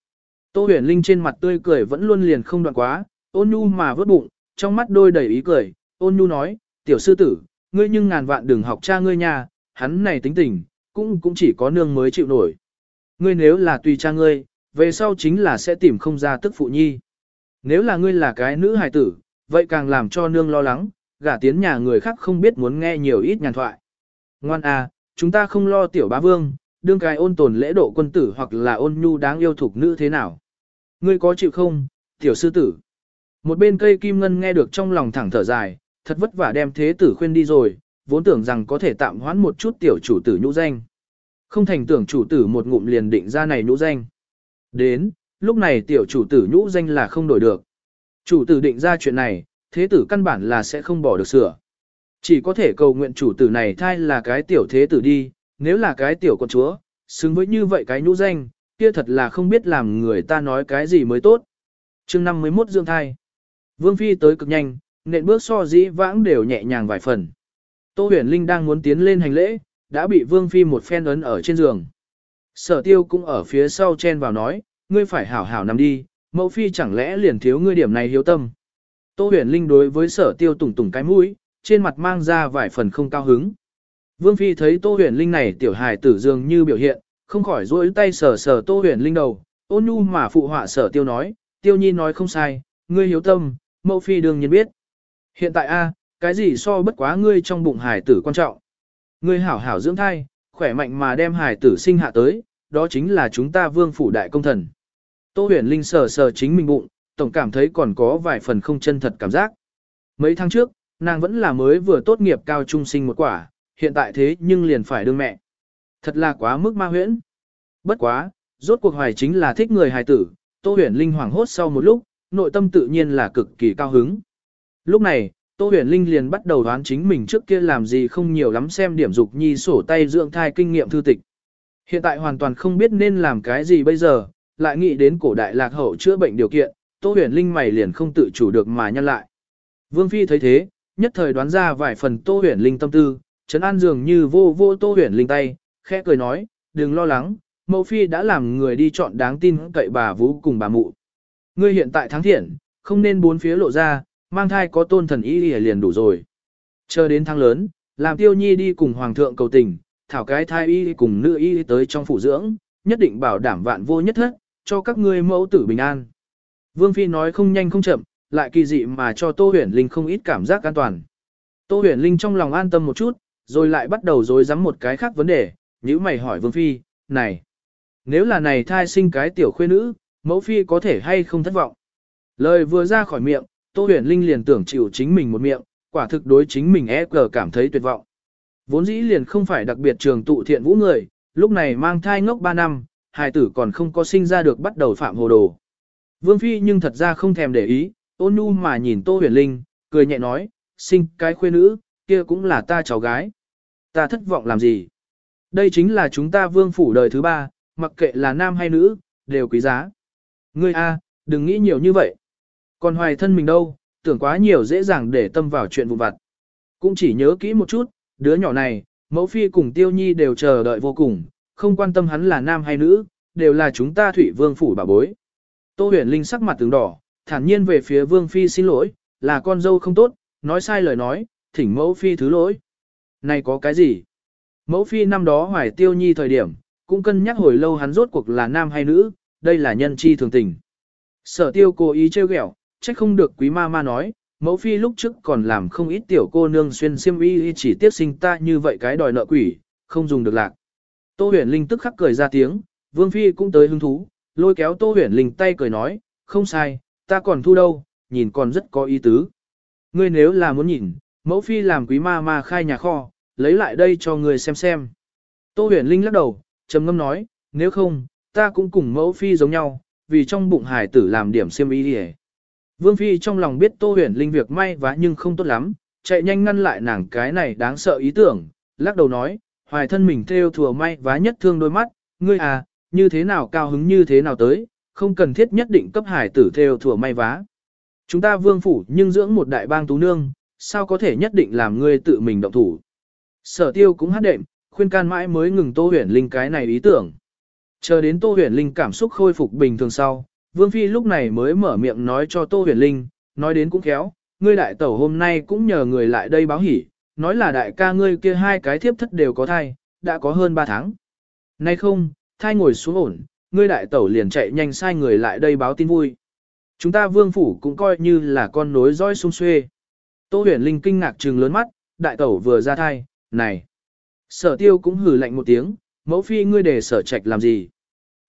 Tô Huyền Linh trên mặt tươi cười vẫn luôn liền không đoạn quá, ôn nhu mà vớt bụng, trong mắt đôi đầy ý cười, ôn nhu nói, tiểu sư tử, ngươi nhưng ngàn vạn đừng học cha ngươi nha, hắn này tính tình, cũng cũng chỉ có nương mới chịu nổi. Ngươi nếu là tùy cha ngươi, về sau chính là sẽ tìm không ra tức phụ nhi. Nếu là ngươi là cái nữ hài tử, vậy càng làm cho nương lo lắng, gả tiến nhà người khác không biết muốn nghe nhiều ít nhàn thoại. Ngoan à, chúng ta không lo tiểu bá vương, đương cái ôn tồn lễ độ quân tử hoặc là ôn nhu đáng yêu thuộc nữ thế nào. Ngươi có chịu không, tiểu sư tử? Một bên cây kim ngân nghe được trong lòng thẳng thở dài, thật vất vả đem thế tử khuyên đi rồi, vốn tưởng rằng có thể tạm hoãn một chút tiểu chủ tử nhũ danh. Không thành tưởng chủ tử một ngụm liền định ra này nhũ danh. Đến, lúc này tiểu chủ tử nhũ danh là không đổi được. Chủ tử định ra chuyện này, thế tử căn bản là sẽ không bỏ được sửa. Chỉ có thể cầu nguyện chủ tử này thay là cái tiểu thế tử đi, nếu là cái tiểu con chúa, xứng với như vậy cái nhũ danh, kia thật là không biết làm người ta nói cái gì mới tốt. chương 51 dương thai. Vương Phi tới cực nhanh, nện bước so dĩ vãng đều nhẹ nhàng vài phần. Tô huyền linh đang muốn tiến lên hành lễ, đã bị Vương Phi một phen ấn ở trên giường. Sở tiêu cũng ở phía sau chen vào nói, ngươi phải hảo hảo nằm đi, mẫu phi chẳng lẽ liền thiếu ngươi điểm này hiếu tâm. Tô huyền linh đối với sở tiêu tùng tùng cái mũi, trên mặt mang ra vài phần không cao hứng. Vương phi thấy tô huyền linh này tiểu hài tử dường như biểu hiện, không khỏi duỗi tay sờ sờ tô huyền linh đầu, ôn nhu mà phụ họa sở tiêu nói, tiêu nhi nói không sai, ngươi hiếu tâm, mẫu phi đương nhiên biết. Hiện tại a, cái gì so bất quá ngươi trong bụng hải tử quan trọng. Ngươi hảo hảo dưỡng thai, khỏe mạnh mà đem hải tử sinh hạ tới, đó chính là chúng ta vương phủ đại công thần. Tô huyền linh sờ sờ chính mình bụng, tổng cảm thấy còn có vài phần không chân thật cảm giác. Mấy tháng trước, nàng vẫn là mới vừa tốt nghiệp cao trung sinh một quả, hiện tại thế nhưng liền phải đương mẹ. Thật là quá mức ma huyễn. Bất quá, rốt cuộc hoài chính là thích người hài tử, Tô huyền linh hoảng hốt sau một lúc, nội tâm tự nhiên là cực kỳ cao hứng. Lúc này, Tô huyền linh liền bắt đầu đoán chính mình trước kia làm gì không nhiều lắm xem điểm dục nhi sổ tay dưỡng thai kinh nghiệm thư tịch. Hiện tại hoàn toàn không biết nên làm cái gì bây giờ, lại nghĩ đến cổ đại lạc hậu chữa bệnh điều kiện, Tô Huyền Linh mày liền không tự chủ được mà nhăn lại. Vương Phi thấy thế, nhất thời đoán ra vài phần Tô Huyền Linh tâm tư, Trấn An dường như vô vô Tô Huyền Linh tay, khẽ cười nói, đừng lo lắng, Mẫu Phi đã làm người đi chọn đáng tin cậy bà Vũ cùng bà Mụ. Ngươi hiện tại thắng thiện, không nên bốn phía lộ ra, mang thai có tôn thần y liền đủ rồi. Chờ đến tháng lớn, làm tiêu nhi đi cùng Hoàng thượng cầu tình, thảo cái thai y cùng nữ y tới trong phủ dưỡng, nhất định bảo đảm vạn vô nhất thất, cho các ngươi mẫu tử bình an. Vương Phi nói không nhanh không chậm, lại kỳ dị mà cho Tô Huyền Linh không ít cảm giác an toàn. Tô huyền linh trong lòng an tâm một chút, rồi lại bắt đầu dối rắm một cái khác vấn đề, như mày hỏi vương phi, này, nếu là này thai sinh cái tiểu khuê nữ, mẫu phi có thể hay không thất vọng. Lời vừa ra khỏi miệng, Tô huyền linh liền tưởng chịu chính mình một miệng, quả thực đối chính mình e cờ cảm thấy tuyệt vọng. Vốn dĩ liền không phải đặc biệt trường tụ thiện vũ người, lúc này mang thai ngốc 3 năm, hài tử còn không có sinh ra được bắt đầu phạm hồ đồ. Vương Phi nhưng thật ra không thèm để ý, ôn nhu mà nhìn Tô huyền linh, cười nhẹ nói, sinh cái khuê nữ, kia cũng là ta cháu gái. Ta thất vọng làm gì? Đây chính là chúng ta vương phủ đời thứ ba, mặc kệ là nam hay nữ, đều quý giá. Ngươi a, đừng nghĩ nhiều như vậy. Còn hoài thân mình đâu, tưởng quá nhiều dễ dàng để tâm vào chuyện vụn vặt. Cũng chỉ nhớ kỹ một chút, đứa nhỏ này, mẫu phi cùng tiêu nhi đều chờ đợi vô cùng, không quan tâm hắn là nam hay nữ, đều là chúng ta thủy vương phủ bà bối. Tô huyền linh sắc mặt tướng đỏ, thản nhiên về phía vương phi xin lỗi, là con dâu không tốt, nói sai lời nói, thỉnh mẫu phi thứ lỗi. Này có cái gì? Mẫu phi năm đó hoài tiêu nhi thời điểm, cũng cân nhắc hồi lâu hắn rốt cuộc là nam hay nữ, đây là nhân chi thường tình. Sở tiêu cố ý trêu ghẹo, trách không được quý ma ma nói, mẫu phi lúc trước còn làm không ít tiểu cô nương xuyên xiêm y chỉ tiếp sinh ta như vậy cái đòi nợ quỷ, không dùng được lạc. Tô huyền linh tức khắc cười ra tiếng, vương phi cũng tới hứng thú, lôi kéo tô huyền linh tay cười nói, không sai, ta còn thu đâu, nhìn còn rất có ý tứ. Ngươi nếu là muốn nhìn, mẫu phi làm quý ma ma khai nhà kho, lấy lại đây cho ngươi xem xem. Tô huyền linh lắc đầu, trầm ngâm nói, nếu không, ta cũng cùng mẫu phi giống nhau, vì trong bụng hải tử làm điểm xiêm ý đi Vương phi trong lòng biết tô huyền linh việc may vá nhưng không tốt lắm, chạy nhanh ngăn lại nàng cái này đáng sợ ý tưởng, lắc đầu nói, hoài thân mình theo thừa may vá nhất thương đôi mắt, ngươi à, như thế nào cao hứng như thế nào tới, không cần thiết nhất định cấp hải tử theo thừa may vá. Chúng ta vương phủ nhưng dưỡng một đại bang tú nương, sao có thể nhất định làm ngươi tự mình động thủ. Sở tiêu cũng hát đệm, khuyên can mãi mới ngừng Tô Huyền Linh cái này ý tưởng. Chờ đến Tô Huyền Linh cảm xúc khôi phục bình thường sau, Vương Phi lúc này mới mở miệng nói cho Tô Huyền Linh, nói đến cũng khéo, ngươi đại tẩu hôm nay cũng nhờ người lại đây báo hỉ, nói là đại ca ngươi kia hai cái thiếp thất đều có thai, đã có hơn 3 tháng. Nay không, thai ngồi xuống ổn, ngươi đại tẩu liền chạy nhanh sai người lại đây báo tin vui. Chúng ta vương phủ cũng coi như là con nối dõi sung xuê. Tô huyền linh kinh ngạc trừng lớn mắt, đại tẩu vừa ra thai, này. Sở tiêu cũng hử lạnh một tiếng, mẫu phi ngươi để sở trạch làm gì.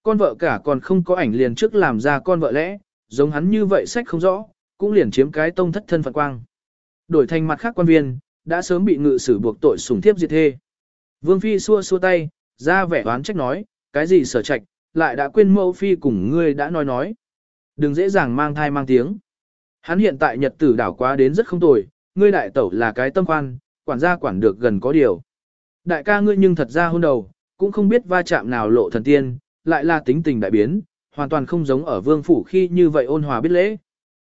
Con vợ cả còn không có ảnh liền trước làm ra con vợ lẽ, giống hắn như vậy sách không rõ, cũng liền chiếm cái tông thất thân phận quang. Đổi thành mặt khác quan viên, đã sớm bị ngự xử buộc tội sủng thiếp diệt thê. Vương phi xua xua tay, ra vẻ oán trách nói, cái gì sở trạch, lại đã quên mẫu phi cùng ngươi đã nói nói. Đừng dễ dàng mang thai mang tiếng. Hắn hiện tại nhật tử đảo quá đến rất không tồi, ngươi đại tẩu là cái tâm quan, quản gia quản được gần có điều. Đại ca ngươi nhưng thật ra hôn đầu, cũng không biết va chạm nào lộ thần tiên, lại là tính tình đại biến, hoàn toàn không giống ở vương phủ khi như vậy ôn hòa biết lễ.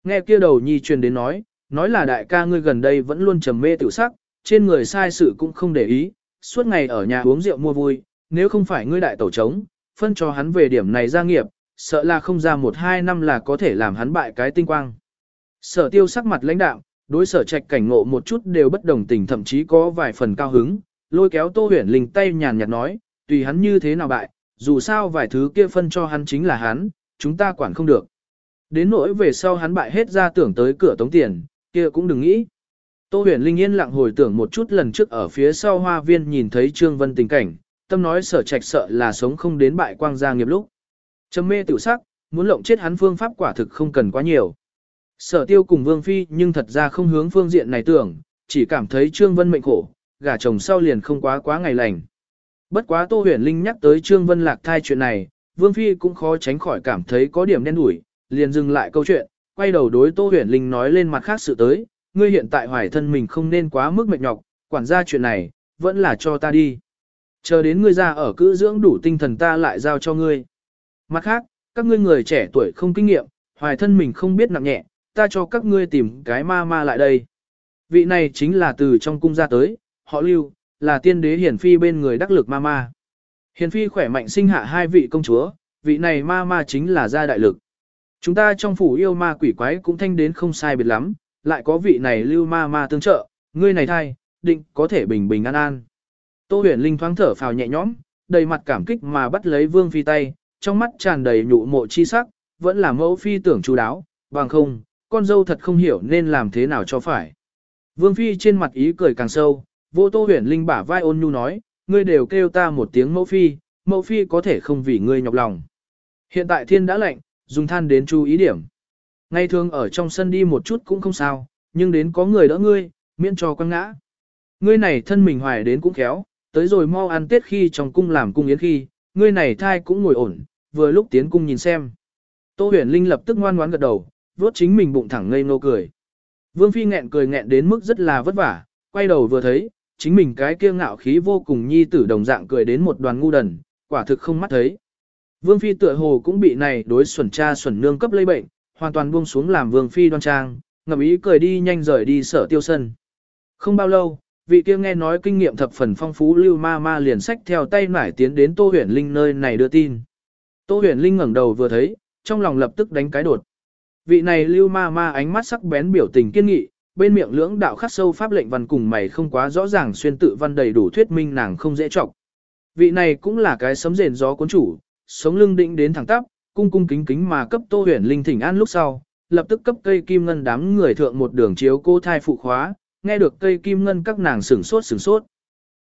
Nghe kia đầu nhi truyền đến nói, nói là đại ca ngươi gần đây vẫn luôn trầm mê tiểu sắc, trên người sai sự cũng không để ý, suốt ngày ở nhà uống rượu mua vui, nếu không phải ngươi đại tẩu trống, phân cho hắn về điểm này gia nghiệp, sợ là không ra một hai năm là có thể làm hắn bại cái tinh quang. Sở tiêu sắc mặt lãnh đạo, đối sở trạch cảnh ngộ một chút đều bất đồng tình thậm chí có vài phần cao hứng, lôi kéo tô huyền linh tay nhàn nhạt nói, tùy hắn như thế nào bại, dù sao vài thứ kia phân cho hắn chính là hắn, chúng ta quản không được. Đến nỗi về sau hắn bại hết ra tưởng tới cửa tống tiền, kia cũng đừng nghĩ. Tô huyền linh yên lặng hồi tưởng một chút lần trước ở phía sau hoa viên nhìn thấy Trương Vân tình cảnh, tâm nói sở trạch sợ là sống không đến bại quang gia nghiệp lúc. Trầm mê tiểu sắc, muốn lộng chết hắn phương pháp quả thực không cần quá nhiều. Sở tiêu cùng Vương Phi nhưng thật ra không hướng phương diện này tưởng, chỉ cảm thấy Trương Vân mệnh khổ, gả chồng sau liền không quá quá ngày lành. Bất quá Tô Huyền Linh nhắc tới Trương Vân lạc thai chuyện này, Vương Phi cũng khó tránh khỏi cảm thấy có điểm đen đủi, liền dừng lại câu chuyện, quay đầu đối Tô Huyền Linh nói lên mặt khác sự tới, ngươi hiện tại hoài thân mình không nên quá mức mệt nhọc, quản gia chuyện này, vẫn là cho ta đi. Chờ đến ngươi ra ở cữ dưỡng đủ tinh thần ta lại giao cho ngươi. Mặt khác, các ngươi người trẻ tuổi không kinh nghiệm, hoài thân mình không biết nặng nhẹ, ta cho các ngươi tìm cái ma ma lại đây. Vị này chính là từ trong cung ra tới, họ lưu, là tiên đế hiển phi bên người đắc lực ma ma. Hiển phi khỏe mạnh sinh hạ hai vị công chúa, vị này ma ma chính là gia đại lực. Chúng ta trong phủ yêu ma quỷ quái cũng thanh đến không sai biệt lắm, lại có vị này lưu ma ma tương trợ, ngươi này thai, định có thể bình bình an an. Tô huyền linh thoáng thở phào nhẹ nhõm, đầy mặt cảm kích mà bắt lấy vương phi tay, trong mắt tràn đầy nhụ mộ chi sắc, vẫn là mẫu phi tưởng chú đáo, bằng không, con dâu thật không hiểu nên làm thế nào cho phải. Vương Phi trên mặt ý cười càng sâu, vô tô huyền linh bả vai ôn nhu nói, ngươi đều kêu ta một tiếng mẫu phi, mẫu phi có thể không vì ngươi nhọc lòng. Hiện tại thiên đã lạnh, dùng than đến chú ý điểm. Ngày thường ở trong sân đi một chút cũng không sao, nhưng đến có người đỡ ngươi, miễn cho quăng ngã. Ngươi này thân mình hoài đến cũng khéo, tới rồi mau ăn tết khi trong cung làm cung yến khi, ngươi này thai cũng ngồi ổn, vừa lúc tiến cung nhìn xem. Tô huyền linh lập tức ngoan ngoãn gật đầu, vuốt chính mình bụng thẳng ngây nô cười. Vương phi nghẹn cười nghẹn đến mức rất là vất vả, quay đầu vừa thấy, chính mình cái kia ngạo khí vô cùng nhi tử đồng dạng cười đến một đoàn ngu đần, quả thực không mắt thấy. Vương phi tựa hồ cũng bị này đối xuẩn cha xuẩn nương cấp lây bệnh, hoàn toàn buông xuống làm vương phi đoan trang, ngầm ý cười đi nhanh rời đi sở tiêu sân. Không bao lâu, vị kia nghe nói kinh nghiệm thập phần phong phú lưu ma ma liền sách theo tay nải tiến đến Tô Huyền Linh nơi này đưa tin. Tô Huyền Linh ngẩng đầu vừa thấy, trong lòng lập tức đánh cái đột. Vị này lưu ma ma ánh mắt sắc bén biểu tình kiên nghị, bên miệng lưỡng đạo khắc sâu pháp lệnh văn cùng mày không quá rõ ràng xuyên tự văn đầy đủ thuyết minh nàng không dễ trọng. Vị này cũng là cái sấm rền gió cuốn chủ, sống lưng định đến thẳng tắp, cung cung kính kính mà cấp Tô Huyền Linh thỉnh an lúc sau, lập tức cấp cây kim ngân đám người thượng một đường chiếu cô thai phụ khóa, nghe được cây kim ngân các nàng sửng sốt sửng sốt.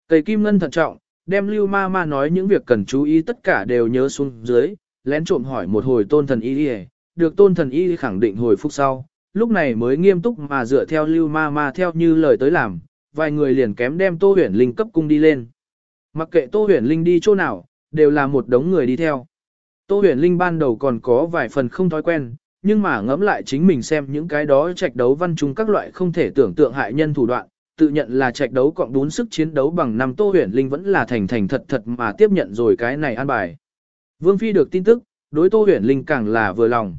Cây kim ngân thận trọng, đem lưu ma ma nói những việc cần chú ý tất cả đều nhớ xuống dưới, lén trộm hỏi một hồi tôn thần y được tôn thần y khẳng định hồi phục sau, lúc này mới nghiêm túc mà dựa theo lưu ma ma theo như lời tới làm, vài người liền kém đem tô huyền linh cấp cung đi lên. Mặc kệ tô huyền linh đi chỗ nào, đều là một đống người đi theo. Tô huyền linh ban đầu còn có vài phần không thói quen, nhưng mà ngẫm lại chính mình xem những cái đó trạch đấu văn chung các loại không thể tưởng tượng hại nhân thủ đoạn, tự nhận là trạch đấu cộng bốn sức chiến đấu bằng năm Tô Huyền Linh vẫn là thành thành thật thật mà tiếp nhận rồi cái này an bài. Vương Phi được tin tức, đối Tô Huyền Linh càng là vừa lòng.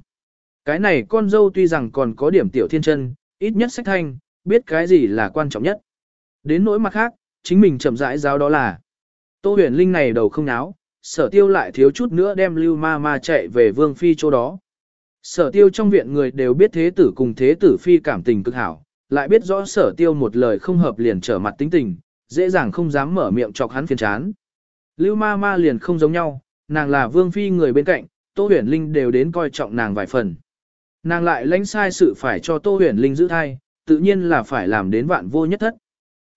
Cái này con dâu tuy rằng còn có điểm tiểu thiên chân, ít nhất sách thanh, biết cái gì là quan trọng nhất. Đến nỗi mặt khác, chính mình chậm rãi giáo đó là Tô Huyền Linh này đầu không náo, sở tiêu lại thiếu chút nữa đem lưu ma ma chạy về Vương Phi chỗ đó. Sở tiêu trong viện người đều biết thế tử cùng thế tử phi cảm tình cực hảo, lại biết rõ sở tiêu một lời không hợp liền trở mặt tính tình, dễ dàng không dám mở miệng chọc hắn phiền chán. Lưu ma ma liền không giống nhau, nàng là vương phi người bên cạnh, Tô Huyền Linh đều đến coi trọng nàng vài phần. Nàng lại lãnh sai sự phải cho Tô Huyền Linh giữ thai, tự nhiên là phải làm đến vạn vô nhất thất.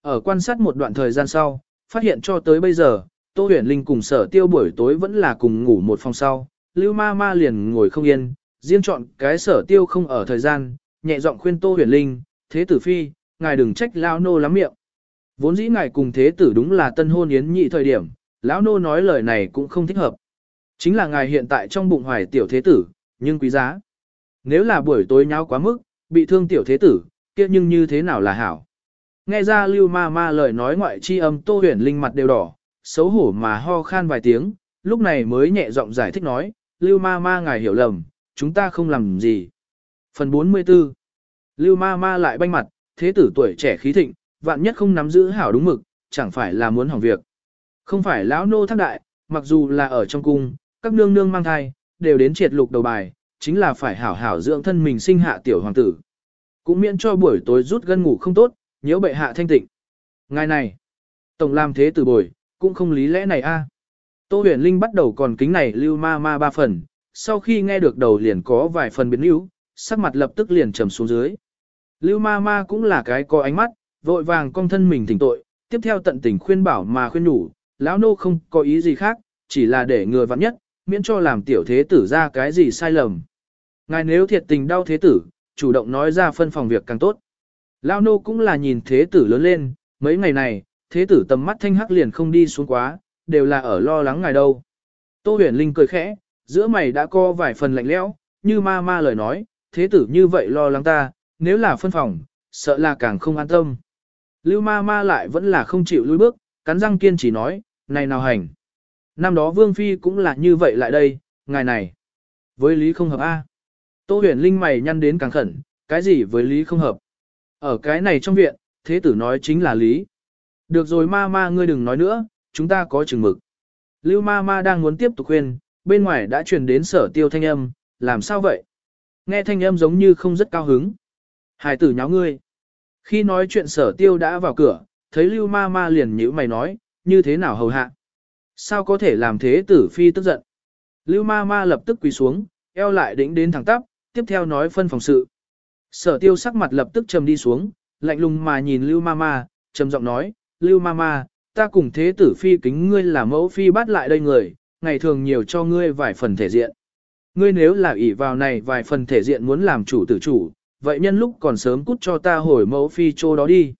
Ở quan sát một đoạn thời gian sau, phát hiện cho tới bây giờ, Tô Huyền Linh cùng sở tiêu buổi tối vẫn là cùng ngủ một phòng sau, Lưu ma ma liền ngồi không yên, riêng chọn cái sở tiêu không ở thời gian, nhẹ giọng khuyên Tô Huyền Linh, thế tử phi, ngài đừng trách lao nô lắm miệng. Vốn dĩ ngài cùng thế tử đúng là tân hôn yến nhị thời điểm, lão nô nói lời này cũng không thích hợp. Chính là ngài hiện tại trong bụng hoài tiểu thế tử, nhưng quý giá. Nếu là buổi tối nháo quá mức, bị thương tiểu thế tử, kia nhưng như thế nào là hảo. Nghe ra lưu ma ma lời nói ngoại chi âm Tô Huyền Linh mặt đều đỏ, xấu hổ mà ho khan vài tiếng, lúc này mới nhẹ giọng giải thích nói, lưu ma ma ngài hiểu lầm, chúng ta không làm gì. Phần 44 Lưu ma ma lại banh mặt, thế tử tuổi trẻ khí thịnh, vạn nhất không nắm giữ hảo đúng mực, chẳng phải là muốn hỏng việc. Không phải lão nô thác đại, mặc dù là ở trong cung, các nương nương mang thai, đều đến triệt lục đầu bài, chính là phải hảo hảo dưỡng thân mình sinh hạ tiểu hoàng tử. Cũng miễn cho buổi tối rút gân ngủ không tốt, nhớ bệ hạ thanh tịnh. Ngày này, tổng làm thế tử bồi, cũng không lý lẽ này a. Tô huyền linh bắt đầu còn kính này lưu ma ma ba phần, sau khi nghe được đầu liền có vài phần biến yếu, sắc mặt lập tức liền trầm xuống dưới. Lưu ma ma cũng là cái có ánh mắt, vội vàng cong thân mình thỉnh tội, tiếp theo tận tình khuyên bảo mà khuyên nhủ, lão nô không có ý gì khác, chỉ là để người vặn nhất, miễn cho làm tiểu thế tử ra cái gì sai lầm. Ngài nếu thiệt tình đau thế tử, chủ động nói ra phân phòng việc càng tốt. Lao nô cũng là nhìn thế tử lớn lên, mấy ngày này, thế tử tầm mắt thanh hắc liền không đi xuống quá, đều là ở lo lắng ngài đâu. Tô huyền linh cười khẽ, giữa mày đã co vài phần lạnh lẽo, như ma ma lời nói, thế tử như vậy lo lắng ta, nếu là phân phòng, sợ là càng không an tâm. Lưu ma ma lại vẫn là không chịu lùi bước, cắn răng kiên chỉ nói, này nào hành. Năm đó Vương Phi cũng là như vậy lại đây, ngài này. Với lý không hợp A. Tô huyền linh mày nhăn đến càng khẩn, cái gì với lý không hợp. Ở cái này trong viện, thế tử nói chính là lý. Được rồi ma ma ngươi đừng nói nữa, chúng ta có chừng mực. Lưu ma ma đang muốn tiếp tục khuyên, bên ngoài đã truyền đến sở tiêu thanh âm, làm sao vậy? Nghe thanh âm giống như không rất cao hứng. Hải tử nháo ngươi. Khi nói chuyện sở tiêu đã vào cửa, thấy lưu ma ma liền nhữ mày nói, như thế nào hầu hạ? Sao có thể làm thế tử phi tức giận? Lưu ma ma lập tức quỳ xuống, eo lại đỉnh đến thẳng tắp, tiếp theo nói phân phòng sự. Sở tiêu sắc mặt lập tức trầm đi xuống, lạnh lùng mà nhìn Lưu Mama, trầm giọng nói, Lưu Mama, ta cùng thế tử phi kính ngươi là mẫu phi bắt lại đây người, ngày thường nhiều cho ngươi vài phần thể diện. Ngươi nếu là ỷ vào này vài phần thể diện muốn làm chủ tử chủ, vậy nhân lúc còn sớm cút cho ta hồi mẫu phi chỗ đó đi.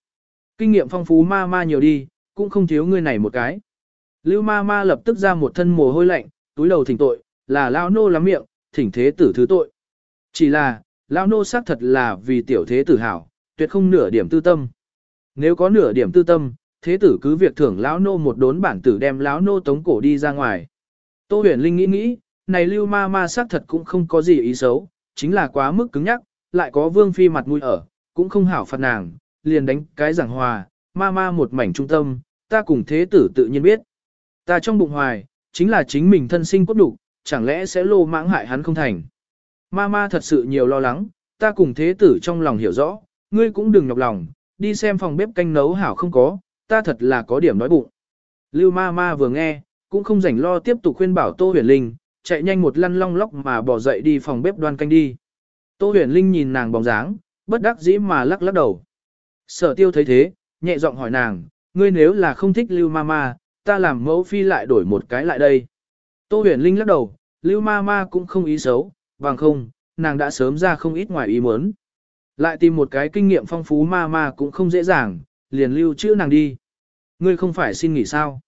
Kinh nghiệm phong phú ma ma nhiều đi, cũng không thiếu ngươi này một cái. Lưu ma ma lập tức ra một thân mồ hôi lạnh, túi đầu thỉnh tội, là lao nô lắm miệng, thỉnh thế tử thứ tội. Chỉ là, lão nô xác thật là vì tiểu thế tử hảo, tuyệt không nửa điểm tư tâm. Nếu có nửa điểm tư tâm, thế tử cứ việc thưởng lão nô một đốn bản tử đem lão nô tống cổ đi ra ngoài. Tô huyền linh nghĩ nghĩ, này lưu ma ma xác thật cũng không có gì ý xấu, chính là quá mức cứng nhắc, lại có vương phi mặt mũi ở, cũng không hảo phạt nàng, liền đánh cái giảng hòa, ma ma một mảnh trung tâm, ta cùng thế tử tự nhiên biết. Ta trong bụng hoài, chính là chính mình thân sinh cốt đủ, chẳng lẽ sẽ lô mãng hại hắn không thành. Ma ma thật sự nhiều lo lắng, ta cùng thế tử trong lòng hiểu rõ, ngươi cũng đừng nhọc lòng, đi xem phòng bếp canh nấu hảo không có, ta thật là có điểm nói bụng. Lưu ma ma vừa nghe, cũng không rảnh lo tiếp tục khuyên bảo Tô Huyền Linh, chạy nhanh một lăn long lóc mà bỏ dậy đi phòng bếp đoan canh đi. Tô huyền linh nhìn nàng bóng dáng, bất đắc dĩ mà lắc lắc đầu. Sở tiêu thấy thế, nhẹ giọng hỏi nàng, ngươi nếu là không thích lưu ma ma, ta làm mẫu phi lại đổi một cái lại đây. Tô huyền linh lắc đầu, lưu ma ma cũng không ý xấu, bằng không, nàng đã sớm ra không ít ngoài ý muốn. Lại tìm một cái kinh nghiệm phong phú ma ma cũng không dễ dàng, liền lưu chữ nàng đi. Ngươi không phải xin nghỉ sao?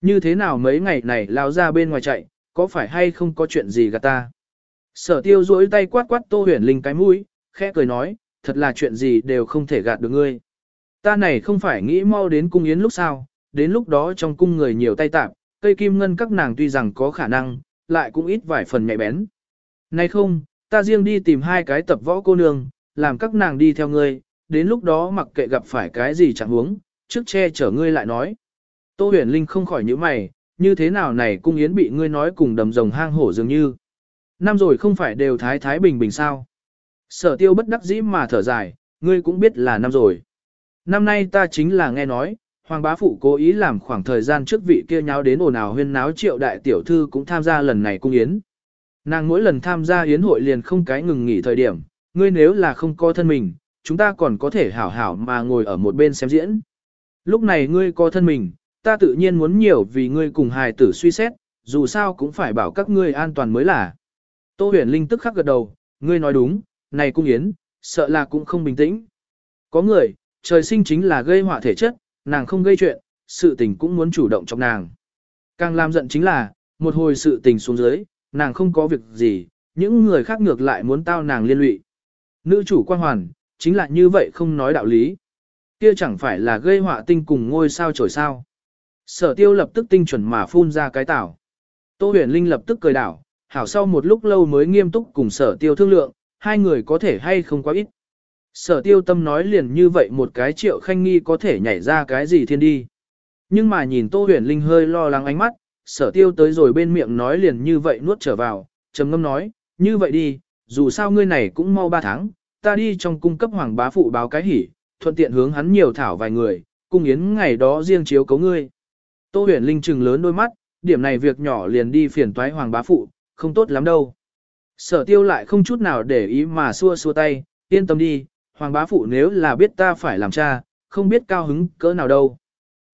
Như thế nào mấy ngày này lao ra bên ngoài chạy, có phải hay không có chuyện gì gạt ta? Sở tiêu duỗi tay quát quát tô huyền linh cái mũi, khẽ cười nói, thật là chuyện gì đều không thể gạt được ngươi. Ta này không phải nghĩ mau đến cung yến lúc sau, đến lúc đó trong cung người nhiều tay tạp, cây kim ngân các nàng tuy rằng có khả năng, lại cũng ít vài phần nhạy bén nay không, ta riêng đi tìm hai cái tập võ cô nương, làm các nàng đi theo ngươi, đến lúc đó mặc kệ gặp phải cái gì chẳng huống, trước che chở ngươi lại nói. Tô huyền linh không khỏi nhíu mày, như thế nào này cung yến bị ngươi nói cùng đầm rồng hang hổ dường như. Năm rồi không phải đều thái thái bình bình sao. Sở tiêu bất đắc dĩ mà thở dài, ngươi cũng biết là năm rồi. Năm nay ta chính là nghe nói, Hoàng bá phụ cố ý làm khoảng thời gian trước vị kia nháo đến ồn ào huyên náo triệu đại tiểu thư cũng tham gia lần này cung yến. Nàng mỗi lần tham gia yến hội liền không cái ngừng nghỉ thời điểm, ngươi nếu là không có thân mình, chúng ta còn có thể hảo hảo mà ngồi ở một bên xem diễn. Lúc này ngươi có thân mình, ta tự nhiên muốn nhiều vì ngươi cùng hài tử suy xét, dù sao cũng phải bảo các ngươi an toàn mới là. Tô huyền linh tức khắc gật đầu, ngươi nói đúng, này cung yến, sợ là cũng không bình tĩnh. Có người, trời sinh chính là gây họa thể chất, nàng không gây chuyện, sự tình cũng muốn chủ động trong nàng. Càng làm giận chính là, một hồi sự tình xuống dưới, nàng không có việc gì, những người khác ngược lại muốn tao nàng liên lụy. Nữ chủ quan hoàn, chính là như vậy không nói đạo lý. Kia chẳng phải là gây họa tinh cùng ngôi sao trổi sao. Sở tiêu lập tức tinh chuẩn mà phun ra cái tảo. Tô huyền linh lập tức cười đảo, hảo sau một lúc lâu mới nghiêm túc cùng sở tiêu thương lượng, hai người có thể hay không quá ít. Sở tiêu tâm nói liền như vậy một cái triệu khanh nghi có thể nhảy ra cái gì thiên đi. Nhưng mà nhìn Tô huyền linh hơi lo lắng ánh mắt, sở tiêu tới rồi bên miệng nói liền như vậy nuốt trở vào, trầm ngâm nói, như vậy đi, dù sao ngươi này cũng mau ba tháng, ta đi trong cung cấp hoàng bá phụ báo cái hỉ, thuận tiện hướng hắn nhiều thảo vài người, cung yến ngày đó riêng chiếu cấu ngươi. Tô huyền linh trừng lớn đôi mắt, điểm này việc nhỏ liền đi phiền toái hoàng bá phụ, không tốt lắm đâu. Sở tiêu lại không chút nào để ý mà xua xua tay, yên tâm đi, hoàng bá phụ nếu là biết ta phải làm cha, không biết cao hứng cỡ nào đâu.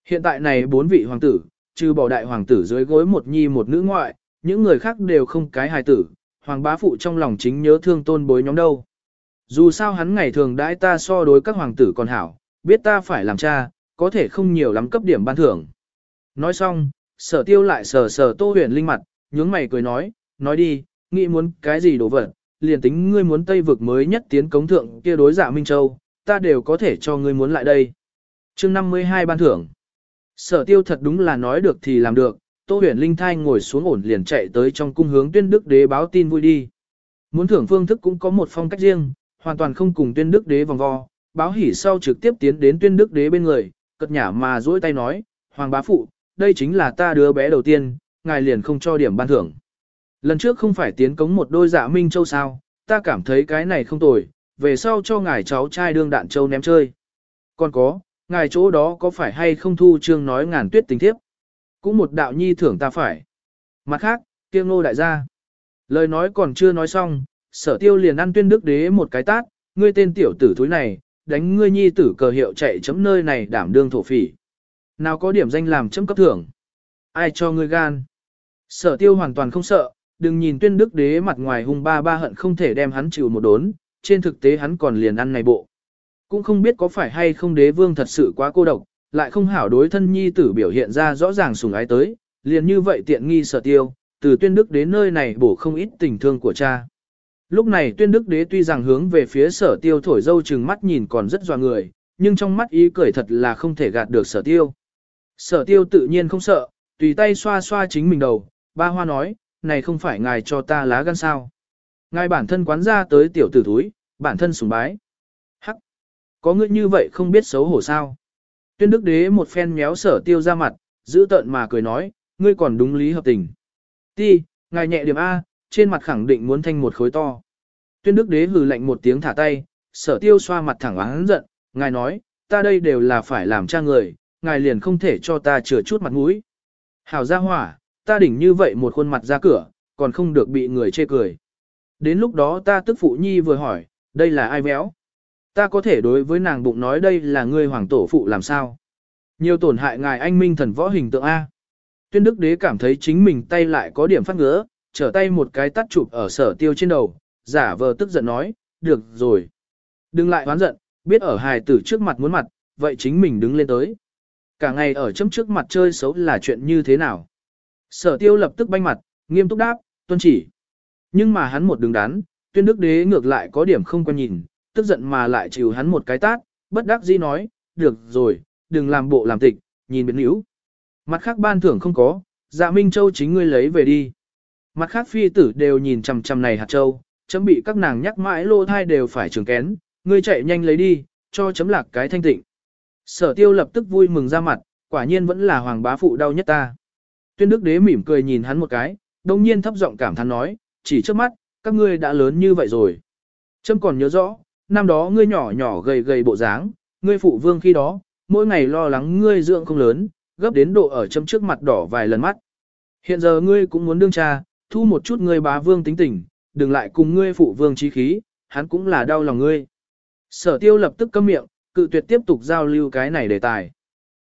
Hiện tại này bốn vị hoàng tử, trừ bỏ đại hoàng tử dưới gối một nhi một nữ ngoại, những người khác đều không cái hài tử, hoàng bá phụ trong lòng chính nhớ thương tôn bối nhóm đâu. Dù sao hắn ngày thường đãi ta so đối các hoàng tử còn hảo, biết ta phải làm cha, có thể không nhiều lắm cấp điểm ban thưởng. Nói xong, sở tiêu lại sờ sờ tô huyền linh mặt, nhướng mày cười nói, nói đi, nghĩ muốn cái gì đồ vật, liền tính ngươi muốn Tây vực mới nhất tiến cống thượng kia đối giả Minh Châu, ta đều có thể cho ngươi muốn lại đây. chương 52 ban thưởng. Sở tiêu thật đúng là nói được thì làm được, Tô huyền linh thai ngồi xuống ổn liền chạy tới trong cung hướng tuyên đức đế báo tin vui đi. Muốn thưởng phương thức cũng có một phong cách riêng, hoàn toàn không cùng tuyên đức đế vòng vo, báo hỉ sau trực tiếp tiến đến tuyên đức đế bên người, cật nhả mà duỗi tay nói, Hoàng bá phụ, đây chính là ta đứa bé đầu tiên, ngài liền không cho điểm ban thưởng. Lần trước không phải tiến cống một đôi dạ minh châu sao, ta cảm thấy cái này không tồi, về sau cho ngài cháu trai đương đạn châu ném chơi. Còn có, ngài chỗ đó có phải hay không thu trương nói ngàn tuyết tình thiếp? Cũng một đạo nhi thưởng ta phải. Mặt khác, kia ngô đại gia. Lời nói còn chưa nói xong, sở tiêu liền ăn tuyên đức đế một cái tát, ngươi tên tiểu tử thúi này, đánh ngươi nhi tử cờ hiệu chạy chấm nơi này đảm đương thổ phỉ. Nào có điểm danh làm chấm cấp thưởng. Ai cho ngươi gan? Sở tiêu hoàn toàn không sợ, đừng nhìn tuyên đức đế mặt ngoài hung ba ba hận không thể đem hắn chịu một đốn, trên thực tế hắn còn liền ăn này bộ. Cũng không biết có phải hay không đế vương thật sự quá cô độc, lại không hảo đối thân nhi tử biểu hiện ra rõ ràng sùng ái tới, liền như vậy tiện nghi sở tiêu, từ tuyên đức đến nơi này bổ không ít tình thương của cha. Lúc này tuyên đức đế tuy rằng hướng về phía sở tiêu thổi dâu chừng mắt nhìn còn rất dò người, nhưng trong mắt ý cười thật là không thể gạt được sở tiêu. Sở tiêu tự nhiên không sợ, tùy tay xoa xoa chính mình đầu, ba hoa nói, này không phải ngài cho ta lá gan sao. Ngài bản thân quán ra tới tiểu tử túi, bản thân sùng bái. Có ngươi như vậy không biết xấu hổ sao. Tuyên đức đế một phen méo sở tiêu ra mặt, giữ tợn mà cười nói, ngươi còn đúng lý hợp tình. Ti, ngài nhẹ điểm A, trên mặt khẳng định muốn thanh một khối to. Tuyên đức đế hừ lạnh một tiếng thả tay, sở tiêu xoa mặt thẳng oán giận, ngài nói, ta đây đều là phải làm cha người, ngài liền không thể cho ta chừa chút mặt mũi. Hảo ra hỏa, ta đỉnh như vậy một khuôn mặt ra cửa, còn không được bị người chê cười. Đến lúc đó ta tức phụ nhi vừa hỏi, đây là ai béo? Ta có thể đối với nàng bụng nói đây là ngươi hoàng tổ phụ làm sao? Nhiều tổn hại ngài anh minh thần võ hình tượng A. Tuyên đức đế cảm thấy chính mình tay lại có điểm phát ngứa, trở tay một cái tắt chụp ở sở tiêu trên đầu, giả vờ tức giận nói, được rồi. Đừng lại hoán giận, biết ở hài tử trước mặt muốn mặt, vậy chính mình đứng lên tới. Cả ngày ở chấm trước mặt chơi xấu là chuyện như thế nào? Sở tiêu lập tức banh mặt, nghiêm túc đáp, tuân chỉ. Nhưng mà hắn một đứng đắn, tuyên đức đế ngược lại có điểm không quan nhìn, tức giận mà lại chịu hắn một cái tát, bất đắc dĩ nói, được rồi, đừng làm bộ làm tịch, nhìn biến hữu. Mặt khác ban thưởng không có, dạ Minh Châu chính ngươi lấy về đi. Mặt khác phi tử đều nhìn chằm chằm này hạt châu, chấm bị các nàng nhắc mãi lô thai đều phải trường kén, ngươi chạy nhanh lấy đi, cho chấm lạc cái thanh tịnh. Sở tiêu lập tức vui mừng ra mặt, quả nhiên vẫn là hoàng bá phụ đau nhất ta. Tuyên đức đế mỉm cười nhìn hắn một cái, đồng nhiên thấp giọng cảm thán nói, chỉ trước mắt, các ngươi đã lớn như vậy rồi. Chấm còn nhớ rõ, năm đó ngươi nhỏ nhỏ gầy gầy bộ dáng, ngươi phụ vương khi đó, mỗi ngày lo lắng ngươi dưỡng không lớn, gấp đến độ ở chấm trước mặt đỏ vài lần mắt. Hiện giờ ngươi cũng muốn đương cha, thu một chút ngươi bá vương tính tình, đừng lại cùng ngươi phụ vương trí khí, hắn cũng là đau lòng ngươi. Sở tiêu lập tức câm miệng, cự tuyệt tiếp tục giao lưu cái này đề tài.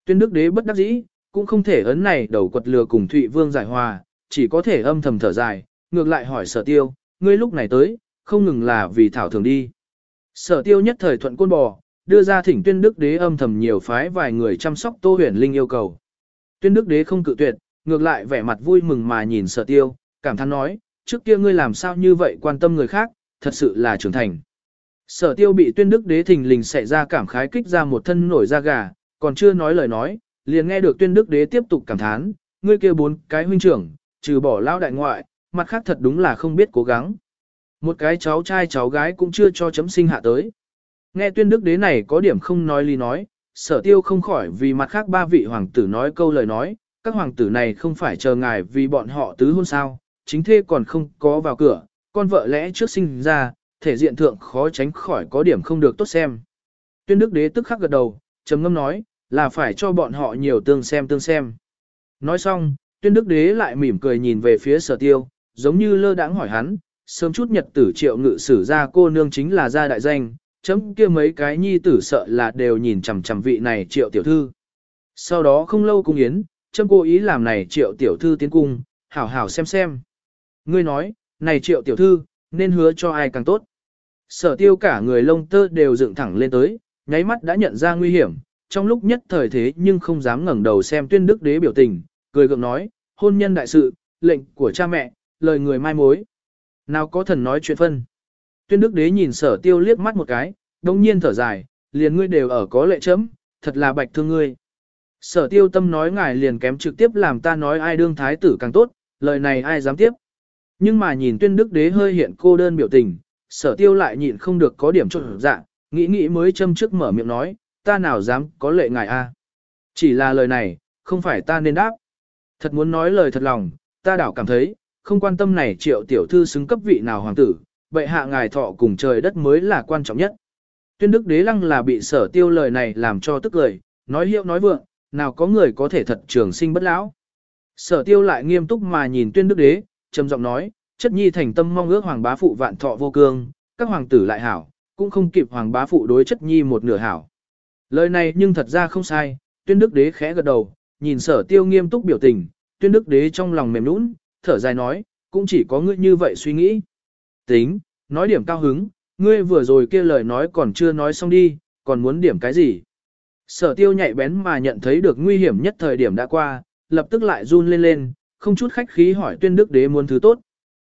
Tuyên đức đế bất đắc dĩ, cũng không thể ấn này đầu quật lừa cùng Thụy Vương giải hòa, chỉ có thể âm thầm thở dài, ngược lại hỏi sở tiêu, ngươi lúc này tới, không ngừng là vì thảo thường đi. Sở tiêu nhất thời thuận côn bò, đưa ra thỉnh tuyên đức đế âm thầm nhiều phái vài người chăm sóc tô huyền linh yêu cầu. Tuyên đức đế không cự tuyệt, ngược lại vẻ mặt vui mừng mà nhìn sở tiêu, cảm thán nói, trước kia ngươi làm sao như vậy quan tâm người khác, thật sự là trưởng thành. Sở tiêu bị tuyên đức đế thình lình xảy ra cảm khái kích ra một thân nổi da gà, còn chưa nói lời nói, liền nghe được tuyên đức đế tiếp tục cảm thán, ngươi kia bốn cái huynh trưởng, trừ bỏ lao đại ngoại, mặt khác thật đúng là không biết cố gắng. Một cái cháu trai cháu gái cũng chưa cho chấm sinh hạ tới. Nghe tuyên đức đế này có điểm không nói lý nói, sở tiêu không khỏi vì mặt khác ba vị hoàng tử nói câu lời nói, các hoàng tử này không phải chờ ngài vì bọn họ tứ hôn sao, chính thê còn không có vào cửa, con vợ lẽ trước sinh ra, thể diện thượng khó tránh khỏi có điểm không được tốt xem. Tuyên đức đế tức khắc gật đầu, trầm ngâm nói, là phải cho bọn họ nhiều tương xem tương xem. Nói xong, tuyên đức đế lại mỉm cười nhìn về phía sở tiêu, giống như lơ đãng hỏi hắn, sớm chút nhật tử triệu ngự sử ra cô nương chính là gia đại danh, chấm kia mấy cái nhi tử sợ là đều nhìn chằm chằm vị này triệu tiểu thư. Sau đó không lâu cung yến, chấm cố ý làm này triệu tiểu thư tiến cung, hảo hảo xem xem. Ngươi nói, này triệu tiểu thư, nên hứa cho ai càng tốt. Sở tiêu cả người lông tơ đều dựng thẳng lên tới, nháy mắt đã nhận ra nguy hiểm, trong lúc nhất thời thế nhưng không dám ngẩng đầu xem tuyên đức đế biểu tình, cười gượng nói, hôn nhân đại sự, lệnh của cha mẹ, lời người mai mối. Nào có thần nói chuyện phân. Tuyên đức đế nhìn sở tiêu liếc mắt một cái, đồng nhiên thở dài, liền ngươi đều ở có lệ chấm, thật là bạch thương ngươi. Sở tiêu tâm nói ngài liền kém trực tiếp làm ta nói ai đương thái tử càng tốt, lời này ai dám tiếp. Nhưng mà nhìn tuyên đức đế hơi hiện cô đơn biểu tình, sở tiêu lại nhịn không được có điểm trộn dạ, nghĩ nghĩ mới châm trước mở miệng nói, ta nào dám có lệ ngài a? Chỉ là lời này, không phải ta nên đáp. Thật muốn nói lời thật lòng, ta đảo cảm thấy, không quan tâm này triệu tiểu thư xứng cấp vị nào hoàng tử, vậy hạ ngài thọ cùng trời đất mới là quan trọng nhất. Tuyên đức đế lăng là bị sở tiêu lời này làm cho tức lời, nói hiệu nói vượng, nào có người có thể thật trường sinh bất lão. Sở tiêu lại nghiêm túc mà nhìn tuyên đức đế, trầm giọng nói, chất nhi thành tâm mong ước hoàng bá phụ vạn thọ vô cương, các hoàng tử lại hảo, cũng không kịp hoàng bá phụ đối chất nhi một nửa hảo. Lời này nhưng thật ra không sai, tuyên đức đế khẽ gật đầu, nhìn sở tiêu nghiêm túc biểu tình, tuyên đức đế trong lòng mềm nũng, thở dài nói, cũng chỉ có ngươi như vậy suy nghĩ. Tính, nói điểm cao hứng, ngươi vừa rồi kia lời nói còn chưa nói xong đi, còn muốn điểm cái gì. Sở tiêu nhạy bén mà nhận thấy được nguy hiểm nhất thời điểm đã qua, lập tức lại run lên lên, không chút khách khí hỏi tuyên đức đế muốn thứ tốt.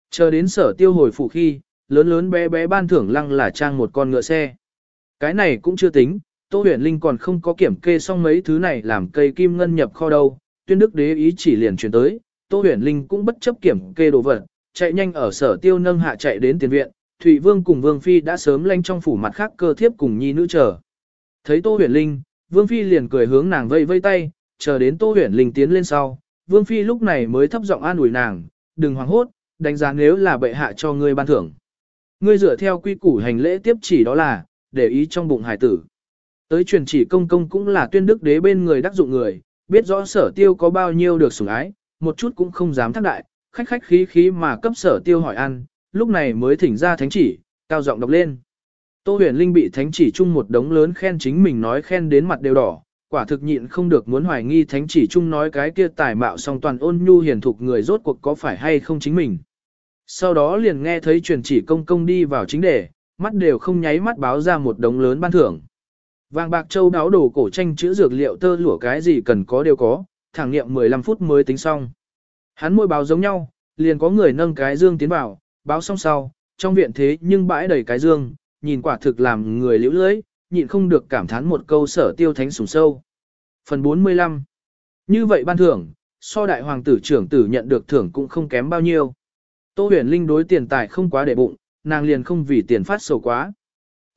Chờ đến sở tiêu hồi phủ khi, lớn lớn bé bé ban thưởng lăng là trang một con ngựa xe. Cái này cũng chưa tính, Tô huyền linh còn không có kiểm kê xong mấy thứ này làm cây kim ngân nhập kho đâu, tuyên đức đế ý chỉ liền chuyển tới, Tô huyền linh cũng bất chấp kiểm kê đồ vật, chạy nhanh ở sở tiêu nâng hạ chạy đến tiền viện, Thụy Vương cùng Vương Phi đã sớm lanh trong phủ mặt khác cơ thiếp cùng nhi nữ chờ. Thấy Tô huyền linh, Vương Phi liền cười hướng nàng vây vây tay, chờ đến Tô huyền linh tiến lên sau, Vương Phi lúc này mới thấp giọng an ủi nàng, đừng hoảng hốt, đánh giá nếu là bệ hạ cho ngươi ban thưởng. Ngươi dựa theo quy củ hành lễ tiếp chỉ đó là, để ý trong bụng hải tử. Tới truyền chỉ công công cũng là tuyên đức đế bên người đắc dụng người, biết rõ sở tiêu có bao nhiêu được sủng ái, một chút cũng không dám thác đại, khách khách khí khí mà cấp sở tiêu hỏi ăn, lúc này mới thỉnh ra thánh chỉ, cao giọng đọc lên. Tô huyền linh bị thánh chỉ chung một đống lớn khen chính mình nói khen đến mặt đều đỏ, quả thực nhịn không được muốn hoài nghi thánh chỉ chung nói cái kia tài mạo song toàn ôn nhu hiền thục người rốt cuộc có phải hay không chính mình. Sau đó liền nghe thấy truyền chỉ công công đi vào chính đề, mắt đều không nháy mắt báo ra một đống lớn ban thưởng. Vàng bạc châu đáo đồ cổ tranh chữ dược liệu tơ lụa cái gì cần có đều có, thẳng nghiệm 15 phút mới tính xong. Hắn môi báo giống nhau, liền có người nâng cái dương tiến vào, báo xong sau, trong viện thế nhưng bãi đầy cái dương, nhìn quả thực làm người liễu lưới, nhịn không được cảm thán một câu sở tiêu thánh sủng sâu. Phần 45 Như vậy ban thưởng, so đại hoàng tử trưởng tử nhận được thưởng cũng không kém bao nhiêu. Tô huyền linh đối tiền tài không quá để bụng, nàng liền không vì tiền phát sầu quá.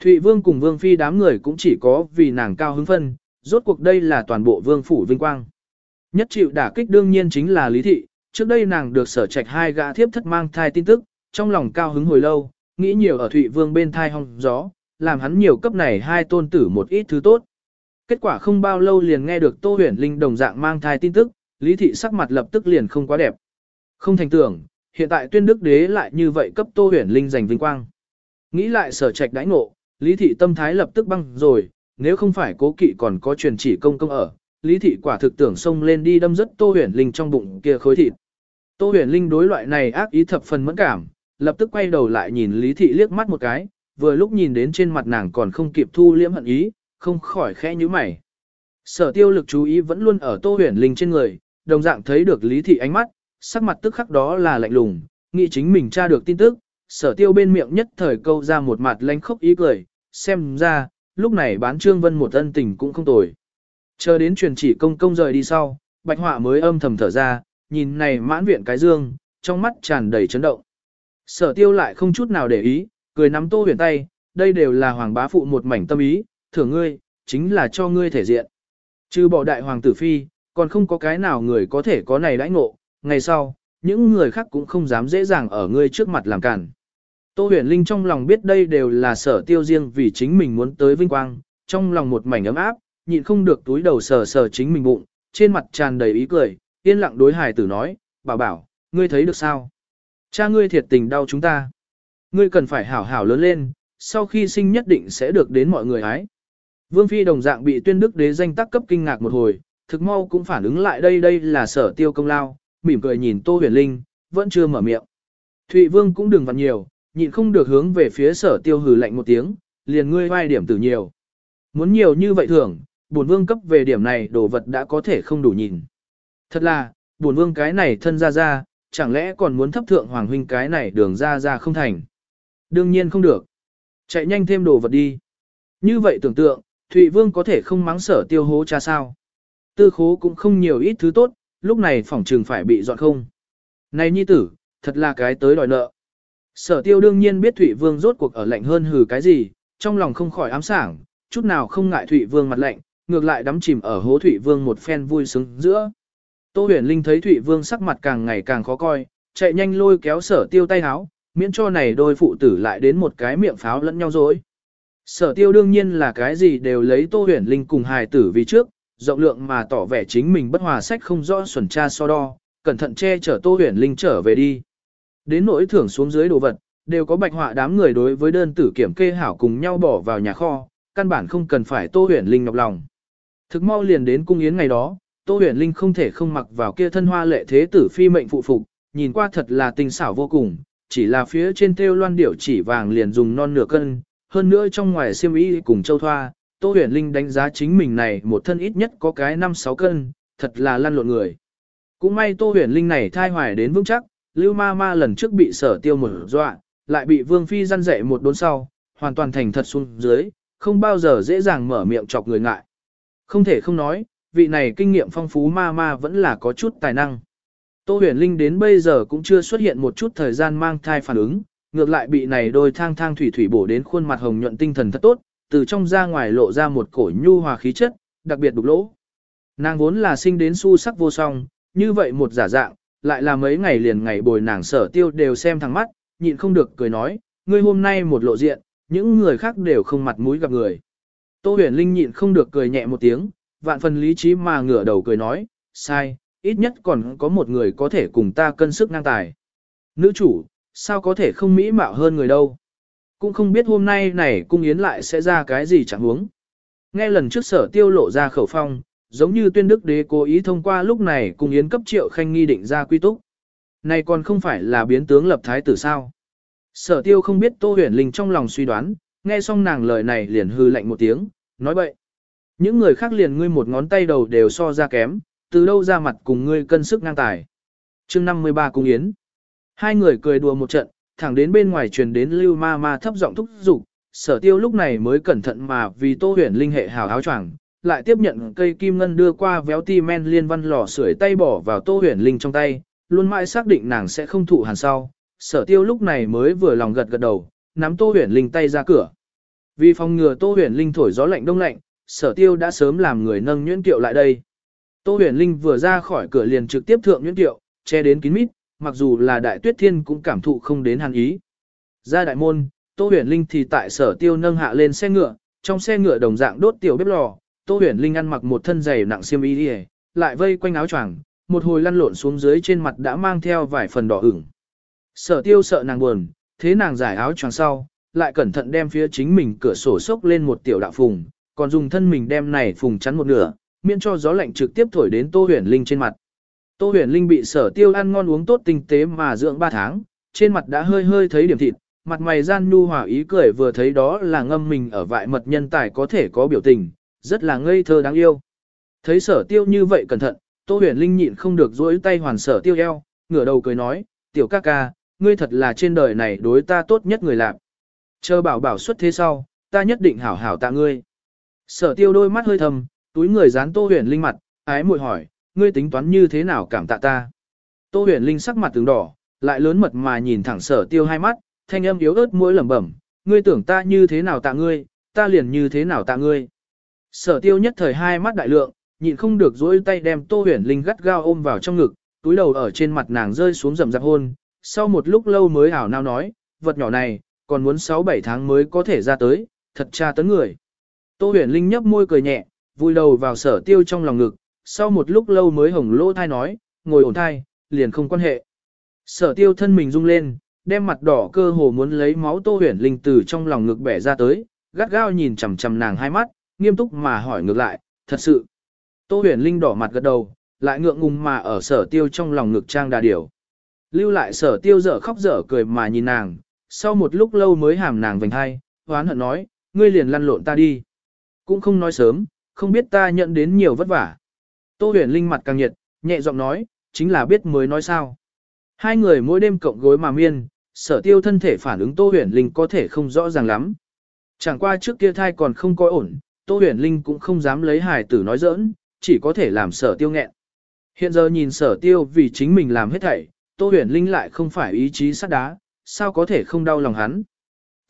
Thụy Vương cùng Vương Phi đám người cũng chỉ có vì nàng cao hứng phân, rốt cuộc đây là toàn bộ Vương Phủ vinh quang. Nhất chịu đả kích đương nhiên chính là Lý Thị, trước đây nàng được sở trạch hai gã thiếp thất mang thai tin tức, trong lòng cao hứng hồi lâu, nghĩ nhiều ở Thụy Vương bên thai hong gió, làm hắn nhiều cấp này hai tôn tử một ít thứ tốt. Kết quả không bao lâu liền nghe được Tô Huyền Linh đồng dạng mang thai tin tức, Lý Thị sắc mặt lập tức liền không quá đẹp. Không thành tưởng, hiện tại tuyên đức đế lại như vậy cấp Tô Huyền Linh giành vinh quang. Nghĩ lại sở trạch đãi ngộ, Lý Thị tâm thái lập tức băng rồi, nếu không phải cố kỵ còn có truyền chỉ công công ở, Lý Thị quả thực tưởng xông lên đi đâm rất Tô Huyền Linh trong bụng kia khối thịt. Tô Huyền Linh đối loại này ác ý thập phần mẫn cảm, lập tức quay đầu lại nhìn Lý Thị liếc mắt một cái, vừa lúc nhìn đến trên mặt nàng còn không kịp thu liễm hận ý, không khỏi khẽ nhíu mày. Sở tiêu lực chú ý vẫn luôn ở Tô Huyền Linh trên người, đồng dạng thấy được Lý Thị ánh mắt, sắc mặt tức khắc đó là lạnh lùng, nghĩ chính mình tra được tin tức, sở tiêu bên miệng nhất thời câu ra một mặt lanh khốc ý cười, xem ra, lúc này bán Trương Vân một ân tình cũng không tồi. Chờ đến truyền chỉ công công rời đi sau, bạch họa mới âm thầm thở ra, nhìn này mãn viện cái dương, trong mắt tràn đầy chấn động. Sở tiêu lại không chút nào để ý, cười nắm tô huyền tay, đây đều là hoàng bá phụ một mảnh tâm ý, thưởng ngươi, chính là cho ngươi thể diện. Trừ bỏ đại hoàng tử phi, còn không có cái nào người có thể có này đãi ngộ, ngày sau, những người khác cũng không dám dễ dàng ở ngươi trước mặt làm cản. Tô huyền linh trong lòng biết đây đều là sở tiêu riêng vì chính mình muốn tới vinh quang, trong lòng một mảnh ấm áp, nhịn không được túi đầu sờ sờ chính mình bụng, trên mặt tràn đầy ý cười, yên lặng đối hài tử nói, bảo bảo, ngươi thấy được sao? Cha ngươi thiệt tình đau chúng ta. Ngươi cần phải hảo hảo lớn lên, sau khi sinh nhất định sẽ được đến mọi người ái. Vương Phi đồng dạng bị tuyên đức đế danh tác cấp kinh ngạc một hồi, thực mau cũng phản ứng lại đây đây là sở tiêu công lao, mỉm cười nhìn Tô huyền linh, vẫn chưa mở miệng. Thụy Vương cũng đừng vặn nhiều, nhịn không được hướng về phía sở tiêu hừ lạnh một tiếng, liền ngươi vai điểm tử nhiều. Muốn nhiều như vậy thường, bổn vương cấp về điểm này đồ vật đã có thể không đủ nhìn. Thật là, bổn vương cái này thân ra ra, chẳng lẽ còn muốn thấp thượng hoàng huynh cái này đường ra ra không thành. Đương nhiên không được. Chạy nhanh thêm đồ vật đi. Như vậy tưởng tượng, Thụy Vương có thể không mắng sở tiêu hố cha sao. Tư khố cũng không nhiều ít thứ tốt, lúc này phỏng trừng phải bị dọn không. Này nhi tử, thật là cái tới đòi nợ. Sở tiêu đương nhiên biết Thụy Vương rốt cuộc ở lạnh hơn hừ cái gì, trong lòng không khỏi ám sảng, chút nào không ngại Thụy Vương mặt lạnh, ngược lại đắm chìm ở hố Thụy Vương một phen vui sướng giữa. Tô huyền linh thấy Thụy Vương sắc mặt càng ngày càng khó coi, chạy nhanh lôi kéo sở tiêu tay háo, miễn cho này đôi phụ tử lại đến một cái miệng pháo lẫn nhau dối. Sở tiêu đương nhiên là cái gì đều lấy Tô huyền linh cùng hài tử vì trước, rộng lượng mà tỏ vẻ chính mình bất hòa sách không rõ xuẩn tra so đo, cẩn thận che chở Tô huyền linh trở về đi. Đến nỗi thưởng xuống dưới đồ vật, Đều có bạch họa đám người đối với đơn tử kiểm kê hảo cùng nhau bỏ vào nhà kho, căn bản không cần phải Tô Huyền Linh nhọc lòng. Thực mau liền đến cung yến ngày đó, Tô Huyền Linh không thể không mặc vào kia thân hoa lệ thế tử phi mệnh phụ phục, nhìn qua thật là tình xảo vô cùng, chỉ là phía trên thêu loan điểu chỉ vàng liền dùng non nửa cân, hơn nữa trong ngoài xiêm y cùng châu thoa, Tô Huyền Linh đánh giá chính mình này một thân ít nhất có cái 5-6 cân, thật là lăn lộn người. Cũng may Tô Huyền Linh này thai hoài đến vững chắc, Lưu Ma Ma lần trước bị sở tiêu một dọa, lại bị Vương Phi răn dạy một đốn sau, hoàn toàn thành thật xuống dưới, không bao giờ dễ dàng mở miệng chọc người ngại. Không thể không nói, vị này kinh nghiệm phong phú Ma Ma vẫn là có chút tài năng. Tô huyền linh đến bây giờ cũng chưa xuất hiện một chút thời gian mang thai phản ứng, ngược lại bị này đôi thang thang thủy thủy bổ đến khuôn mặt hồng nhuận tinh thần thật tốt, từ trong ra ngoài lộ ra một cổ nhu hòa khí chất, đặc biệt đục lỗ. Nàng vốn là sinh đến su sắc vô song, như vậy một giả dạng, lại là mấy ngày liền ngày bồi nàng sở tiêu đều xem thẳng mắt, nhịn không được cười nói, ngươi hôm nay một lộ diện, những người khác đều không mặt mũi gặp người. Tô huyền linh nhịn không được cười nhẹ một tiếng, vạn phần lý trí mà ngửa đầu cười nói, sai, ít nhất còn có một người có thể cùng ta cân sức ngang tài. Nữ chủ, sao có thể không mỹ mạo hơn người đâu. Cũng không biết hôm nay này cung yến lại sẽ ra cái gì chẳng huống. Nghe lần trước sở tiêu lộ ra khẩu phong, giống như tuyên đức đế cố ý thông qua lúc này cung yến cấp triệu khanh nghi định ra quy túc. Này còn không phải là biến tướng lập thái tử sao. Sở tiêu không biết tô huyền linh trong lòng suy đoán, nghe xong nàng lời này liền hư lạnh một tiếng, nói bậy. Những người khác liền ngươi một ngón tay đầu đều so ra kém, từ đâu ra mặt cùng ngươi cân sức ngang tài. chương 53 cung yến. Hai người cười đùa một trận, thẳng đến bên ngoài truyền đến lưu ma ma thấp giọng thúc giục, sở tiêu lúc này mới cẩn thận mà vì tô huyền linh hệ hào áo choàng lại tiếp nhận cây kim ngân đưa qua véo ti men liên văn lò sưởi tay bỏ vào tô huyền linh trong tay, luôn mãi xác định nàng sẽ không thụ hàn sau. Sở tiêu lúc này mới vừa lòng gật gật đầu, nắm tô huyền linh tay ra cửa. Vì phòng ngừa tô huyền linh thổi gió lạnh đông lạnh, sở tiêu đã sớm làm người nâng nhuyễn kiệu lại đây. Tô huyền linh vừa ra khỏi cửa liền trực tiếp thượng nhuyễn kiệu, che đến kín mít, mặc dù là đại tuyết thiên cũng cảm thụ không đến hàn ý. Ra đại môn, Tô huyền linh thì tại sở tiêu nâng hạ lên xe ngựa, trong xe ngựa đồng dạng đốt tiểu bếp lò, Tô huyền linh ăn mặc một thân giày nặng xiêm y đi lại vây quanh áo choàng, một hồi lăn lộn xuống dưới trên mặt đã mang theo vài phần đỏ ửng. Sở tiêu sợ nàng buồn, thế nàng giải áo choàng sau, lại cẩn thận đem phía chính mình cửa sổ sốc lên một tiểu đạo phùng, còn dùng thân mình đem này phùng chắn một nửa, miễn cho gió lạnh trực tiếp thổi đến Tô Huyền Linh trên mặt. Tô Huyền Linh bị sở tiêu ăn ngon uống tốt tinh tế mà dưỡng 3 tháng, trên mặt đã hơi hơi thấy điểm thịt, mặt mày gian nhu hòa ý cười vừa thấy đó là ngâm mình ở vại mật nhân tài có thể có biểu tình, rất là ngây thơ đáng yêu. Thấy sở tiêu như vậy cẩn thận, Tô huyền linh nhịn không được duỗi tay hoàn sở tiêu eo, ngửa đầu cười nói, tiểu ca ca, ngươi thật là trên đời này đối ta tốt nhất người lạc. Chờ bảo bảo xuất thế sau, ta nhất định hảo hảo tạ ngươi. Sở tiêu đôi mắt hơi thầm, túi người dán tô huyền linh mặt, ái muội hỏi, ngươi tính toán như thế nào cảm tạ ta. Tô huyền linh sắc mặt tướng đỏ, lại lớn mật mà nhìn thẳng sở tiêu hai mắt, thanh âm yếu ớt mỗi lẩm bẩm, ngươi tưởng ta như thế nào tạ ngươi, ta liền như thế nào tạ ngươi. Sở tiêu nhất thời hai mắt đại lượng, nhịn không được dỗi tay đem Tô Huyền Linh gắt gao ôm vào trong ngực, túi đầu ở trên mặt nàng rơi xuống rầm rạp hôn, sau một lúc lâu mới hảo nao nói, vật nhỏ này, còn muốn 6-7 tháng mới có thể ra tới, thật tra tấn người. Tô Huyền Linh nhấp môi cười nhẹ, vui đầu vào sở tiêu trong lòng ngực, sau một lúc lâu mới hồng lỗ thai nói, ngồi ổn thai, liền không quan hệ. Sở tiêu thân mình rung lên, đem mặt đỏ cơ hồ muốn lấy máu Tô Huyền Linh từ trong lòng ngực bẻ ra tới, gắt gao nhìn chằm chằm nàng hai mắt, nghiêm túc mà hỏi ngược lại, thật sự. Tô huyền linh đỏ mặt gật đầu, lại ngượng ngùng mà ở sở tiêu trong lòng ngực trang đà điểu. Lưu lại sở tiêu dở khóc dở cười mà nhìn nàng, sau một lúc lâu mới hàm nàng vành hai, hoán hận nói, ngươi liền lăn lộn ta đi. Cũng không nói sớm, không biết ta nhận đến nhiều vất vả. Tô huyền linh mặt càng nhiệt, nhẹ giọng nói, chính là biết mới nói sao. Hai người mỗi đêm cộng gối mà miên, sở tiêu thân thể phản ứng tô huyền linh có thể không rõ ràng lắm. Chẳng qua trước kia thai còn không có ổn, tô huyền linh cũng không dám lấy hài tử nói giỡn, chỉ có thể làm sở tiêu nghẹn. Hiện giờ nhìn sở tiêu vì chính mình làm hết thảy, Tô Huyền Linh lại không phải ý chí sắt đá, sao có thể không đau lòng hắn.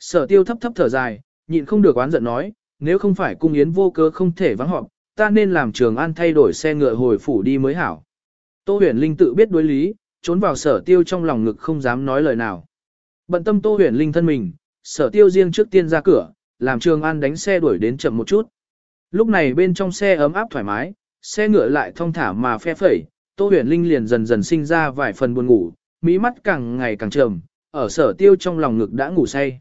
Sở tiêu thấp thấp thở dài, nhịn không được oán giận nói, nếu không phải cung yến vô cớ không thể vắng họp, ta nên làm trường an thay đổi xe ngựa hồi phủ đi mới hảo. Tô huyền linh tự biết đối lý, trốn vào sở tiêu trong lòng ngực không dám nói lời nào. Bận tâm tô huyền linh thân mình, sở tiêu riêng trước tiên ra cửa, làm trường an đánh xe đuổi đến chậm một chút. Lúc này bên trong xe ấm áp thoải mái, xe ngựa lại thong thả mà phe phẩy, Tô Huyền Linh liền dần dần sinh ra vài phần buồn ngủ, mỹ mắt càng ngày càng trầm, ở sở tiêu trong lòng ngực đã ngủ say.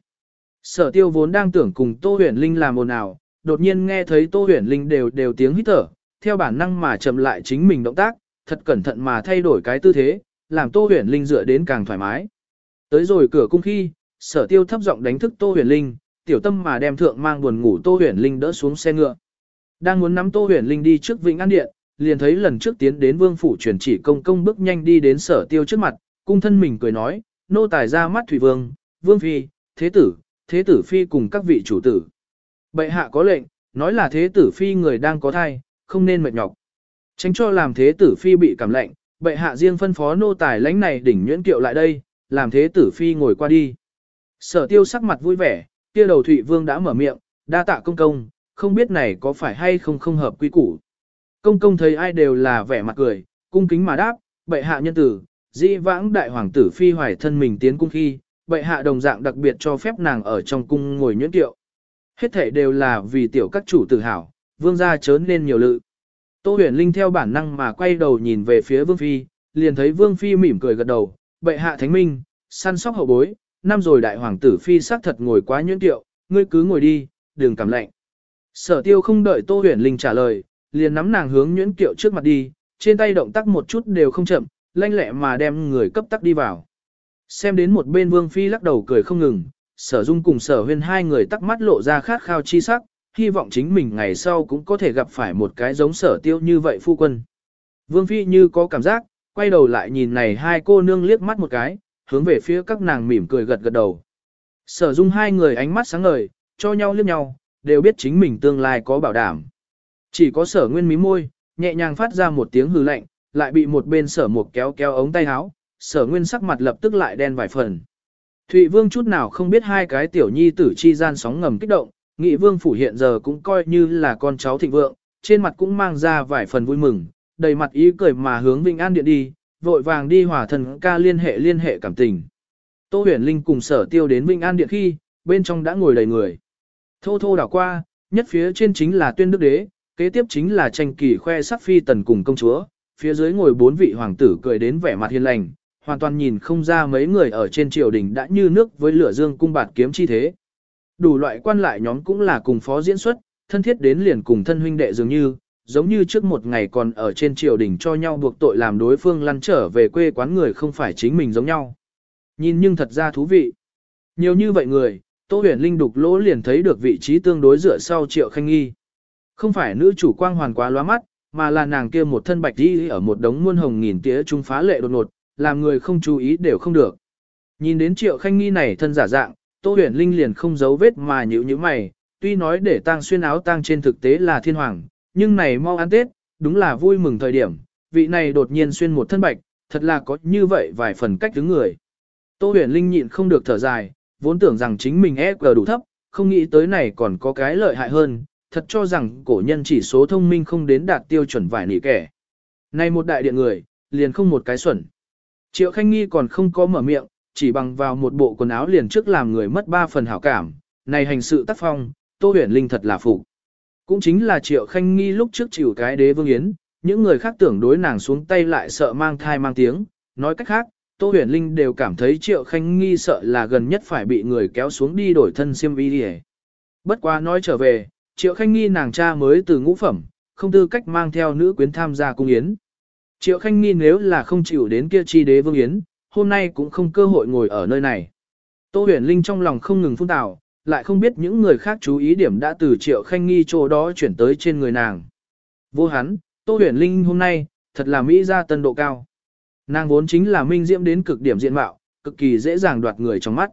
Sở tiêu vốn đang tưởng cùng Tô Huyền Linh làm ồn ào, đột nhiên nghe thấy Tô Huyền Linh đều đều tiếng hít thở, theo bản năng mà chậm lại chính mình động tác, thật cẩn thận mà thay đổi cái tư thế, làm Tô Huyền Linh dựa đến càng thoải mái. Tới rồi cửa cung khi, sở tiêu thấp giọng đánh thức Tô Huyền Linh, tiểu tâm mà đem thượng mang buồn ngủ Tô Huyền Linh đỡ xuống xe ngựa. Đang muốn nắm Tô Huyền Linh đi trước Vĩnh An Điện, liền thấy lần trước tiến đến vương phủ truyền chỉ công công bước nhanh đi đến sở tiêu trước mặt, cung thân mình cười nói, nô tài ra mắt thủy vương, vương phi, thế tử, thế tử phi cùng các vị chủ tử. Bệ hạ có lệnh, nói là thế tử phi người đang có thai, không nên mệt nhọc. Tránh cho làm thế tử phi bị cảm lạnh, bệ hạ riêng phân phó nô tài lãnh này đỉnh nhuyễn kiệu lại đây, làm thế tử phi ngồi qua đi. Sở tiêu sắc mặt vui vẻ, kia đầu thụy vương đã mở miệng, đa tạ công công, không biết này có phải hay không không hợp quy củ. Công công thấy ai đều là vẻ mặt cười, cung kính mà đáp, bệ hạ nhân tử, dĩ vãng đại hoàng tử phi hoài thân mình tiến cung khi, bệ hạ đồng dạng đặc biệt cho phép nàng ở trong cung ngồi nhuyễn tiệu. Hết thể đều là vì tiểu các chủ tự hào, vương gia chớn nên nhiều lự. Tô huyền linh theo bản năng mà quay đầu nhìn về phía vương phi, liền thấy vương phi mỉm cười gật đầu, bệ hạ thánh minh, săn sóc hậu bối, năm rồi đại hoàng tử phi xác thật ngồi quá nhuyễn tiệu, ngươi cứ ngồi đi, đừng cảm lạnh. Sở tiêu không đợi Tô huyền linh trả lời, liền nắm nàng hướng nhuyễn kiệu trước mặt đi, trên tay động tác một chút đều không chậm, lanh lẹ mà đem người cấp tắc đi vào. Xem đến một bên vương phi lắc đầu cười không ngừng, sở dung cùng sở huyên hai người tắc mắt lộ ra khát khao chi sắc, hy vọng chính mình ngày sau cũng có thể gặp phải một cái giống sở tiêu như vậy phu quân. Vương phi như có cảm giác, quay đầu lại nhìn này hai cô nương liếc mắt một cái, hướng về phía các nàng mỉm cười gật gật đầu. Sở dung hai người ánh mắt sáng ngời, cho nhau liếc nhau, đều biết chính mình tương lai có bảo đảm. Chỉ có sở nguyên mí môi, nhẹ nhàng phát ra một tiếng hừ lạnh, lại bị một bên sở một kéo kéo ống tay áo, sở nguyên sắc mặt lập tức lại đen vài phần. Thụy vương chút nào không biết hai cái tiểu nhi tử chi gian sóng ngầm kích động, nghị vương phủ hiện giờ cũng coi như là con cháu thịnh vượng, trên mặt cũng mang ra vài phần vui mừng, đầy mặt ý cười mà hướng Vinh An Điện đi, vội vàng đi hòa thần ca liên hệ liên hệ cảm tình. Tô huyền linh cùng sở tiêu đến Vinh An Điện khi, bên trong đã ngồi đầy người. Thô thô đảo qua, nhất phía trên chính là tuyên đức đế, kế tiếp chính là tranh kỳ khoe sắc phi tần cùng công chúa, phía dưới ngồi bốn vị hoàng tử cười đến vẻ mặt hiền lành, hoàn toàn nhìn không ra mấy người ở trên triều đình đã như nước với lửa dương cung bạt kiếm chi thế. Đủ loại quan lại nhóm cũng là cùng phó diễn xuất, thân thiết đến liền cùng thân huynh đệ dường như, giống như trước một ngày còn ở trên triều đình cho nhau buộc tội làm đối phương lăn trở về quê quán người không phải chính mình giống nhau. Nhìn nhưng thật ra thú vị. Nhiều như vậy người, Tô huyền linh đục lỗ liền thấy được vị trí tương đối dựa sau triệu khanh nghi. Không phải nữ chủ quang hoàn quá lóa mắt, mà là nàng kia một thân bạch đi ở một đống muôn hồng nghìn tía trung phá lệ đột ngột, làm người không chú ý đều không được. Nhìn đến triệu khanh nghi này thân giả dạng, Tô huyền linh liền không giấu vết mà nhữ như mày, tuy nói để tang xuyên áo tang trên thực tế là thiên hoàng, nhưng này mau ăn tết, đúng là vui mừng thời điểm, vị này đột nhiên xuyên một thân bạch, thật là có như vậy vài phần cách đứng người. Tô huyền linh nhịn không được thở dài, vốn tưởng rằng chính mình e ép đủ thấp, không nghĩ tới này còn có cái lợi hại hơn, thật cho rằng cổ nhân chỉ số thông minh không đến đạt tiêu chuẩn vải nỉ kẻ. Này một đại điện người, liền không một cái xuẩn. Triệu Khanh Nghi còn không có mở miệng, chỉ bằng vào một bộ quần áo liền trước làm người mất ba phần hảo cảm, này hành sự tác phong, Tô Huyền Linh thật là phụ. Cũng chính là Triệu Khanh Nghi lúc trước chịu cái đế vương yến, những người khác tưởng đối nàng xuống tay lại sợ mang thai mang tiếng, nói cách khác, Tô Huyền Linh đều cảm thấy Triệu Khanh Nghi sợ là gần nhất phải bị người kéo xuống đi đổi thân xiêm y đi Bất quá nói trở về, Triệu Khanh Nghi nàng cha mới từ ngũ phẩm, không tư cách mang theo nữ quyến tham gia cung yến. Triệu Khanh Nghi nếu là không chịu đến kia chi đế vương yến, hôm nay cũng không cơ hội ngồi ở nơi này. Tô huyền linh trong lòng không ngừng phun tào, lại không biết những người khác chú ý điểm đã từ Triệu Khanh Nghi chỗ đó chuyển tới trên người nàng. Vô hắn, Tô huyền linh hôm nay, thật là Mỹ ra tân độ cao. Nàng vốn chính là minh diễm đến cực điểm diện mạo, cực kỳ dễ dàng đoạt người trong mắt.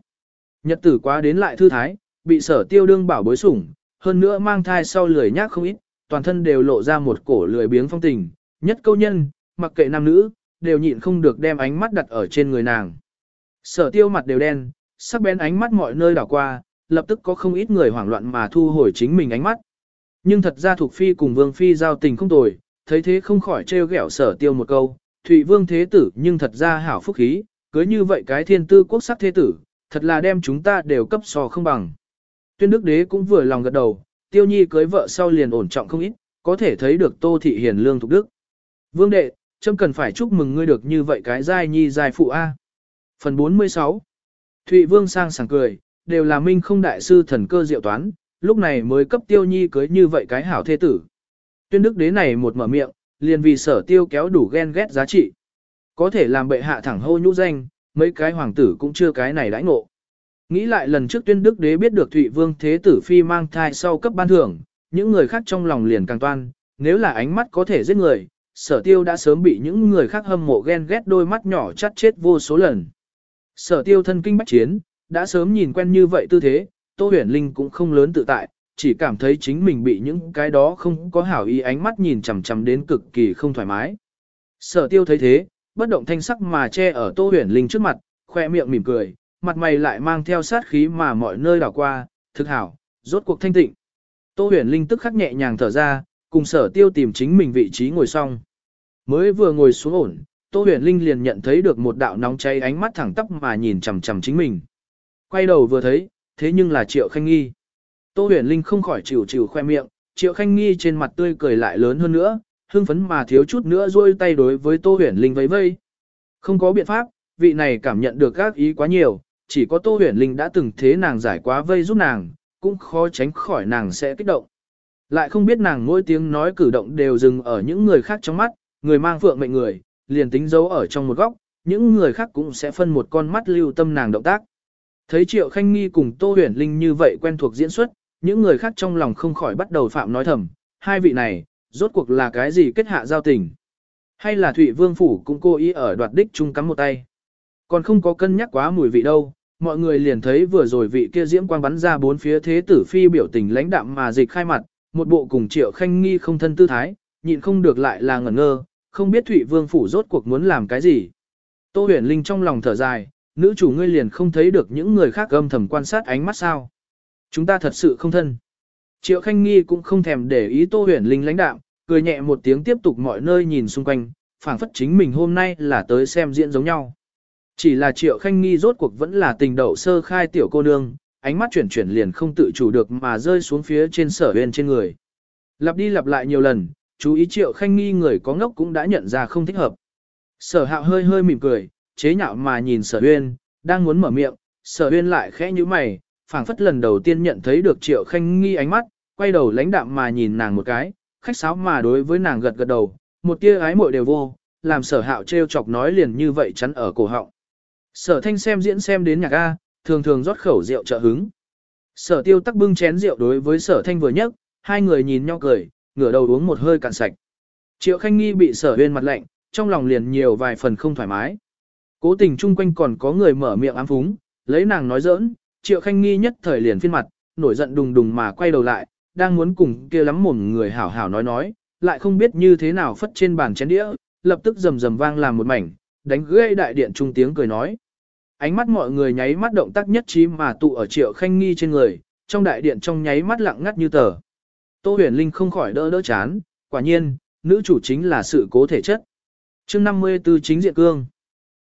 Nhật tử quá đến lại thư thái, bị sở tiêu đương bảo bối sủng, hơn nữa mang thai sau lười nhác không ít, toàn thân đều lộ ra một cổ lười biếng phong tình, nhất câu nhân, mặc kệ nam nữ, đều nhịn không được đem ánh mắt đặt ở trên người nàng. Sở tiêu mặt đều đen, sắc bén ánh mắt mọi nơi đảo qua, lập tức có không ít người hoảng loạn mà thu hồi chính mình ánh mắt. Nhưng thật ra thuộc phi cùng vương phi giao tình không tồi, thấy thế không khỏi trêu ghẹo sở tiêu một câu, thụy vương thế tử nhưng thật ra hảo phúc khí, cưới như vậy cái thiên tư quốc sắc thế tử, thật là đem chúng ta đều cấp so không bằng. Tuyên đức đế cũng vừa lòng gật đầu, tiêu nhi cưới vợ sau liền ổn trọng không ít, có thể thấy được tô thị hiền lương thục đức. Vương đệ, trâm cần phải chúc mừng ngươi được như vậy cái giai nhi giai phụ A. Phần 46 Thụy Vương sang sảng cười, đều là minh không đại sư thần cơ diệu toán, lúc này mới cấp tiêu nhi cưới như vậy cái hảo thế tử. Tuyên đức đế này một mở miệng, liền vì sở tiêu kéo đủ ghen ghét giá trị. Có thể làm bệ hạ thẳng hô nhũ danh, mấy cái hoàng tử cũng chưa cái này đãi ngộ. Nghĩ lại lần trước tuyên đức đế biết được Thụy Vương Thế Tử Phi mang thai sau cấp ban thưởng, những người khác trong lòng liền càng toan, nếu là ánh mắt có thể giết người, sở tiêu đã sớm bị những người khác hâm mộ ghen ghét đôi mắt nhỏ chắt chết vô số lần. Sở tiêu thân kinh bách chiến, đã sớm nhìn quen như vậy tư thế, Tô Huyền Linh cũng không lớn tự tại, chỉ cảm thấy chính mình bị những cái đó không có hảo ý ánh mắt nhìn chằm chằm đến cực kỳ không thoải mái. Sở tiêu thấy thế, bất động thanh sắc mà che ở Tô Huyền Linh trước mặt, khoe miệng mỉm cười, mặt mày lại mang theo sát khí mà mọi nơi đảo qua, thực hảo, rốt cuộc thanh tịnh. Tô huyền linh tức khắc nhẹ nhàng thở ra, cùng sở tiêu tìm chính mình vị trí ngồi xong. Mới vừa ngồi xuống ổn, Tô huyền linh liền nhận thấy được một đạo nóng cháy ánh mắt thẳng tắp mà nhìn chằm chằm chính mình. Quay đầu vừa thấy, thế nhưng là triệu khanh nghi. Tô huyền linh không khỏi chịu chịu khoe miệng, triệu khanh nghi trên mặt tươi cười lại lớn hơn nữa, hưng phấn mà thiếu chút nữa rôi tay đối với Tô huyền linh vẫy vây. Không có biện pháp, vị này cảm nhận được các ý quá nhiều, chỉ có Tô Huyền Linh đã từng thế nàng giải quá vây giúp nàng, cũng khó tránh khỏi nàng sẽ kích động. Lại không biết nàng mỗi tiếng nói cử động đều dừng ở những người khác trong mắt, người mang phượng mệnh người, liền tính giấu ở trong một góc, những người khác cũng sẽ phân một con mắt lưu tâm nàng động tác. Thấy Triệu Khanh Nghi cùng Tô Huyền Linh như vậy quen thuộc diễn xuất, những người khác trong lòng không khỏi bắt đầu phạm nói thầm, hai vị này, rốt cuộc là cái gì kết hạ giao tình? Hay là Thụy Vương Phủ cũng cố ý ở đoạt đích chung cắm một tay? Còn không có cân nhắc quá mùi vị đâu, mọi người liền thấy vừa rồi vị kia diễm quang bắn ra bốn phía thế tử phi biểu tình lãnh đạm mà dịch khai mặt, một bộ cùng triệu khanh nghi không thân tư thái, nhịn không được lại là ngẩn ngơ, không biết Thụy Vương phủ rốt cuộc muốn làm cái gì. Tô huyền linh trong lòng thở dài, nữ chủ ngươi liền không thấy được những người khác âm thầm quan sát ánh mắt sao. Chúng ta thật sự không thân. Triệu khanh nghi cũng không thèm để ý tô huyền linh lãnh đạm, cười nhẹ một tiếng tiếp tục mọi nơi nhìn xung quanh, phảng phất chính mình hôm nay là tới xem diễn giống nhau. Chỉ là triệu khanh nghi rốt cuộc vẫn là tình đậu sơ khai tiểu cô nương, ánh mắt chuyển chuyển liền không tự chủ được mà rơi xuống phía trên sở huyền trên người. Lặp đi lặp lại nhiều lần, chú ý triệu khanh nghi người có ngốc cũng đã nhận ra không thích hợp. Sở hạo hơi hơi mỉm cười, chế nhạo mà nhìn sở huyền, đang muốn mở miệng, sở huyền lại khẽ như mày, phảng phất lần đầu tiên nhận thấy được triệu khanh nghi ánh mắt, quay đầu lãnh đạm mà nhìn nàng một cái, khách sáo mà đối với nàng gật gật đầu, một tia ái muội đều vô, làm sở hạo trêu chọc nói liền như vậy chắn ở cổ họng. Sở thanh xem diễn xem đến nhạc A, thường thường rót khẩu rượu trợ hứng. Sở tiêu tắc bưng chén rượu đối với sở thanh vừa nhấc, hai người nhìn nhau cười, ngửa đầu uống một hơi cạn sạch. Triệu khanh nghi bị sở huyên mặt lạnh, trong lòng liền nhiều vài phần không thoải mái. Cố tình chung quanh còn có người mở miệng ám phúng, lấy nàng nói giỡn, triệu khanh nghi nhất thời liền phiên mặt, nổi giận đùng đùng mà quay đầu lại, đang muốn cùng kia lắm mồm người hảo hảo nói nói, lại không biết như thế nào phất trên bàn chén đĩa, lập tức rầm rầm vang làm một mảnh, đánh gây đại điện trung tiếng cười nói. Ánh mắt mọi người nháy mắt động tác nhất trí mà tụ ở triệu khanh nghi trên người, trong đại điện trong nháy mắt lặng ngắt như tờ. Tô huyền linh không khỏi đỡ đỡ chán, quả nhiên, nữ chủ chính là sự cố thể chất. chương 54 chính diện cương.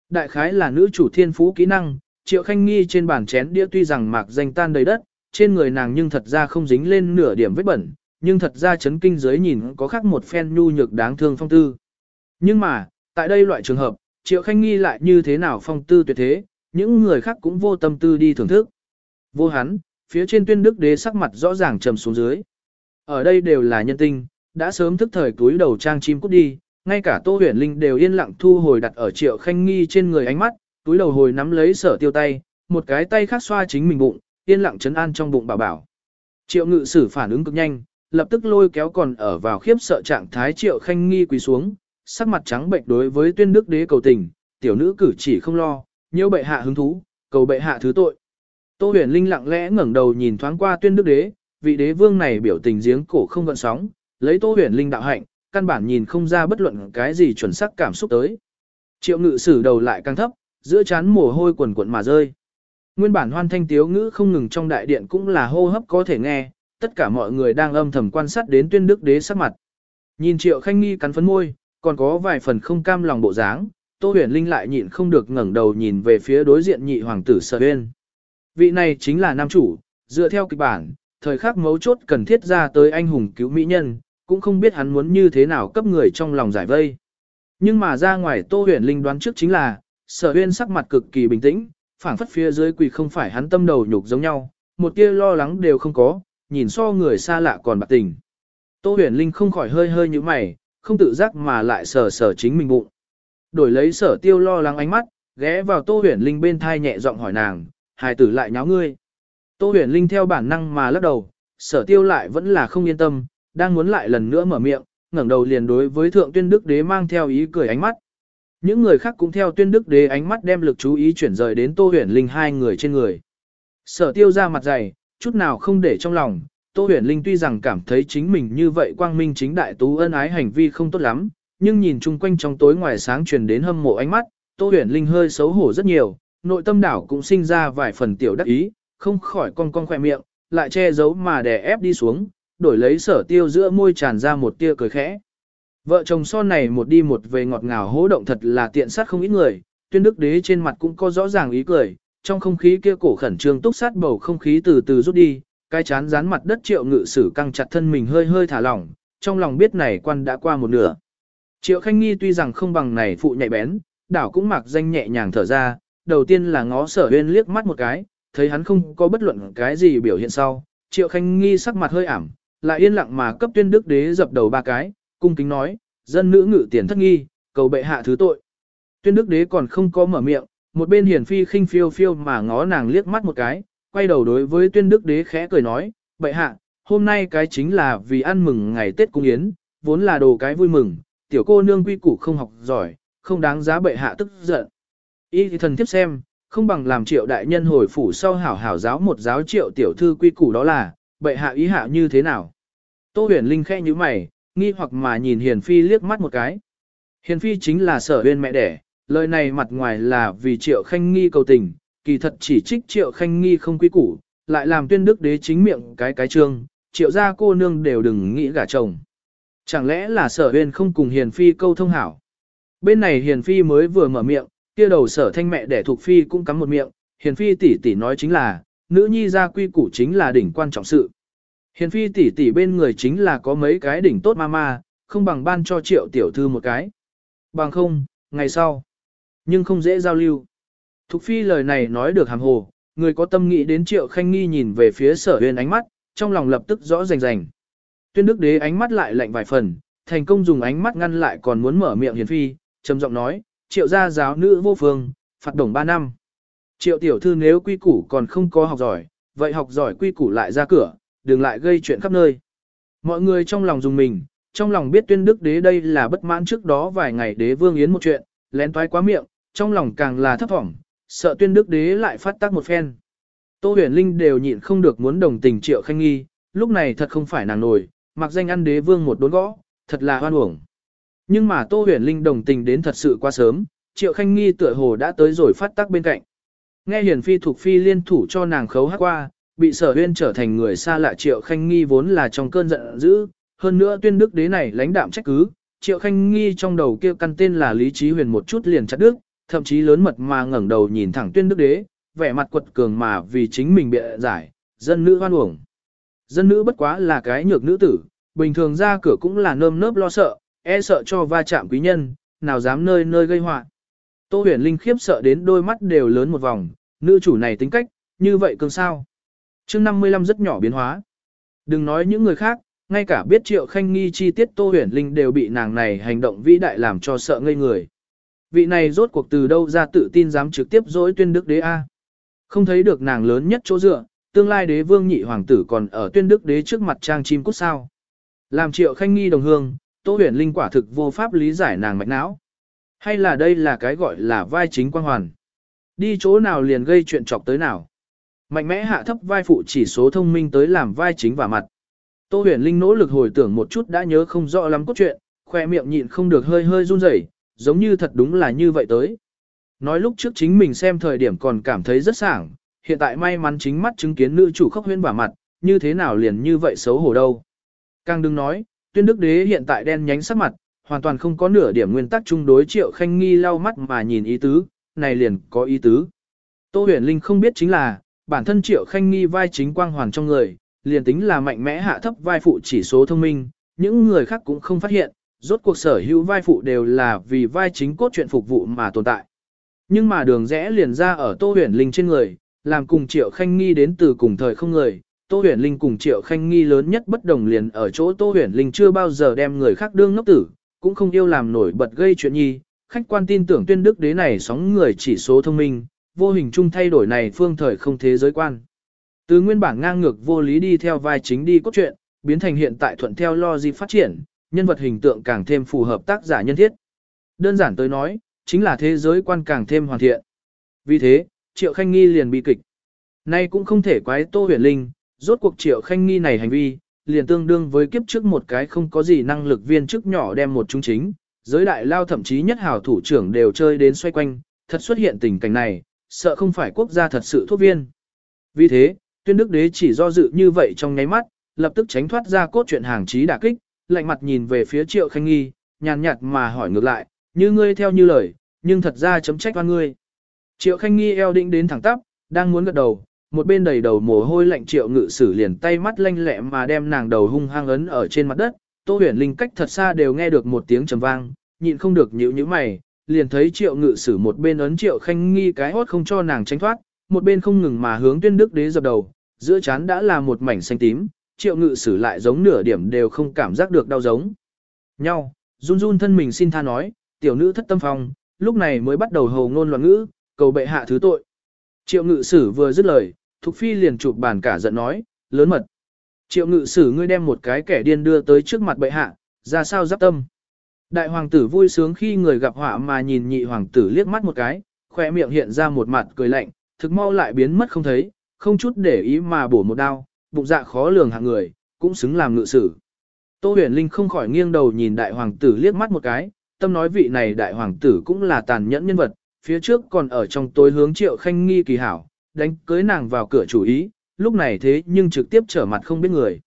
Đại khái là nữ chủ thiên phú kỹ năng, triệu khanh nghi trên bàn chén đĩa tuy rằng mạc danh tan đầy đất, trên người nàng nhưng thật ra không dính lên nửa điểm vết bẩn, nhưng thật ra chấn kinh giới nhìn có khác một phen nhu nhược đáng thương phong tư. Nhưng mà, tại đây loại trường hợp, triệu khanh nghi lại như thế nào phong tư tuyệt thế, những người khác cũng vô tâm tư đi thưởng thức. Vô hắn, phía trên tuyên đức đế sắc mặt rõ ràng trầm xuống dưới. Ở đây đều là nhân tinh, đã sớm thức thời túi đầu trang chim cút đi, ngay cả Tô Huyền Linh đều yên lặng thu hồi đặt ở Triệu Khanh Nghi trên người ánh mắt, túi đầu hồi nắm lấy sở tiêu tay, một cái tay khác xoa chính mình bụng, yên lặng chấn an trong bụng bảo bảo. Triệu Ngự Sử phản ứng cực nhanh, lập tức lôi kéo còn ở vào khiếp sợ trạng thái Triệu Khanh Nghi quỳ xuống, sắc mặt trắng bệnh đối với tuyên đức đế cầu tình, tiểu nữ cử chỉ không lo, nhiêu bệ hạ hứng thú, cầu bệ hạ thứ tội. Tô huyền linh lặng lẽ ngẩng đầu nhìn thoáng qua tuyên đức đế, vị đế vương này biểu tình giếng cổ không gợn sóng, lấy tô huyền linh đạo hạnh, căn bản nhìn không ra bất luận cái gì chuẩn xác cảm xúc tới. Triệu ngự sử đầu lại căng thấp, giữa chán mồ hôi quần quần mà rơi. Nguyên bản hoan thanh tiếu ngữ không ngừng trong đại điện cũng là hô hấp có thể nghe, tất cả mọi người đang âm thầm quan sát đến tuyên đức đế sắc mặt. Nhìn triệu khanh nghi cắn phấn môi, còn có vài phần không cam lòng bộ dáng, Tô Huyền Linh lại nhịn không được ngẩng đầu nhìn về phía đối diện nhị hoàng tử Sở Uyên. Vị này chính là nam chủ, dựa theo kịch bản, thời khắc mấu chốt cần thiết ra tới anh hùng cứu mỹ nhân, cũng không biết hắn muốn như thế nào cấp người trong lòng giải vây. Nhưng mà ra ngoài Tô Huyền Linh đoán trước chính là, Sở Uyên sắc mặt cực kỳ bình tĩnh, phảng phất phía dưới quỳ không phải hắn tâm đầu nhục giống nhau, một tia lo lắng đều không có, nhìn so người xa lạ còn bạc tình. Tô huyền linh không khỏi hơi hơi như mày, không tự giác mà lại sờ sờ chính mình bụng. Đổi lấy sở tiêu lo lắng ánh mắt, ghé vào tô huyền linh bên thai nhẹ giọng hỏi nàng, hài tử lại nháo ngươi. Tô huyền linh theo bản năng mà lắc đầu, sở tiêu lại vẫn là không yên tâm, đang muốn lại lần nữa mở miệng, ngẩng đầu liền đối với thượng tuyên đức đế mang theo ý cười ánh mắt. Những người khác cũng theo tuyên đức đế ánh mắt đem lực chú ý chuyển rời đến tô huyền linh hai người trên người. Sở tiêu ra mặt dày, chút nào không để trong lòng, tô huyền linh tuy rằng cảm thấy chính mình như vậy quang minh chính đại tú ân ái hành vi không tốt lắm, nhưng nhìn chung quanh trong tối ngoài sáng truyền đến hâm mộ ánh mắt, tô huyền linh hơi xấu hổ rất nhiều, nội tâm đảo cũng sinh ra vài phần tiểu đắc ý, không khỏi cong cong khỏe miệng, lại che giấu mà đè ép đi xuống, đổi lấy sở tiêu giữa môi tràn ra một tia cười khẽ. Vợ chồng son này một đi một về ngọt ngào hố động thật là tiện sát không ít người, tuyên đức đế trên mặt cũng có rõ ràng ý cười, trong không khí kia cổ khẩn trương túc sát bầu không khí từ từ rút đi, cái chán dán mặt đất triệu ngự sử căng chặt thân mình hơi hơi thả lỏng, trong lòng biết này quan đã qua một nửa. Triệu khanh nghi tuy rằng không bằng này phụ nhạy bén, đảo cũng mặc danh nhẹ nhàng thở ra, đầu tiên là ngó sở huyên liếc mắt một cái, thấy hắn không có bất luận cái gì biểu hiện sau, triệu khanh nghi sắc mặt hơi ảm, lại yên lặng mà cấp tuyên đức đế dập đầu ba cái, cung kính nói, dân nữ ngự tiền thất nghi, cầu bệ hạ thứ tội. Tuyên đức đế còn không có mở miệng, một bên hiển phi khinh phiêu phiêu mà ngó nàng liếc mắt một cái, quay đầu đối với tuyên đức đế khẽ cười nói, bệ hạ, hôm nay cái chính là vì ăn mừng ngày Tết Cung Yến, vốn là đồ cái vui mừng, tiểu cô nương quy củ không học giỏi, không đáng giá bệ hạ tức giận. Y thì thần tiếp xem, không bằng làm triệu đại nhân hồi phủ sau hảo hảo giáo một giáo triệu tiểu thư quy củ đó là, bệ hạ ý hạ như thế nào. Tô huyền linh khẽ như mày, nghi hoặc mà nhìn hiền phi liếc mắt một cái. Hiền phi chính là sở huyên mẹ đẻ, lời này mặt ngoài là vì triệu khanh nghi cầu tình, kỳ thật chỉ trích triệu khanh nghi không quy củ, lại làm tuyên đức đế chính miệng cái cái trương, triệu gia cô nương đều đừng nghĩ gả chồng. Chẳng lẽ là sở huyên không cùng hiền phi câu thông hảo. Bên này hiền phi mới vừa mở miệng, kia đầu sở thanh mẹ đẻ thuộc phi cũng cắm một miệng, hiền phi tỷ tỷ nói chính là, nữ nhi gia quy củ chính là đỉnh quan trọng sự. Hiền phi tỷ tỷ bên người chính là có mấy cái đỉnh tốt ma ma, không bằng ban cho triệu tiểu thư một cái. Bằng không, ngày sau. Nhưng không dễ giao lưu. Thục phi lời này nói được hàm hồ, người có tâm nghĩ đến triệu khanh nghi nhìn về phía sở huyền ánh mắt, trong lòng lập tức rõ rành rành. Tuyên đức đế ánh mắt lại lạnh vài phần, thành công dùng ánh mắt ngăn lại còn muốn mở miệng hiền phi, trầm giọng nói, triệu gia giáo nữ vô phương, phạt đồng 3 năm. Triệu tiểu thư nếu quy củ còn không có học giỏi, vậy học giỏi quy củ lại ra cửa, đừng lại gây chuyện khắp nơi. Mọi người trong lòng dùng mình, trong lòng biết tuyên đức đế đây là bất mãn trước đó vài ngày đế vương yến một chuyện, lén toái quá miệng, trong lòng càng là thấp thỏm, sợ tuyên đức đế lại phát tác một phen. Tô huyền linh đều nhịn không được muốn đồng tình triệu khanh nghi, lúc này thật không phải nàng nổi, mặc danh ăn đế vương một đốn gõ, thật là hoan uổng. Nhưng mà Tô huyền linh đồng tình đến thật sự quá sớm, triệu khanh nghi tựa hồ đã tới rồi phát tác bên cạnh. Nghe hiền phi thuộc phi liên thủ cho nàng khấu hát qua, bị sở huyên trở thành người xa lạ triệu khanh nghi vốn là trong cơn giận dữ, hơn nữa tuyên đức đế này lãnh đạm trách cứ, triệu khanh nghi trong đầu kia căn tên là lý trí huyền một chút liền chặt đứt thậm chí lớn mật mà ngẩng đầu nhìn thẳng tuyên đức đế, vẻ mặt quật cường mà vì chính mình bịa giải, dân nữ hoan uổng. Dân nữ bất quá là cái nhược nữ tử, bình thường ra cửa cũng là nơm nớp lo sợ, e sợ cho va chạm quý nhân, nào dám nơi nơi gây họa. Tô huyền linh khiếp sợ đến đôi mắt đều lớn một vòng, nữ chủ này tính cách, như vậy cường sao chương 55 rất nhỏ biến hóa. Đừng nói những người khác, ngay cả biết triệu khanh nghi chi tiết Tô Huyền Linh đều bị nàng này hành động vĩ đại làm cho sợ ngây người. Vị này rốt cuộc từ đâu ra tự tin dám trực tiếp dối tuyên đức đế A. Không thấy được nàng lớn nhất chỗ dựa, tương lai đế vương nhị hoàng tử còn ở tuyên đức đế trước mặt trang chim cút sao. Làm triệu khanh nghi đồng hương, Tô Huyền Linh quả thực vô pháp lý giải nàng mạch não. Hay là đây là cái gọi là vai chính quang hoàn. Đi chỗ nào liền gây chuyện chọc tới nào. Mạnh mẽ hạ thấp vai phụ chỉ số thông minh tới làm vai chính và mặt. Tô huyền linh nỗ lực hồi tưởng một chút đã nhớ không rõ lắm cốt truyện, khoe miệng nhịn không được hơi hơi run rẩy, giống như thật đúng là như vậy tới. Nói lúc trước chính mình xem thời điểm còn cảm thấy rất sảng, hiện tại may mắn chính mắt chứng kiến nữ chủ khóc huyên bả mặt, như thế nào liền như vậy xấu hổ đâu. Càng đừng nói, tuyên đức đế hiện tại đen nhánh sắc mặt, hoàn toàn không có nửa điểm nguyên tắc chung đối triệu khanh nghi lau mắt mà nhìn ý tứ, này liền có ý tứ. Tô huyền linh không biết chính là, bản thân triệu khanh nghi vai chính quang hoàn trong người, liền tính là mạnh mẽ hạ thấp vai phụ chỉ số thông minh, những người khác cũng không phát hiện, rốt cuộc sở hữu vai phụ đều là vì vai chính cốt truyện phục vụ mà tồn tại. Nhưng mà đường rẽ liền ra ở Tô Huyền Linh trên người, làm cùng Triệu Khanh Nghi đến từ cùng thời không người. Tô Huyền Linh cùng Triệu Khanh Nghi lớn nhất bất đồng liền ở chỗ Tô Huyền Linh chưa bao giờ đem người khác đương ngốc tử, cũng không yêu làm nổi bật gây chuyện nhi. Khách quan tin tưởng tuyên đức đế này sóng người chỉ số thông minh, vô hình chung thay đổi này phương thời không thế giới quan. Từ nguyên bản ngang ngược vô lý đi theo vai chính đi cốt truyện, biến thành hiện tại thuận theo logic phát triển, nhân vật hình tượng càng thêm phù hợp tác giả nhân thiết. Đơn giản tới nói, chính là thế giới quan càng thêm hoàn thiện. Vì thế, Triệu Khanh Nghi liền bị kịch. Nay cũng không thể quái Tô Huyền Linh, rốt cuộc Triệu Khanh Nghi này hành vi, liền tương đương với kiếp trước một cái không có gì năng lực viên chức nhỏ đem một trung chính, giới đại lao thậm chí nhất hào thủ trưởng đều chơi đến xoay quanh, thật xuất hiện tình cảnh này, sợ không phải quốc gia thật sự thuốc viên. Vì thế, tuyên đức đế chỉ do dự như vậy trong nháy mắt, lập tức tránh thoát ra cốt truyện hàng trí đả kích, lạnh mặt nhìn về phía triệu khanh nghi, nhàn nhạt mà hỏi ngược lại, như ngươi theo như lời, nhưng thật ra chấm trách oan ngươi. Triệu khanh nghi eo định đến thẳng tắp, đang muốn gật đầu, một bên đầy đầu mồ hôi lạnh triệu ngự sử liền tay mắt lanh lẹ mà đem nàng đầu hung hăng ấn ở trên mặt đất, tô huyền linh cách thật xa đều nghe được một tiếng trầm vang, nhịn không được nhíu nhíu mày, liền thấy triệu ngự sử một bên ấn triệu khanh nghi cái hốt không cho nàng tránh thoát, một bên không ngừng mà hướng tuyên đức đế dập đầu, giữa chán đã là một mảnh xanh tím, triệu ngự sử lại giống nửa điểm đều không cảm giác được đau giống. Nhau, run run thân mình xin tha nói, tiểu nữ thất tâm phòng, lúc này mới bắt đầu hồ ngôn loạn ngữ, cầu bệ hạ thứ tội. Triệu ngự sử vừa dứt lời, Thục Phi liền chụp bàn cả giận nói, lớn mật. Triệu ngự sử ngươi đem một cái kẻ điên đưa tới trước mặt bệ hạ, ra sao giáp tâm. Đại hoàng tử vui sướng khi người gặp họa mà nhìn nhị hoàng tử liếc mắt một cái, khỏe miệng hiện ra một mặt cười lạnh, thực mau lại biến mất không thấy, không chút để ý mà bổ một đao, bụng dạ khó lường hạng người, cũng xứng làm ngự sử. Tô huyền linh không khỏi nghiêng đầu nhìn đại hoàng tử liếc mắt một cái, tâm nói vị này đại hoàng tử cũng là tàn nhẫn nhân vật, phía trước còn ở trong tối hướng triệu khanh nghi kỳ hảo, đánh cưới nàng vào cửa chủ ý, lúc này thế nhưng trực tiếp trở mặt không biết người.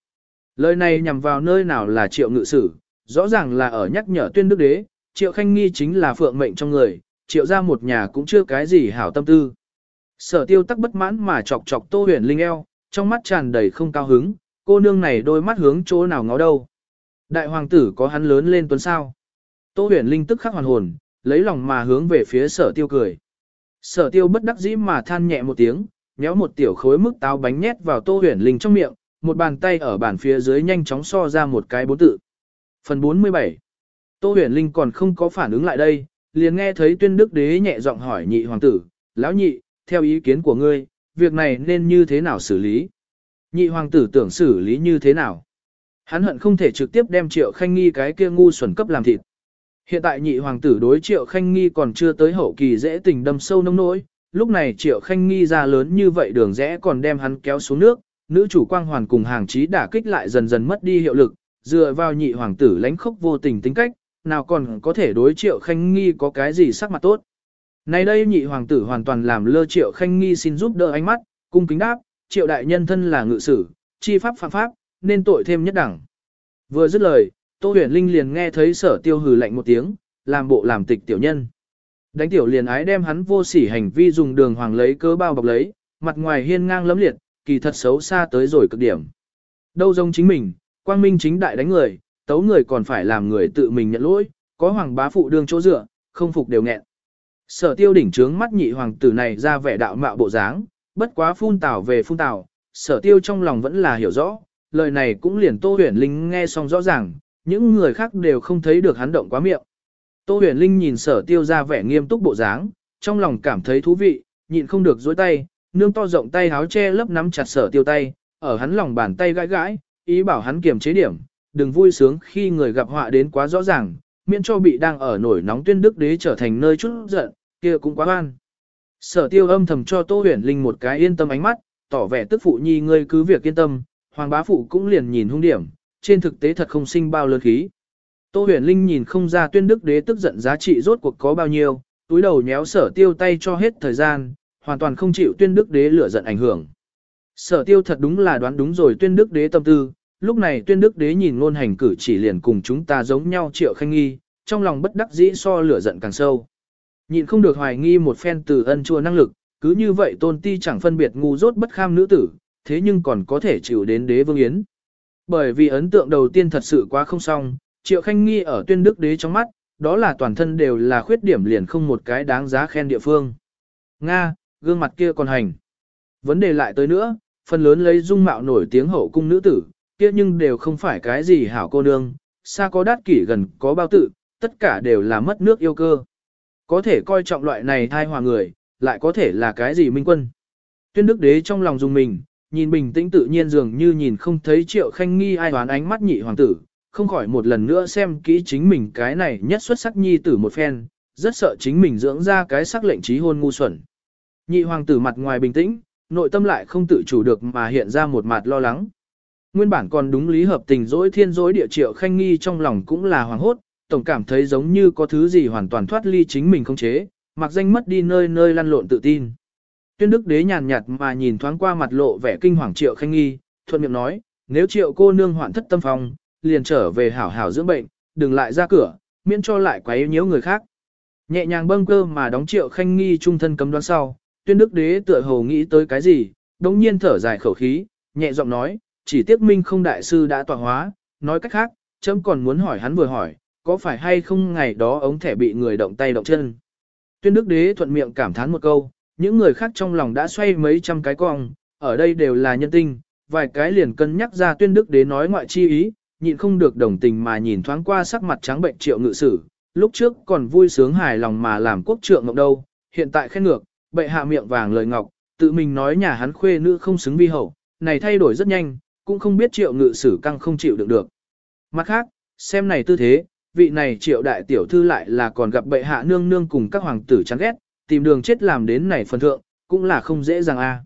Lời này nhằm vào nơi nào là triệu ngự sử, rõ ràng là ở nhắc nhở tuyên đức đế, triệu khanh nghi chính là phượng mệnh trong người, triệu ra một nhà cũng chưa cái gì hảo tâm tư. Sở tiêu tắc bất mãn mà chọc chọc tô huyền linh eo, trong mắt tràn đầy không cao hứng, cô nương này đôi mắt hướng chỗ nào ngó đâu. Đại hoàng tử có hắn lớn lên tuấn sao. Tô huyền linh tức khắc hoàn hồn, lấy lòng mà hướng về phía sở tiêu cười. Sở tiêu bất đắc dĩ mà than nhẹ một tiếng, nhéo một tiểu khối mức táo bánh nhét vào tô huyền linh trong miệng, một bàn tay ở bàn phía dưới nhanh chóng so ra một cái bốn tự. Phần 47 Tô huyền linh còn không có phản ứng lại đây, liền nghe thấy tuyên đức đế nhẹ giọng hỏi nhị hoàng tử, lão nhị, theo ý kiến của ngươi, việc này nên như thế nào xử lý? Nhị hoàng tử tưởng xử lý như thế nào? Hắn hận không thể trực tiếp đem triệu khanh nghi cái kia ngu xuẩn cấp làm thịt. Hiện tại nhị hoàng tử đối triệu khanh nghi còn chưa tới hậu kỳ dễ tình đâm sâu nông nỗi, lúc này triệu khanh nghi ra lớn như vậy đường rẽ còn đem hắn kéo xuống nước, nữ chủ quang hoàn cùng hàng trí đả kích lại dần dần mất đi hiệu lực, dựa vào nhị hoàng tử lánh khốc vô tình tính cách, nào còn có thể đối triệu khanh nghi có cái gì sắc mặt tốt. Này đây nhị hoàng tử hoàn toàn làm lơ triệu khanh nghi xin giúp đỡ ánh mắt, cung kính đáp, triệu đại nhân thân là ngự sử, chi pháp phạm pháp, nên tội thêm nhất đẳng. Vừa dứt lời, Tô huyền linh liền nghe thấy sở tiêu hừ lạnh một tiếng, làm bộ làm tịch tiểu nhân. Đánh tiểu liền ái đem hắn vô sỉ hành vi dùng đường hoàng lấy cớ bao bọc lấy, mặt ngoài hiên ngang lấm liệt, kỳ thật xấu xa tới rồi cực điểm. Đâu giống chính mình, quang minh chính đại đánh người, tấu người còn phải làm người tự mình nhận lỗi, có hoàng bá phụ đương chỗ dựa, không phục đều nghẹn. Sở tiêu đỉnh trướng mắt nhị hoàng tử này ra vẻ đạo mạo bộ dáng, bất quá phun tảo về phun tảo, sở tiêu trong lòng vẫn là hiểu rõ, lời này cũng liền tô huyền linh nghe xong rõ ràng, những người khác đều không thấy được hắn động quá miệng. Tô huyền linh nhìn sở tiêu ra vẻ nghiêm túc bộ dáng, trong lòng cảm thấy thú vị, nhịn không được dối tay, nương to rộng tay háo che lấp nắm chặt sở tiêu tay, ở hắn lòng bàn tay gãi gãi, ý bảo hắn kiềm chế điểm, đừng vui sướng khi người gặp họa đến quá rõ ràng, miễn cho bị đang ở nổi nóng tuyên đức đế trở thành nơi chút giận, kia cũng quá oan. Sở tiêu âm thầm cho Tô huyền linh một cái yên tâm ánh mắt, tỏ vẻ tức phụ nhi ngươi cứ việc yên tâm, hoàng bá phụ cũng liền nhìn hung điểm, trên thực tế thật không sinh bao lớn khí. Tô huyền linh nhìn không ra tuyên đức đế tức giận giá trị rốt cuộc có bao nhiêu, túi đầu nhéo sở tiêu tay cho hết thời gian, hoàn toàn không chịu tuyên đức đế lửa giận ảnh hưởng. Sở tiêu thật đúng là đoán đúng rồi tuyên đức đế tâm tư, lúc này tuyên đức đế nhìn ngôn hành cử chỉ liền cùng chúng ta giống nhau triệu khanh nghi, trong lòng bất đắc dĩ so lửa giận càng sâu. Nhìn không được hoài nghi một phen từ ân chua năng lực, cứ như vậy tôn ti chẳng phân biệt ngu dốt bất kham nữ tử, thế nhưng còn có thể chịu đến đế vương yến. Bởi vì ấn tượng đầu tiên thật sự quá không xong, Triệu Khanh Nghi ở tuyên đức đế trong mắt, đó là toàn thân đều là khuyết điểm liền không một cái đáng giá khen địa phương. Nga, gương mặt kia còn hành. Vấn đề lại tới nữa, phần lớn lấy dung mạo nổi tiếng hậu cung nữ tử, kia nhưng đều không phải cái gì hảo cô nương, xa có đát kỷ gần có bao tự, tất cả đều là mất nước yêu cơ. Có thể coi trọng loại này thai hòa người, lại có thể là cái gì minh quân. Tuyên đức đế trong lòng dùng mình, nhìn bình tĩnh tự nhiên dường như nhìn không thấy triệu khanh nghi ai đoán ánh mắt nhị hoàng tử, không khỏi một lần nữa xem kỹ chính mình cái này nhất xuất sắc nhi tử một phen, rất sợ chính mình dưỡng ra cái sắc lệnh trí hôn ngu xuẩn. Nhị hoàng tử mặt ngoài bình tĩnh, nội tâm lại không tự chủ được mà hiện ra một mặt lo lắng. Nguyên bản còn đúng lý hợp tình dối thiên dối địa triệu khanh nghi trong lòng cũng là hoàng hốt, tổng cảm thấy giống như có thứ gì hoàn toàn thoát ly chính mình không chế, mặc danh mất đi nơi nơi lăn lộn tự tin. Tuyên đức đế nhàn nhạt mà nhìn thoáng qua mặt lộ vẻ kinh hoàng triệu khanh nghi, thuận miệng nói, nếu triệu cô nương hoạn thất tâm phong, liền trở về hảo hảo dưỡng bệnh, đừng lại ra cửa, miễn cho lại quấy nhiễu người khác. Nhẹ nhàng bâng cơ mà đóng triệu khanh nghi trung thân cấm đoán sau, tuyên đức đế tựa hồ nghĩ tới cái gì, đống nhiên thở dài khẩu khí, nhẹ giọng nói, chỉ tiếc minh không đại sư đã tọa hóa, nói cách khác, chấm còn muốn hỏi hắn vừa hỏi, có phải hay không ngày đó ống thẻ bị người động tay động chân. Tuyên đức đế thuận miệng cảm thán một câu, những người khác trong lòng đã xoay mấy trăm cái cong, ở đây đều là nhân tinh, vài cái liền cân nhắc ra tuyên đức đế nói ngoại chi ý, nhịn không được đồng tình mà nhìn thoáng qua sắc mặt trắng bệnh triệu ngự sử, lúc trước còn vui sướng hài lòng mà làm quốc trượng ngọc đâu, hiện tại khen ngược, bệ hạ miệng vàng lời ngọc, tự mình nói nhà hắn khuê nữ không xứng vi hậu, này thay đổi rất nhanh, cũng không biết triệu ngự sử căng không chịu đựng được. Mặt khác, xem này tư thế, vị này triệu đại tiểu thư lại là còn gặp bệ hạ nương nương cùng các hoàng tử chán ghét, tìm đường chết làm đến này phần thượng, cũng là không dễ dàng a.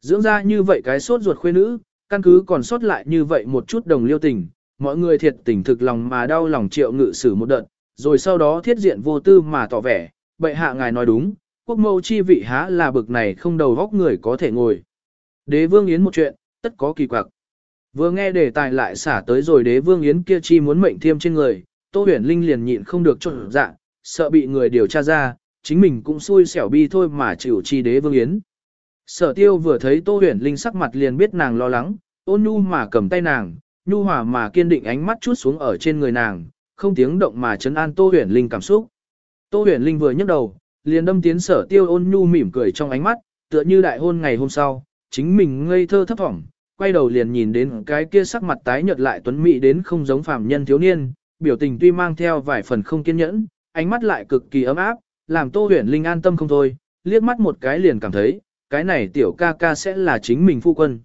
Dưỡng ra như vậy cái sốt ruột khuê nữ, căn cứ còn sót lại như vậy một chút đồng liêu tình, mọi người thiệt tình thực lòng mà đau lòng triệu ngự sử một đợt, rồi sau đó thiết diện vô tư mà tỏ vẻ, bệ hạ ngài nói đúng, quốc mâu chi vị há là bực này không đầu góc người có thể ngồi. Đế vương yến một chuyện, tất có kỳ quặc. Vừa nghe đề tài lại xả tới rồi đế vương yến kia chi muốn mệnh thiêm trên người, Tô huyền linh liền nhịn không được trộn dạ, sợ bị người điều tra ra, chính mình cũng xui xẻo bi thôi mà chịu chi đế vương yến. Sở tiêu vừa thấy Tô huyền linh sắc mặt liền biết nàng lo lắng, ôn nhu mà cầm tay nàng, nhu hòa mà kiên định ánh mắt chút xuống ở trên người nàng, không tiếng động mà chấn an Tô huyền linh cảm xúc. Tô huyền linh vừa nhấc đầu, liền đâm tiến sở tiêu ôn nhu mỉm cười trong ánh mắt, tựa như đại hôn ngày hôm sau, chính mình ngây thơ thấp thỏm, quay đầu liền nhìn đến cái kia sắc mặt tái nhợt lại tuấn mỹ đến không giống phàm nhân thiếu niên, biểu tình tuy mang theo vài phần không kiên nhẫn, ánh mắt lại cực kỳ ấm áp, làm Tô Huyền Linh an tâm không thôi, liếc mắt một cái liền cảm thấy, cái này tiểu ca ca sẽ là chính mình phu quân.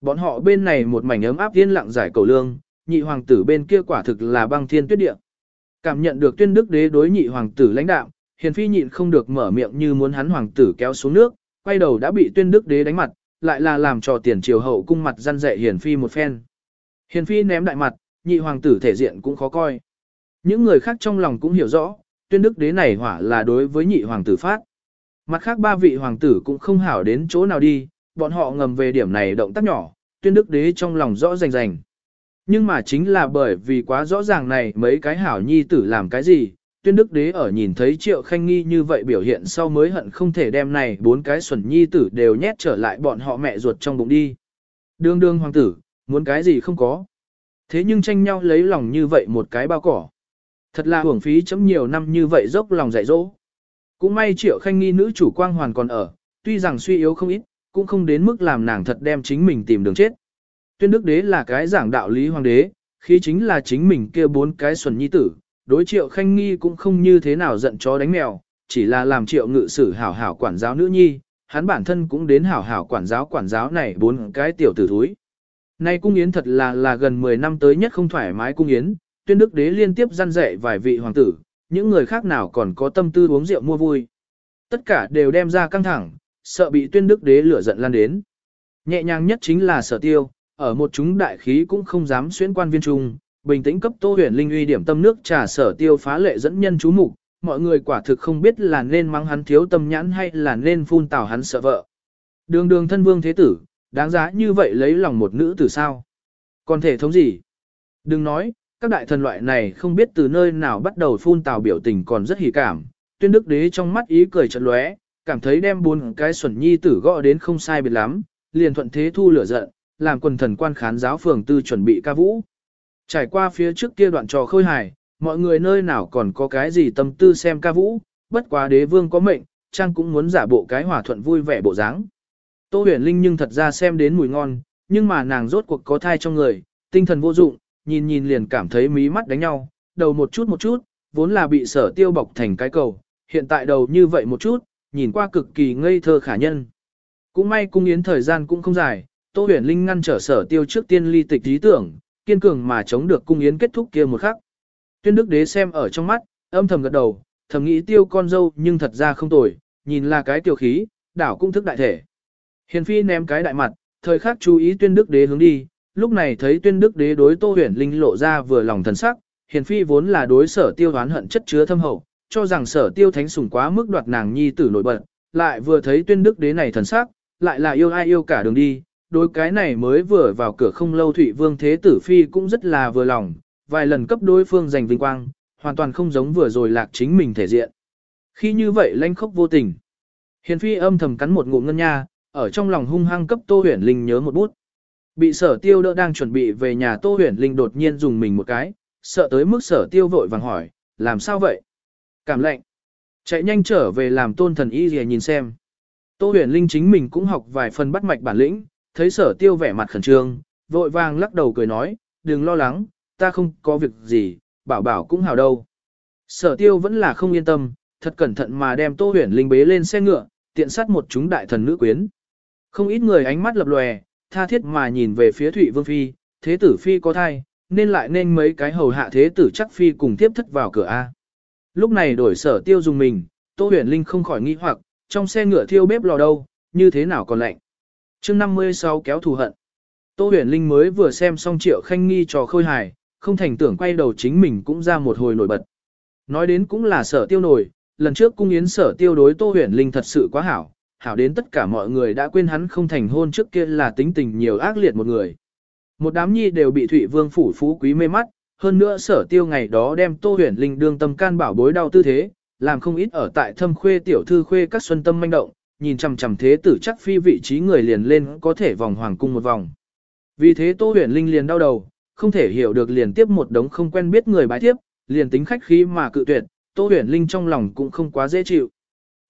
Bọn họ bên này một mảnh ấm áp yên lặng giải cầu lương, nhị hoàng tử bên kia quả thực là băng thiên tuyết địa. Cảm nhận được tuyên đức đế đối nhị hoàng tử lãnh đạo, hiền phi nhịn không được mở miệng như muốn hắn hoàng tử kéo xuống nước, quay đầu đã bị tuyên đức đế đánh mặt, lại là làm trò tiền triều hậu cung mặt răn dạy hiền phi một phen. Hiền phi ném đại mặt, nhị hoàng tử thể diện cũng khó coi. Những người khác trong lòng cũng hiểu rõ, tuyên đức đế này hỏa là đối với nhị hoàng tử phát. Mặt khác ba vị hoàng tử cũng không hảo đến chỗ nào đi, bọn họ ngầm về điểm này động tác nhỏ, tuyên đức đế trong lòng rõ rành rành. Nhưng mà chính là bởi vì quá rõ ràng này mấy cái hảo nhi tử làm cái gì, tuyên đức đế ở nhìn thấy triệu khanh nghi như vậy biểu hiện sau mới hận không thể đem này bốn cái xuẩn nhi tử đều nhét trở lại bọn họ mẹ ruột trong bụng đi. Đương đương hoàng tử, muốn cái gì không có. Thế nhưng tranh nhau lấy lòng như vậy một cái bao cỏ. Thật là hưởng phí chấm nhiều năm như vậy dốc lòng dạy dỗ. Cũng may triệu khanh nghi nữ chủ quang hoàn còn ở, tuy rằng suy yếu không ít, cũng không đến mức làm nàng thật đem chính mình tìm đường chết. Tuyên đức đế là cái giảng đạo lý hoàng đế, khi chính là chính mình kia bốn cái xuẩn nhi tử, đối triệu khanh nghi cũng không như thế nào giận chó đánh mèo, chỉ là làm triệu ngự sử hảo hảo quản giáo nữ nhi, hắn bản thân cũng đến hảo hảo quản giáo quản giáo này bốn cái tiểu tử thúi. Nay cung yến thật là là gần 10 năm tới nhất không thoải mái cung yến, tuyên đức đế liên tiếp gian dạy vài vị hoàng tử, những người khác nào còn có tâm tư uống rượu mua vui. Tất cả đều đem ra căng thẳng, sợ bị tuyên đức đế lửa giận lan đến. Nhẹ nhàng nhất chính là sở tiêu, ở một chúng đại khí cũng không dám xuyên quan viên trung, bình tĩnh cấp tô huyền linh uy điểm tâm nước trà sở tiêu phá lệ dẫn nhân chú mục mọi người quả thực không biết là nên mắng hắn thiếu tâm nhãn hay là nên phun tào hắn sợ vợ. Đường đường thân vương thế tử, đáng giá như vậy lấy lòng một nữ tử sao? Còn thể thống gì? Đừng nói, các đại thần loại này không biết từ nơi nào bắt đầu phun tào biểu tình còn rất hỉ cảm. Tuyên đức đế trong mắt ý cười chợt lóe, cảm thấy đem bốn cái xuẩn nhi tử gõ đến không sai biệt lắm, liền thuận thế thu lửa giận, làm quần thần quan khán giáo phường tư chuẩn bị ca vũ. Trải qua phía trước kia đoạn trò khôi hài, mọi người nơi nào còn có cái gì tâm tư xem ca vũ, bất quá đế vương có mệnh, trang cũng muốn giả bộ cái hòa thuận vui vẻ bộ dáng. Tô huyền linh nhưng thật ra xem đến mùi ngon, nhưng mà nàng rốt cuộc có thai trong người, tinh thần vô dụng, nhìn nhìn liền cảm thấy mí mắt đánh nhau, đầu một chút một chút, vốn là bị sở tiêu bọc thành cái cầu, hiện tại đầu như vậy một chút, nhìn qua cực kỳ ngây thơ khả nhân. Cũng may cung yến thời gian cũng không dài, Tô Huyền Linh ngăn trở sở tiêu trước tiên ly tịch lý tưởng, kiên cường mà chống được cung yến kết thúc kia một khắc. Tuyên đức đế xem ở trong mắt, âm thầm gật đầu, thầm nghĩ tiêu con dâu nhưng thật ra không tồi, nhìn là cái tiểu khí, đảo cũng thức đại thể. Hiền phi ném cái đại mặt, thời khắc chú ý tuyên đức đế hướng đi, lúc này thấy tuyên đức đế đối Tô Huyền Linh lộ ra vừa lòng thần sắc, hiền phi vốn là đối sở tiêu đoán hận chất chứa thâm hậu, cho rằng sở tiêu thánh sủng quá mức đoạt nàng nhi tử nổi bật, lại vừa thấy tuyên đức đế này thần sắc, lại là yêu ai yêu cả đường đi, đối cái này mới vừa vào cửa không lâu Thụy Vương Thế Tử Phi cũng rất là vừa lòng, vài lần cấp đối phương giành vinh quang, hoàn toàn không giống vừa rồi lạc chính mình thể diện. Khi như vậy lanh khốc vô tình, Hiền Phi âm thầm cắn một ngụm ngân nha, ở trong lòng hung hăng cấp Tô Huyền Linh nhớ một bút. Bị sở tiêu đỡ đang chuẩn bị về nhà Tô Huyền Linh đột nhiên dùng mình một cái, sợ tới mức sở tiêu vội vàng hỏi, làm sao vậy? Cảm lạnh. Chạy nhanh trở về làm tôn thần y gì nhìn xem. Tô huyền linh chính mình cũng học vài phần bắt mạch bản lĩnh, thấy sở tiêu vẻ mặt khẩn trương, vội vàng lắc đầu cười nói, đừng lo lắng, ta không có việc gì, bảo bảo cũng hào đâu. Sở tiêu vẫn là không yên tâm, thật cẩn thận mà đem tô huyền linh bế lên xe ngựa, tiện sát một chúng đại thần nữ quyến. Không ít người ánh mắt lập lòe, tha thiết mà nhìn về phía Thụy Vương Phi, thế tử Phi có thai, nên lại nên mấy cái hầu hạ thế tử chắc Phi cùng tiếp thất vào cửa A. Lúc này đổi sở tiêu dùng mình, Tô huyền linh không khỏi nghi hoặc, trong xe ngựa thiêu bếp lò đâu, như thế nào còn lạnh. chương 56 kéo thù hận. Tô huyền linh mới vừa xem xong triệu khanh nghi trò khôi hài, không thành tưởng quay đầu chính mình cũng ra một hồi nổi bật. Nói đến cũng là sở tiêu nổi, lần trước cung yến sở tiêu đối Tô huyền linh thật sự quá hảo, hảo đến tất cả mọi người đã quên hắn không thành hôn trước kia là tính tình nhiều ác liệt một người. Một đám nhi đều bị Thụy Vương phủ phú quý mê mắt, hơn nữa sở tiêu ngày đó đem Tô huyền linh đương tâm can bảo bối đau tư thế, làm không ít ở tại thâm khuê tiểu thư khuê các xuân tâm manh động, nhìn chằm chằm thế tử chắc phi vị trí người liền lên có thể vòng hoàng cung một vòng. Vì thế Tô Huyền Linh liền đau đầu, không thể hiểu được liền tiếp một đống không quen biết người bái tiếp, liền tính khách khí mà cự tuyệt, Tô Huyền Linh trong lòng cũng không quá dễ chịu.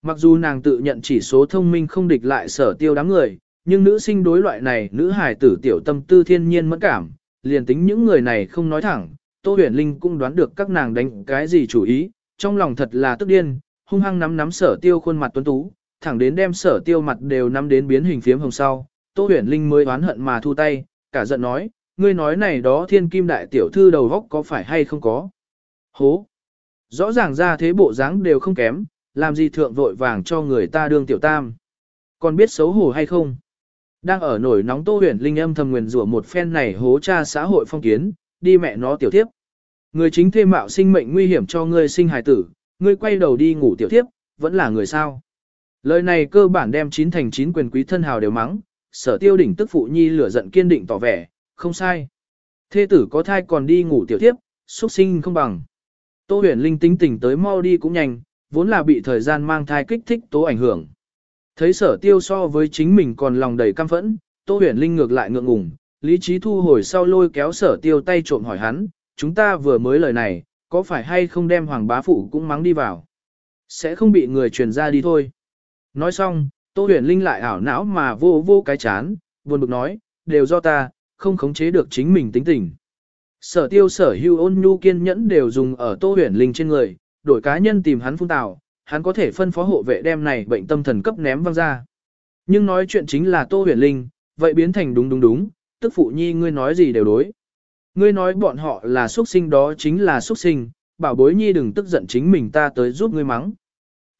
Mặc dù nàng tự nhận chỉ số thông minh không địch lại sở tiêu đám người, nhưng nữ sinh đối loại này nữ hài tử tiểu tâm tư thiên nhiên mẫn cảm, liền tính những người này không nói thẳng, Tô Huyền Linh cũng đoán được các nàng đánh cái gì chủ ý, trong lòng thật là tức điên, hung hăng nắm nắm sở tiêu khuôn mặt tuấn tú, thẳng đến đem sở tiêu mặt đều nắm đến biến hình phiếm hồng sau. Tô huyền linh mới oán hận mà thu tay, cả giận nói, ngươi nói này đó thiên kim đại tiểu thư đầu góc có phải hay không có. Hố! Rõ ràng ra thế bộ dáng đều không kém, làm gì thượng vội vàng cho người ta đương tiểu tam. Còn biết xấu hổ hay không? Đang ở nổi nóng Tô huyền linh âm thầm nguyền rủa một phen này hố cha xã hội phong kiến, đi mẹ nó tiểu tiếp. Người chính thê mạo sinh mệnh nguy hiểm cho ngươi sinh hài tử, ngươi quay đầu đi ngủ tiểu tiếp, vẫn là người sao. Lời này cơ bản đem chín thành chín quyền quý thân hào đều mắng, sở tiêu đỉnh tức phụ nhi lửa giận kiên định tỏ vẻ, không sai. Thê tử có thai còn đi ngủ tiểu tiếp, xuất sinh không bằng. Tô huyền linh tính tình tới mau đi cũng nhanh, vốn là bị thời gian mang thai kích thích tố ảnh hưởng. Thấy sở tiêu so với chính mình còn lòng đầy căm phẫn, Tô huyền linh ngược lại ngượng ngùng, lý trí thu hồi sau lôi kéo sở tiêu tay trộm hỏi hắn, chúng ta vừa mới lời này, có phải hay không đem hoàng bá phụ cũng mắng đi vào? Sẽ không bị người truyền ra đi thôi. Nói xong, Tô huyền linh lại ảo não mà vô vô cái chán, buồn bực nói, đều do ta, không khống chế được chính mình tính tình. Sở tiêu sở hưu ôn nhu kiên nhẫn đều dùng ở Tô huyền linh trên người, đổi cá nhân tìm hắn phun tào, hắn có thể phân phó hộ vệ đem này bệnh tâm thần cấp ném văng ra. Nhưng nói chuyện chính là Tô huyền linh, vậy biến thành đúng đúng đúng, tức phụ nhi ngươi nói gì đều đối. Ngươi nói bọn họ là xuất sinh đó chính là xuất sinh, bảo bối nhi đừng tức giận chính mình ta tới giúp ngươi mắng.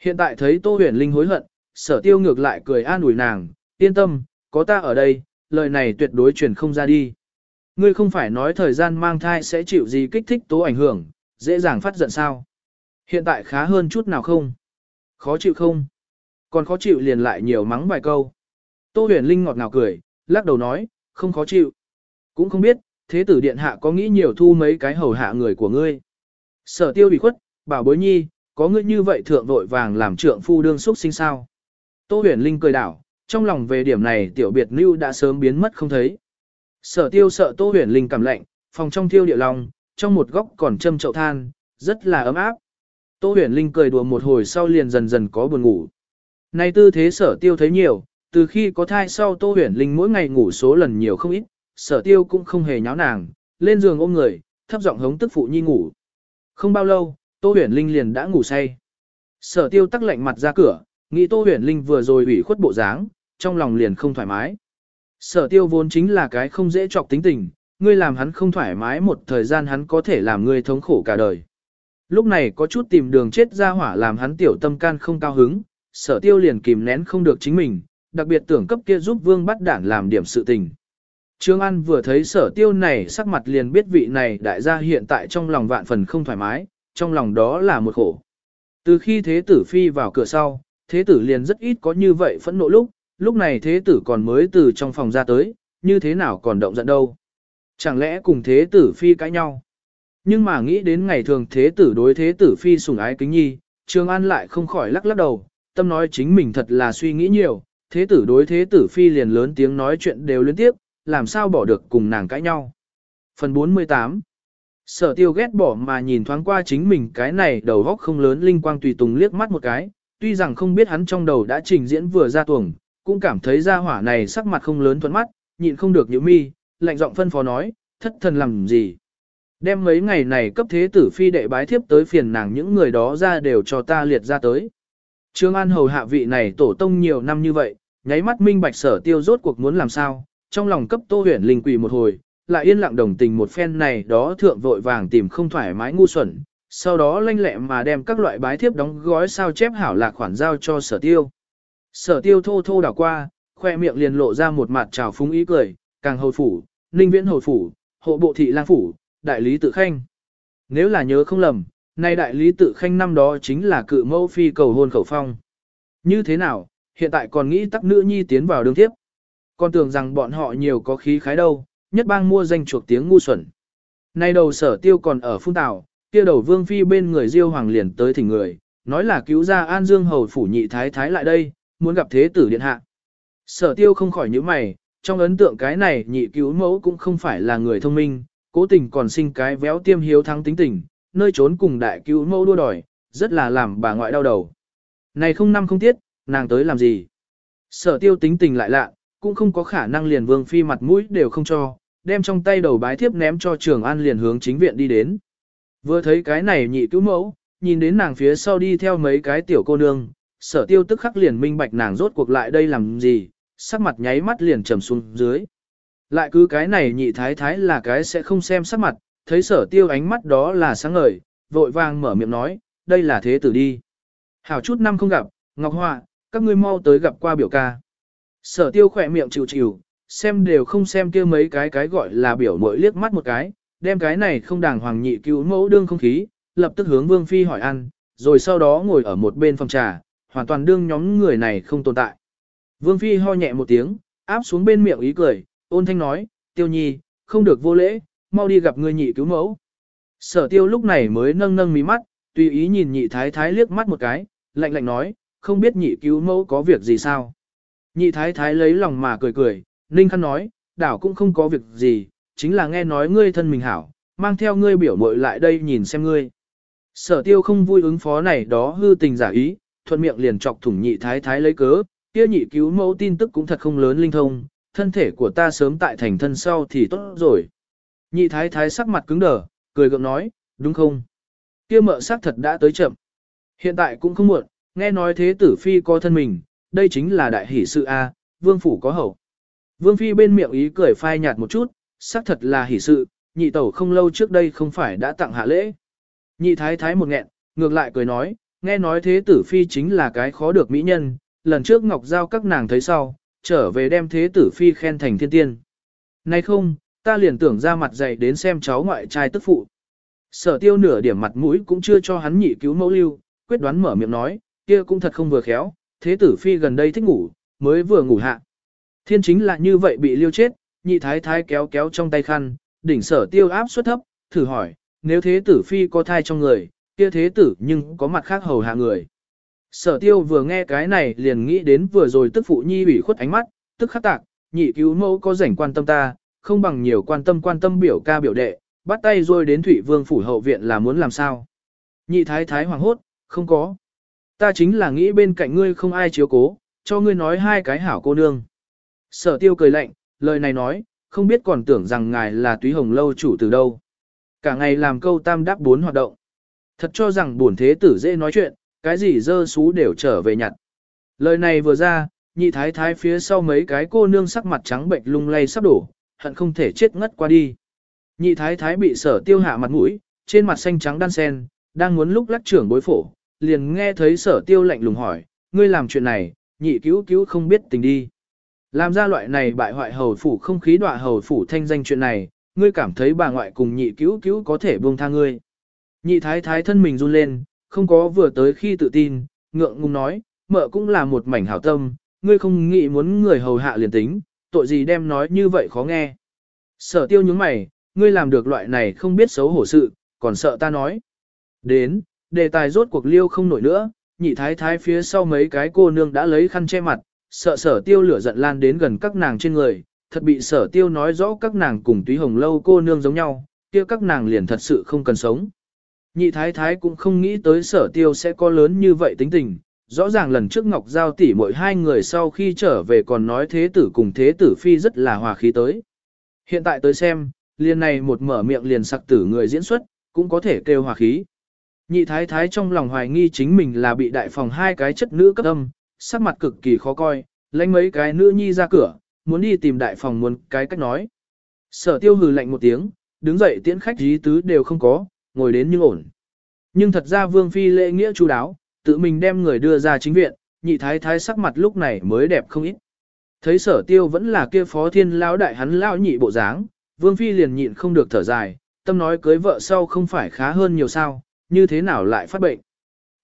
Hiện tại thấy Tô huyền linh hối hận, sở tiêu ngược lại cười an ủi nàng, yên tâm, có ta ở đây, lời này tuyệt đối truyền không ra đi. Ngươi không phải nói thời gian mang thai sẽ chịu gì kích thích tố ảnh hưởng, dễ dàng phát giận sao. Hiện tại khá hơn chút nào không? Khó chịu không? Còn khó chịu liền lại nhiều mắng vài câu. Tô huyền linh ngọt ngào cười, lắc đầu nói, không khó chịu. Cũng không biết, thế tử điện hạ có nghĩ nhiều thu mấy cái hầu hạ người của ngươi. Sở tiêu bị khuất, bảo bối nhi, có ngươi như vậy thượng vội vàng làm trượng phu đương xuất sinh sao. Tô huyền linh cười đảo, trong lòng về điểm này tiểu biệt lưu đã sớm biến mất không thấy. Sở tiêu sợ tô huyền linh cảm lạnh, phòng trong thiêu địa lòng, trong một góc còn châm chậu than, Rất là ấm áp. Tô huyền linh cười đùa một hồi sau liền dần dần có buồn ngủ. Nay tư thế sở tiêu thấy nhiều, từ khi có thai sau Tô huyền linh mỗi ngày ngủ số lần nhiều không ít, sở tiêu cũng không hề nháo nàng, lên giường ôm người, thấp giọng hống tức phụ nhi ngủ. Không bao lâu, Tô huyền linh liền đã ngủ say. Sở tiêu tắc lạnh mặt ra cửa, nghĩ Tô huyền linh vừa rồi ủy khuất bộ dáng, trong lòng liền không thoải mái. Sở tiêu vốn chính là cái không dễ chọc tính tình, ngươi làm hắn không thoải mái một thời gian hắn có thể làm ngươi thống khổ cả đời. Lúc này có chút tìm đường chết ra hỏa làm hắn tiểu tâm can không cao hứng, sở tiêu liền kìm nén không được chính mình, đặc biệt tưởng cấp kia giúp vương bắt đản làm điểm sự tình. Trương An vừa thấy sở tiêu này sắc mặt liền biết vị này đại gia hiện tại trong lòng vạn phần không thoải mái, trong lòng đó là một khổ. Từ khi thế tử phi vào cửa sau, thế tử liền rất ít có như vậy phẫn nộ lúc, lúc này thế tử còn mới từ trong phòng ra tới, như thế nào còn động giận đâu. Chẳng lẽ cùng thế tử phi cãi nhau? Nhưng mà nghĩ đến ngày thường thế tử đối thế tử phi sủng ái kính nhi, Trương An lại không khỏi lắc lắc đầu, tâm nói chính mình thật là suy nghĩ nhiều, thế tử đối thế tử phi liền lớn tiếng nói chuyện đều liên tiếp, làm sao bỏ được cùng nàng cãi nhau. Phần 48 Sở tiêu ghét bỏ mà nhìn thoáng qua chính mình cái này đầu góc không lớn linh quang tùy tùng liếc mắt một cái, tuy rằng không biết hắn trong đầu đã trình diễn vừa ra tuồng, cũng cảm thấy ra hỏa này sắc mặt không lớn thuận mắt, nhịn không được nhíu mi, lạnh giọng phân phó nói, thất thần làm gì. Đem mấy ngày này cấp thế tử phi đệ bái thiếp tới phiền nàng những người đó ra đều cho ta liệt ra tới. Trương An hầu hạ vị này tổ tông nhiều năm như vậy, nháy mắt minh bạch sở tiêu rốt cuộc muốn làm sao, trong lòng cấp tô huyền linh quỷ một hồi, lại yên lặng đồng tình một phen này đó thượng vội vàng tìm không thoải mái ngu xuẩn, sau đó lanh lẹ mà đem các loại bái thiếp đóng gói sao chép hảo lạc khoản giao cho sở tiêu. Sở tiêu thô thô đảo qua, khoe miệng liền lộ ra một mặt trào phúng ý cười, càng hồi phủ, ninh viễn hồi phủ, hộ bộ thị lang phủ, đại lý tự khanh. Nếu là nhớ không lầm, nay đại lý tự khanh năm đó chính là cự mẫu phi cầu hôn khẩu phong. Như thế nào, hiện tại còn nghĩ tắc nữ nhi tiến vào đường tiếp. Còn tưởng rằng bọn họ nhiều có khí khái đâu, nhất bang mua danh chuộc tiếng ngu xuẩn. Nay đầu sở tiêu còn ở phun tảo, kia đầu vương phi bên người diêu hoàng liền tới thỉnh người, nói là cứu ra an dương hầu phủ nhị thái thái lại đây, muốn gặp thế tử điện hạ. Sở tiêu không khỏi nhíu mày, trong ấn tượng cái này nhị cứu mẫu cũng không phải là người thông minh, cố tình còn sinh cái véo tiêm hiếu thắng tính tình, nơi trốn cùng đại cứu mẫu đua đòi, rất là làm bà ngoại đau đầu. Này không năm không tiết, nàng tới làm gì? Sở tiêu tính tình lại lạ, cũng không có khả năng liền vương phi mặt mũi đều không cho, đem trong tay đầu bái thiếp ném cho trường an liền hướng chính viện đi đến. Vừa thấy cái này nhị cứu mẫu, nhìn đến nàng phía sau đi theo mấy cái tiểu cô nương, sở tiêu tức khắc liền minh bạch nàng rốt cuộc lại đây làm gì, sắc mặt nháy mắt liền trầm xuống dưới. Lại cứ cái này nhị thái thái là cái sẽ không xem sắc mặt, thấy sở tiêu ánh mắt đó là sáng ngời, vội vàng mở miệng nói, đây là thế tử đi. Hảo chút năm không gặp, Ngọc Họa, các ngươi mau tới gặp qua biểu ca. Sở tiêu khỏe miệng chịu chịu, xem đều không xem kia mấy cái cái gọi là biểu mội liếc mắt một cái, đem cái này không đàng hoàng nhị cứu mẫu đương không khí, lập tức hướng Vương Phi hỏi ăn, rồi sau đó ngồi ở một bên phòng trà, hoàn toàn đương nhóm người này không tồn tại. Vương Phi ho nhẹ một tiếng, áp xuống bên miệng ý cười, ôn thanh nói, tiêu nhi, không được vô lễ, mau đi gặp người nhị cứu mẫu. Sở tiêu lúc này mới nâng nâng mí mắt, tùy ý nhìn nhị thái thái liếc mắt một cái, lạnh lạnh nói, không biết nhị cứu mẫu có việc gì sao. Nhị thái thái lấy lòng mà cười cười, ninh khăn nói, đảo cũng không có việc gì, chính là nghe nói ngươi thân mình hảo, mang theo ngươi biểu mội lại đây nhìn xem ngươi. Sở tiêu không vui ứng phó này đó hư tình giả ý, thuận miệng liền chọc thủng nhị thái thái lấy cớ, kia nhị cứu mẫu tin tức cũng thật không lớn linh thông, thân thể của ta sớm tại thành thân sau thì tốt rồi. Nhị thái thái sắc mặt cứng đờ, cười gượng nói, đúng không? Kia mợ sắc thật đã tới chậm. Hiện tại cũng không muộn, nghe nói thế tử phi có thân mình, đây chính là đại hỷ sự A, vương phủ có hậu. Vương phi bên miệng ý cười phai nhạt một chút, sắc thật là hỷ sự, nhị tẩu không lâu trước đây không phải đã tặng hạ lễ. Nhị thái thái một nghẹn, ngược lại cười nói, nghe nói thế tử phi chính là cái khó được mỹ nhân, lần trước Ngọc Giao các nàng thấy sau, trở về đem thế tử phi khen thành thiên tiên. Nay không, ta liền tưởng ra mặt dày đến xem cháu ngoại trai tức phụ. Sở tiêu nửa điểm mặt mũi cũng chưa cho hắn nhị cứu mẫu lưu, quyết đoán mở miệng nói, kia cũng thật không vừa khéo, thế tử phi gần đây thích ngủ, mới vừa ngủ hạ. Thiên chính là như vậy bị liêu chết, nhị thái thái kéo kéo trong tay khăn, đỉnh sở tiêu áp suất thấp, thử hỏi, nếu thế tử phi có thai trong người, kia thế tử nhưng có mặt khác hầu hạ người. Sở tiêu vừa nghe cái này liền nghĩ đến vừa rồi tức phụ nhi ủy khuất ánh mắt, tức khắc tạc, nhị cứu mẫu có rảnh quan tâm ta, không bằng nhiều quan tâm quan tâm biểu ca biểu đệ, bắt tay rồi đến Thủy Vương phủ hậu viện là muốn làm sao. Nhị thái thái hoàng hốt, không có. Ta chính là nghĩ bên cạnh ngươi không ai chiếu cố, cho ngươi nói hai cái hảo cô nương. Sở tiêu cười lạnh, lời này nói, không biết còn tưởng rằng ngài là túy hồng lâu chủ từ đâu. Cả ngày làm câu tam đáp bốn hoạt động. Thật cho rằng buồn thế tử dễ nói chuyện, cái gì dơ xú đều trở về nhặt. Lời này vừa ra, nhị thái thái phía sau mấy cái cô nương sắc mặt trắng bệnh lung lay sắp đổ, hận không thể chết ngất qua đi. Nhị thái thái bị sở tiêu hạ mặt mũi, trên mặt xanh trắng đan sen, đang muốn lúc lắc trưởng bối phổ, liền nghe thấy sở tiêu lạnh lùng hỏi, ngươi làm chuyện này, nhị cứu cứu không biết tình đi. Làm ra loại này bại hoại hầu phủ không khí đọa hầu phủ thanh danh chuyện này, ngươi cảm thấy bà ngoại cùng nhị cứu cứu có thể buông tha ngươi. Nhị thái thái thân mình run lên, không có vừa tới khi tự tin, ngượng ngùng nói, mợ cũng là một mảnh hảo tâm, ngươi không nghĩ muốn người hầu hạ liền tính, tội gì đem nói như vậy khó nghe. Sở tiêu nhướng mày, ngươi làm được loại này không biết xấu hổ sự, còn sợ ta nói. Đến, đề tài rốt cuộc liêu không nổi nữa, nhị thái thái phía sau mấy cái cô nương đã lấy khăn che mặt, sợ sở tiêu lửa giận lan đến gần các nàng trên người, thật bị sở tiêu nói rõ các nàng cùng túy hồng lâu cô nương giống nhau, kia các nàng liền thật sự không cần sống. Nhị thái thái cũng không nghĩ tới sở tiêu sẽ có lớn như vậy tính tình, rõ ràng lần trước Ngọc Giao tỷ mỗi hai người sau khi trở về còn nói thế tử cùng thế tử phi rất là hòa khí tới. Hiện tại tới xem, liền này một mở miệng liền sặc tử người diễn xuất, cũng có thể kêu hòa khí. Nhị thái thái trong lòng hoài nghi chính mình là bị đại phòng hai cái chất nữ cấp âm, sắc mặt cực kỳ khó coi, Lánh mấy cái nữ nhi ra cửa, muốn đi tìm đại phòng muốn cái cách nói. Sở tiêu hừ lạnh một tiếng, đứng dậy tiễn khách dí tứ đều không có, ngồi đến như ổn. Nhưng thật ra vương phi lễ nghĩa chú đáo, tự mình đem người đưa ra chính viện, nhị thái thái sắc mặt lúc này mới đẹp không ít. Thấy sở tiêu vẫn là kia phó thiên lão đại hắn lão nhị bộ dáng, vương phi liền nhịn không được thở dài, tâm nói cưới vợ sau không phải khá hơn nhiều sao, như thế nào lại phát bệnh.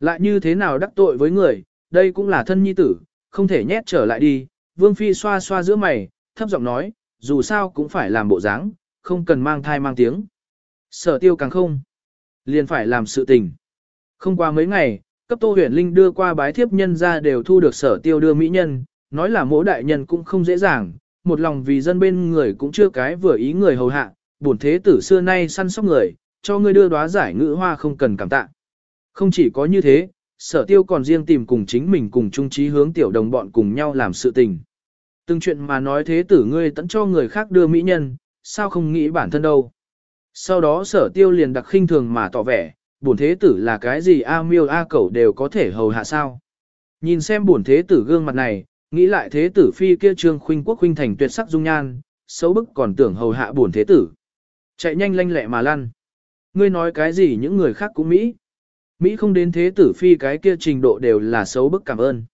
Lại như thế nào đắc tội với người, đây cũng là thân nhi tử, không thể nhét trở lại đi, vương phi xoa xoa giữa mày, thấp giọng nói, dù sao cũng phải làm bộ dáng, không cần mang thai mang tiếng. Sở tiêu càng không, liền phải làm sự tình. Không qua mấy ngày, cấp tô huyền linh đưa qua bái thiếp nhân ra đều thu được sở tiêu đưa mỹ nhân, nói là mỗi đại nhân cũng không dễ dàng, một lòng vì dân bên người cũng chưa cái vừa ý người hầu hạ, bổn thế tử xưa nay săn sóc người, cho ngươi đưa đóa giải ngữ hoa không cần cảm tạ. Không chỉ có như thế, sở tiêu còn riêng tìm cùng chính mình cùng chung trí hướng tiểu đồng bọn cùng nhau làm sự tình. Từng chuyện mà nói thế tử ngươi tẫn cho người khác đưa mỹ nhân, sao không nghĩ bản thân đâu. Sau đó sở tiêu liền đặc khinh thường mà tỏ vẻ, bổn thế tử là cái gì A miêu A cẩu đều có thể hầu hạ sao. Nhìn xem bổn thế tử gương mặt này, nghĩ lại thế tử phi kia trương khuynh quốc khuynh thành tuyệt sắc dung nhan, xấu bức còn tưởng hầu hạ bổn thế tử. Chạy nhanh lanh lẹ mà lăn. Ngươi nói cái gì những người khác cũng Mỹ. Mỹ không đến thế tử phi cái kia trình độ đều là xấu bức cảm ơn.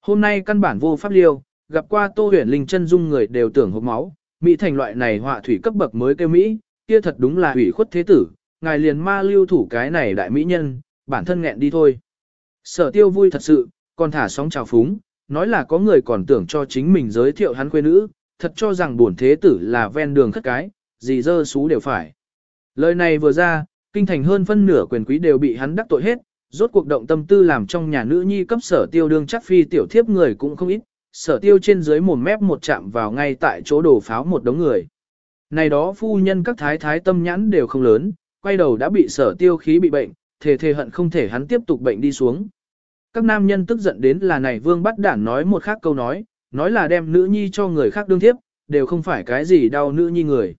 Hôm nay căn bản vô pháp liêu, gặp qua tô huyền linh chân dung người đều tưởng hộp máu, Mỹ thành loại này họa thủy cấp bậc mới kêu Mỹ, kia thật đúng là hủy khuất thế tử, ngài liền ma lưu thủ cái này đại mỹ nhân, bản thân nghẹn đi thôi. Sở tiêu vui thật sự, còn thả sóng trào phúng, nói là có người còn tưởng cho chính mình giới thiệu hắn quê nữ, thật cho rằng bổn thế tử là ven đường khất cái, gì dơ xú đều phải. Lời này vừa ra, kinh thành hơn phân nửa quyền quý đều bị hắn đắc tội hết, rốt cuộc động tâm tư làm trong nhà nữ nhi cấp sở tiêu đương chắc phi tiểu thiếp người cũng không ít, sở tiêu trên dưới một mép một chạm vào ngay tại chỗ đổ pháo một đống người. Này đó phu nhân các thái thái tâm nhãn đều không lớn, quay đầu đã bị sở tiêu khí bị bệnh, thề thề hận không thể hắn tiếp tục bệnh đi xuống. Các nam nhân tức giận đến là này vương bắt đản nói một khác câu nói, nói là đem nữ nhi cho người khác đương tiếp, đều không phải cái gì đau nữ nhi người.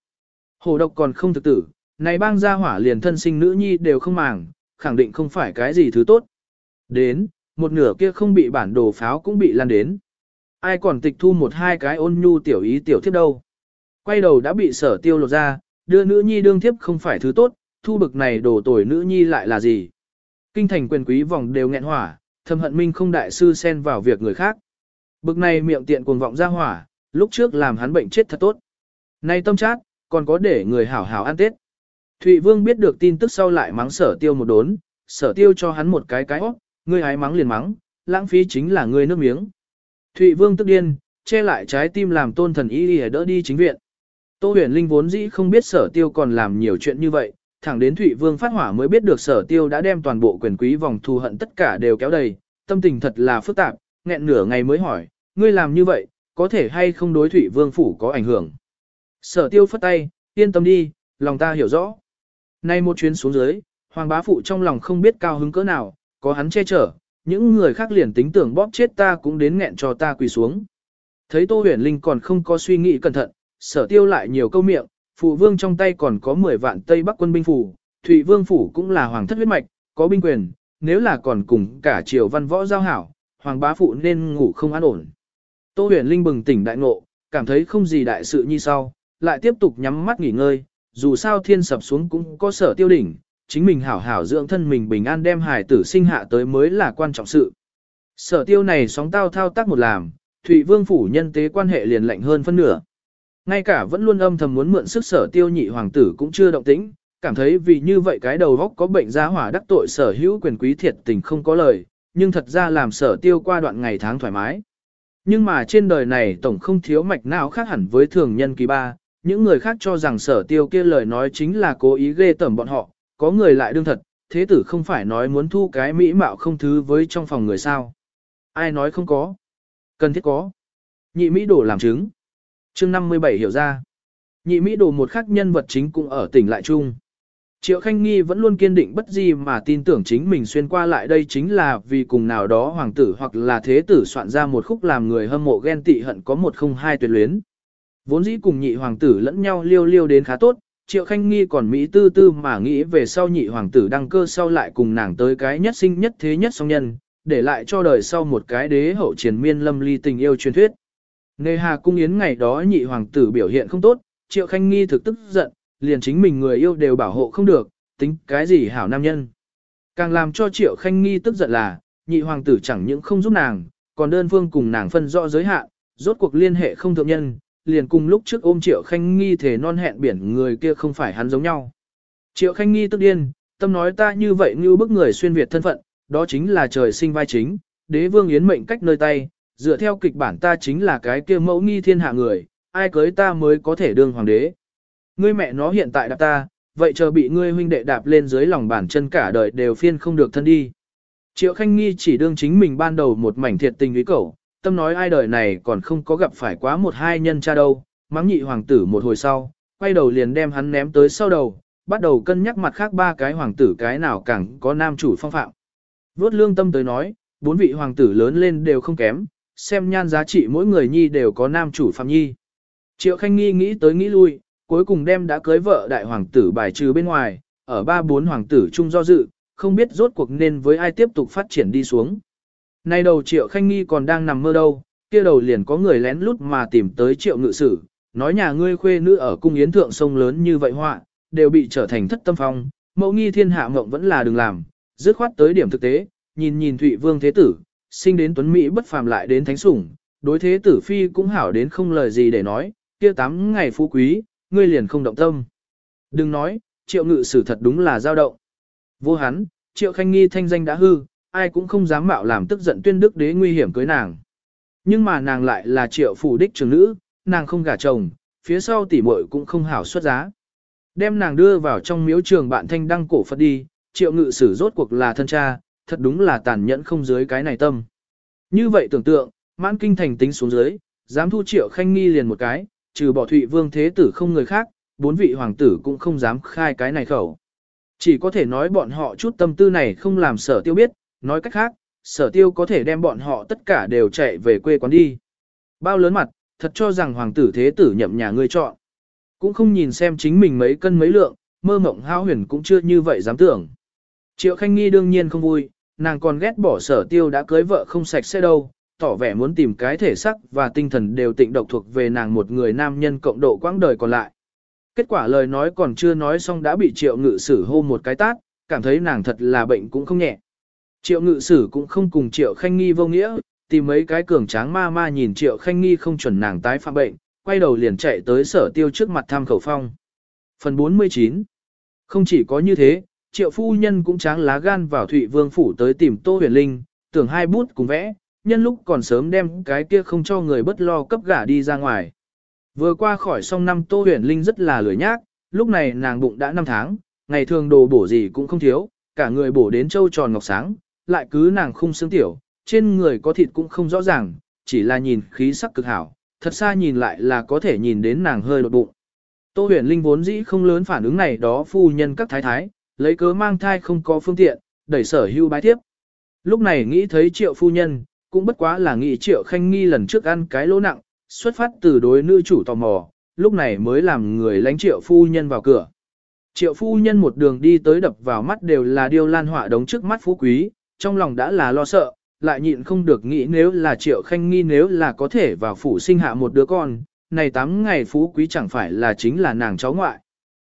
Hồ độc còn không thực tử, này bang gia hỏa liền thân sinh nữ nhi đều không màng, khẳng định không phải cái gì thứ tốt. Đến, một nửa kia không bị bản đồ pháo cũng bị lan đến. Ai còn tịch thu một hai cái ôn nhu tiểu ý tiểu thiếp đâu. Quay đầu đã bị sở tiêu lột ra, đưa nữ nhi đương thiếp không phải thứ tốt, thu bực này đổ tội nữ nhi lại là gì. Kinh thành quyền quý vòng đều nghẹn hỏa, thầm hận minh không đại sư xen vào việc người khác. Bực này miệng tiện cuồng vọng ra hỏa, lúc trước làm hắn bệnh chết thật tốt. Nay tâm chát, còn có để người hảo hảo ăn tết. Thụy Vương biết được tin tức sau lại mắng sở tiêu một đốn, sở tiêu cho hắn một cái cái óc, ngươi hái mắng liền mắng, lãng phí chính là ngươi nước miếng. Thụy Vương tức điên, che lại trái tim làm tôn thần y đỡ đi chính viện. Tô huyền linh vốn dĩ không biết sở tiêu còn làm nhiều chuyện như vậy, thẳng đến Thụy Vương phát hỏa mới biết được sở tiêu đã đem toàn bộ quyền quý vòng thù hận tất cả đều kéo đầy, tâm tình thật là phức tạp, nghẹn nửa ngày mới hỏi, ngươi làm như vậy, có thể hay không đối Thụy Vương phủ có ảnh hưởng. Sở tiêu phất tay, yên tâm đi, lòng ta hiểu rõ. Nay một chuyến xuống dưới, Hoàng bá phụ trong lòng không biết cao hứng cỡ nào, có hắn che chở, những người khác liền tính tưởng bóp chết ta cũng đến nghẹn cho ta quỳ xuống. Thấy Tô Huyền Linh còn không có suy nghĩ cẩn thận, sở tiêu lại nhiều câu miệng, phụ vương trong tay còn có 10 vạn Tây Bắc quân binh phủ, Thụy Vương phủ cũng là hoàng thất huyết mạch, có binh quyền, nếu là còn cùng cả triều văn võ giao hảo, hoàng bá phụ nên ngủ không an ổn. Tô huyền linh bừng tỉnh đại ngộ, cảm thấy không gì đại sự như sau, lại tiếp tục nhắm mắt nghỉ ngơi, dù sao thiên sập xuống cũng có sở tiêu đỉnh, chính mình hảo hảo dưỡng thân mình bình an đem hài tử sinh hạ tới mới là quan trọng sự. Sở tiêu này sóng tao thao tác một làm, Thụy Vương phủ nhân tế quan hệ liền lạnh hơn phân nửa. Ngay cả vẫn luôn âm thầm muốn mượn sức sở tiêu nhị hoàng tử cũng chưa động tĩnh, cảm thấy vì như vậy cái đầu góc có bệnh giá hỏa đắc tội sở hữu quyền quý thiệt tình không có lời, nhưng thật ra làm sở tiêu qua đoạn ngày tháng thoải mái. Nhưng mà trên đời này tổng không thiếu mạch nào khác hẳn với thường nhân kỳ ba, những người khác cho rằng sở tiêu kia lời nói chính là cố ý ghê tởm bọn họ, có người lại đương thật, thế tử không phải nói muốn thu cái mỹ mạo không thứ với trong phòng người sao. Ai nói không có? Cần thiết có. Nhị Mỹ đổ làm chứng chương 57 hiểu ra. Nhị Mỹ đồ một khắc nhân vật chính cũng ở tỉnh lại chung. Triệu Khanh Nghi vẫn luôn kiên định bất di mà tin tưởng chính mình xuyên qua lại đây chính là vì cùng nào đó hoàng tử hoặc là thế tử soạn ra một khúc làm người hâm mộ ghen tị hận có một không hai tuyệt luyến. Vốn dĩ cùng nhị hoàng tử lẫn nhau liêu liêu đến khá tốt, Triệu Khanh Nghi còn Mỹ tư tư mà nghĩ về sau nhị hoàng tử đăng cơ sau lại cùng nàng tới cái nhất sinh nhất thế nhất song nhân, để lại cho đời sau một cái đế hậu triền miên lâm ly tình yêu truyền thuyết. Nề hà cung yến ngày đó nhị hoàng tử biểu hiện không tốt, Triệu Khanh Nghi thực tức giận, liền chính mình người yêu đều bảo hộ không được, tính cái gì hảo nam nhân. Càng làm cho Triệu Khanh Nghi tức giận là, nhị hoàng tử chẳng những không giúp nàng, còn đơn phương cùng nàng phân rõ giới hạn, rốt cuộc liên hệ không thượng nhân, liền cùng lúc trước ôm Triệu Khanh Nghi thể non hẹn biển người kia không phải hắn giống nhau. Triệu Khanh Nghi tức điên, tâm nói ta như vậy như bức người xuyên Việt thân phận, đó chính là trời sinh vai chính, đế vương yến mệnh cách nơi tay, dựa theo kịch bản ta chính là cái kia mẫu nghi thiên hạ người, ai cưới ta mới có thể đương hoàng đế. Ngươi mẹ nó hiện tại đạp ta, vậy chờ bị ngươi huynh đệ đạp lên dưới lòng bàn chân cả đời đều phiên không được thân đi. Triệu Khanh Nghi chỉ đương chính mình ban đầu một mảnh thiệt tình ý cậu, tâm nói ai đời này còn không có gặp phải quá một hai nhân cha đâu, mắng nhị hoàng tử một hồi sau, quay đầu liền đem hắn ném tới sau đầu, bắt đầu cân nhắc mặt khác ba cái hoàng tử cái nào càng có nam chủ phong phạm. Vốt lương tâm tới nói, bốn vị hoàng tử lớn lên đều không kém, xem nhan giá trị mỗi người nhi đều có nam chủ phạm nhi. Triệu Khanh Nghi nghĩ tới nghĩ lui, cuối cùng đem đã cưới vợ đại hoàng tử bài trừ bên ngoài, ở ba bốn hoàng tử chung do dự, không biết rốt cuộc nên với ai tiếp tục phát triển đi xuống. Nay đầu triệu khanh nghi còn đang nằm mơ đâu, kia đầu liền có người lén lút mà tìm tới triệu ngự sử, nói nhà ngươi khuê nữ ở cung yến thượng sông lớn như vậy họa, đều bị trở thành thất tâm phong, mẫu nghi thiên hạ mộng vẫn là đừng làm, dứt khoát tới điểm thực tế, nhìn nhìn Thụy Vương Thế Tử, sinh đến Tuấn Mỹ bất phàm lại đến thánh sủng, đối Thế Tử Phi cũng hảo đến không lời gì để nói, kia tám ngày phú quý, ngươi liền không động tâm. Đừng nói, triệu ngự sử thật đúng là dao động. Vô hắn, triệu khanh nghi thanh danh đã hư, ai cũng không dám mạo làm tức giận tuyên đức đế nguy hiểm cưới nàng. Nhưng mà nàng lại là triệu phủ đích trưởng nữ, nàng không gả chồng, phía sau tỷ muội cũng không hảo xuất giá. Đem nàng đưa vào trong miếu trường bạn thanh đăng cổ Phật đi, triệu ngự sử rốt cuộc là thân cha, thật đúng là tàn nhẫn không dưới cái này tâm. Như vậy tưởng tượng, mãn kinh thành tính xuống dưới, dám thu triệu khanh nghi liền một cái, trừ bỏ Thụy Vương Thế Tử không người khác, bốn vị hoàng tử cũng không dám khai cái này khẩu. Chỉ có thể nói bọn họ chút tâm tư này không làm sở tiêu biết, nói cách khác, sở tiêu có thể đem bọn họ tất cả đều chạy về quê quán đi. Bao lớn mặt, thật cho rằng hoàng tử thế tử nhậm nhà ngươi chọn. Cũng không nhìn xem chính mình mấy cân mấy lượng, mơ mộng hao huyền cũng chưa như vậy dám tưởng. Triệu Khanh Nghi đương nhiên không vui, nàng còn ghét bỏ sở tiêu đã cưới vợ không sạch sẽ đâu, tỏ vẻ muốn tìm cái thể sắc và tinh thần đều tịnh độc thuộc về nàng một người nam nhân cộng độ quãng đời còn lại. Kết quả lời nói còn chưa nói xong đã bị triệu ngự sử hô một cái tát, cảm thấy nàng thật là bệnh cũng không nhẹ. Triệu ngự sử cũng không cùng triệu khanh nghi vô nghĩa, tìm mấy cái cường tráng ma ma nhìn triệu khanh nghi không chuẩn nàng tái phạm bệnh, quay đầu liền chạy tới sở tiêu trước mặt tham khẩu phong. Phần 49 Không chỉ có như thế, triệu phu nhân cũng tráng lá gan vào Thụy Vương Phủ tới tìm Tô Huyền Linh, tưởng hai bút cùng vẽ, nhân lúc còn sớm đem cái kia không cho người bất lo cấp gả đi ra ngoài. Vừa qua khỏi xong năm Tô Huyền Linh rất là lười nhác, lúc này nàng bụng đã 5 tháng, ngày thường đồ bổ gì cũng không thiếu, cả người bổ đến trâu tròn ngọc sáng, lại cứ nàng không xương tiểu, trên người có thịt cũng không rõ ràng, chỉ là nhìn khí sắc cực hảo, thật xa nhìn lại là có thể nhìn đến nàng hơi đột bụng. Tô huyền linh vốn dĩ không lớn phản ứng này đó phu nhân các thái thái, lấy cớ mang thai không có phương tiện, đẩy sở hưu bái tiếp. Lúc này nghĩ thấy triệu phu nhân, cũng bất quá là nghĩ triệu khanh nghi lần trước ăn cái lỗ nặng, xuất phát từ đối nữ chủ tò mò, lúc này mới làm người lánh triệu phu nhân vào cửa. Triệu phu nhân một đường đi tới đập vào mắt đều là điêu lan họa đống trước mắt phú quý, trong lòng đã là lo sợ, lại nhịn không được nghĩ nếu là triệu khanh nghi nếu là có thể vào phủ sinh hạ một đứa con, này tám ngày phú quý chẳng phải là chính là nàng cháu ngoại.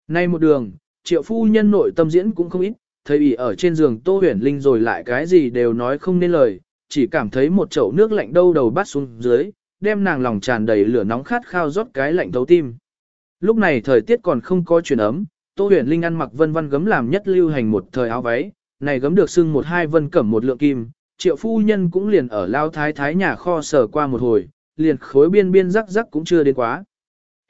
Nay một đường, triệu phu nhân nội tâm diễn cũng không ít, thấy ỉ ở trên giường tô huyền linh rồi lại cái gì đều nói không nên lời, chỉ cảm thấy một chậu nước lạnh đâu đầu bắt xuống dưới, đem nàng lòng tràn đầy lửa nóng khát khao rót cái lạnh thấu tim. Lúc này thời tiết còn không có chuyển ấm, tô huyền linh ăn mặc vân vân gấm làm nhất lưu hành một thời áo váy, này gấm được xưng một hai vân cẩm một lượng kim, triệu phu nhân cũng liền ở lao thái thái nhà kho sở qua một hồi, liền khối biên biên rắc rắc cũng chưa đến quá.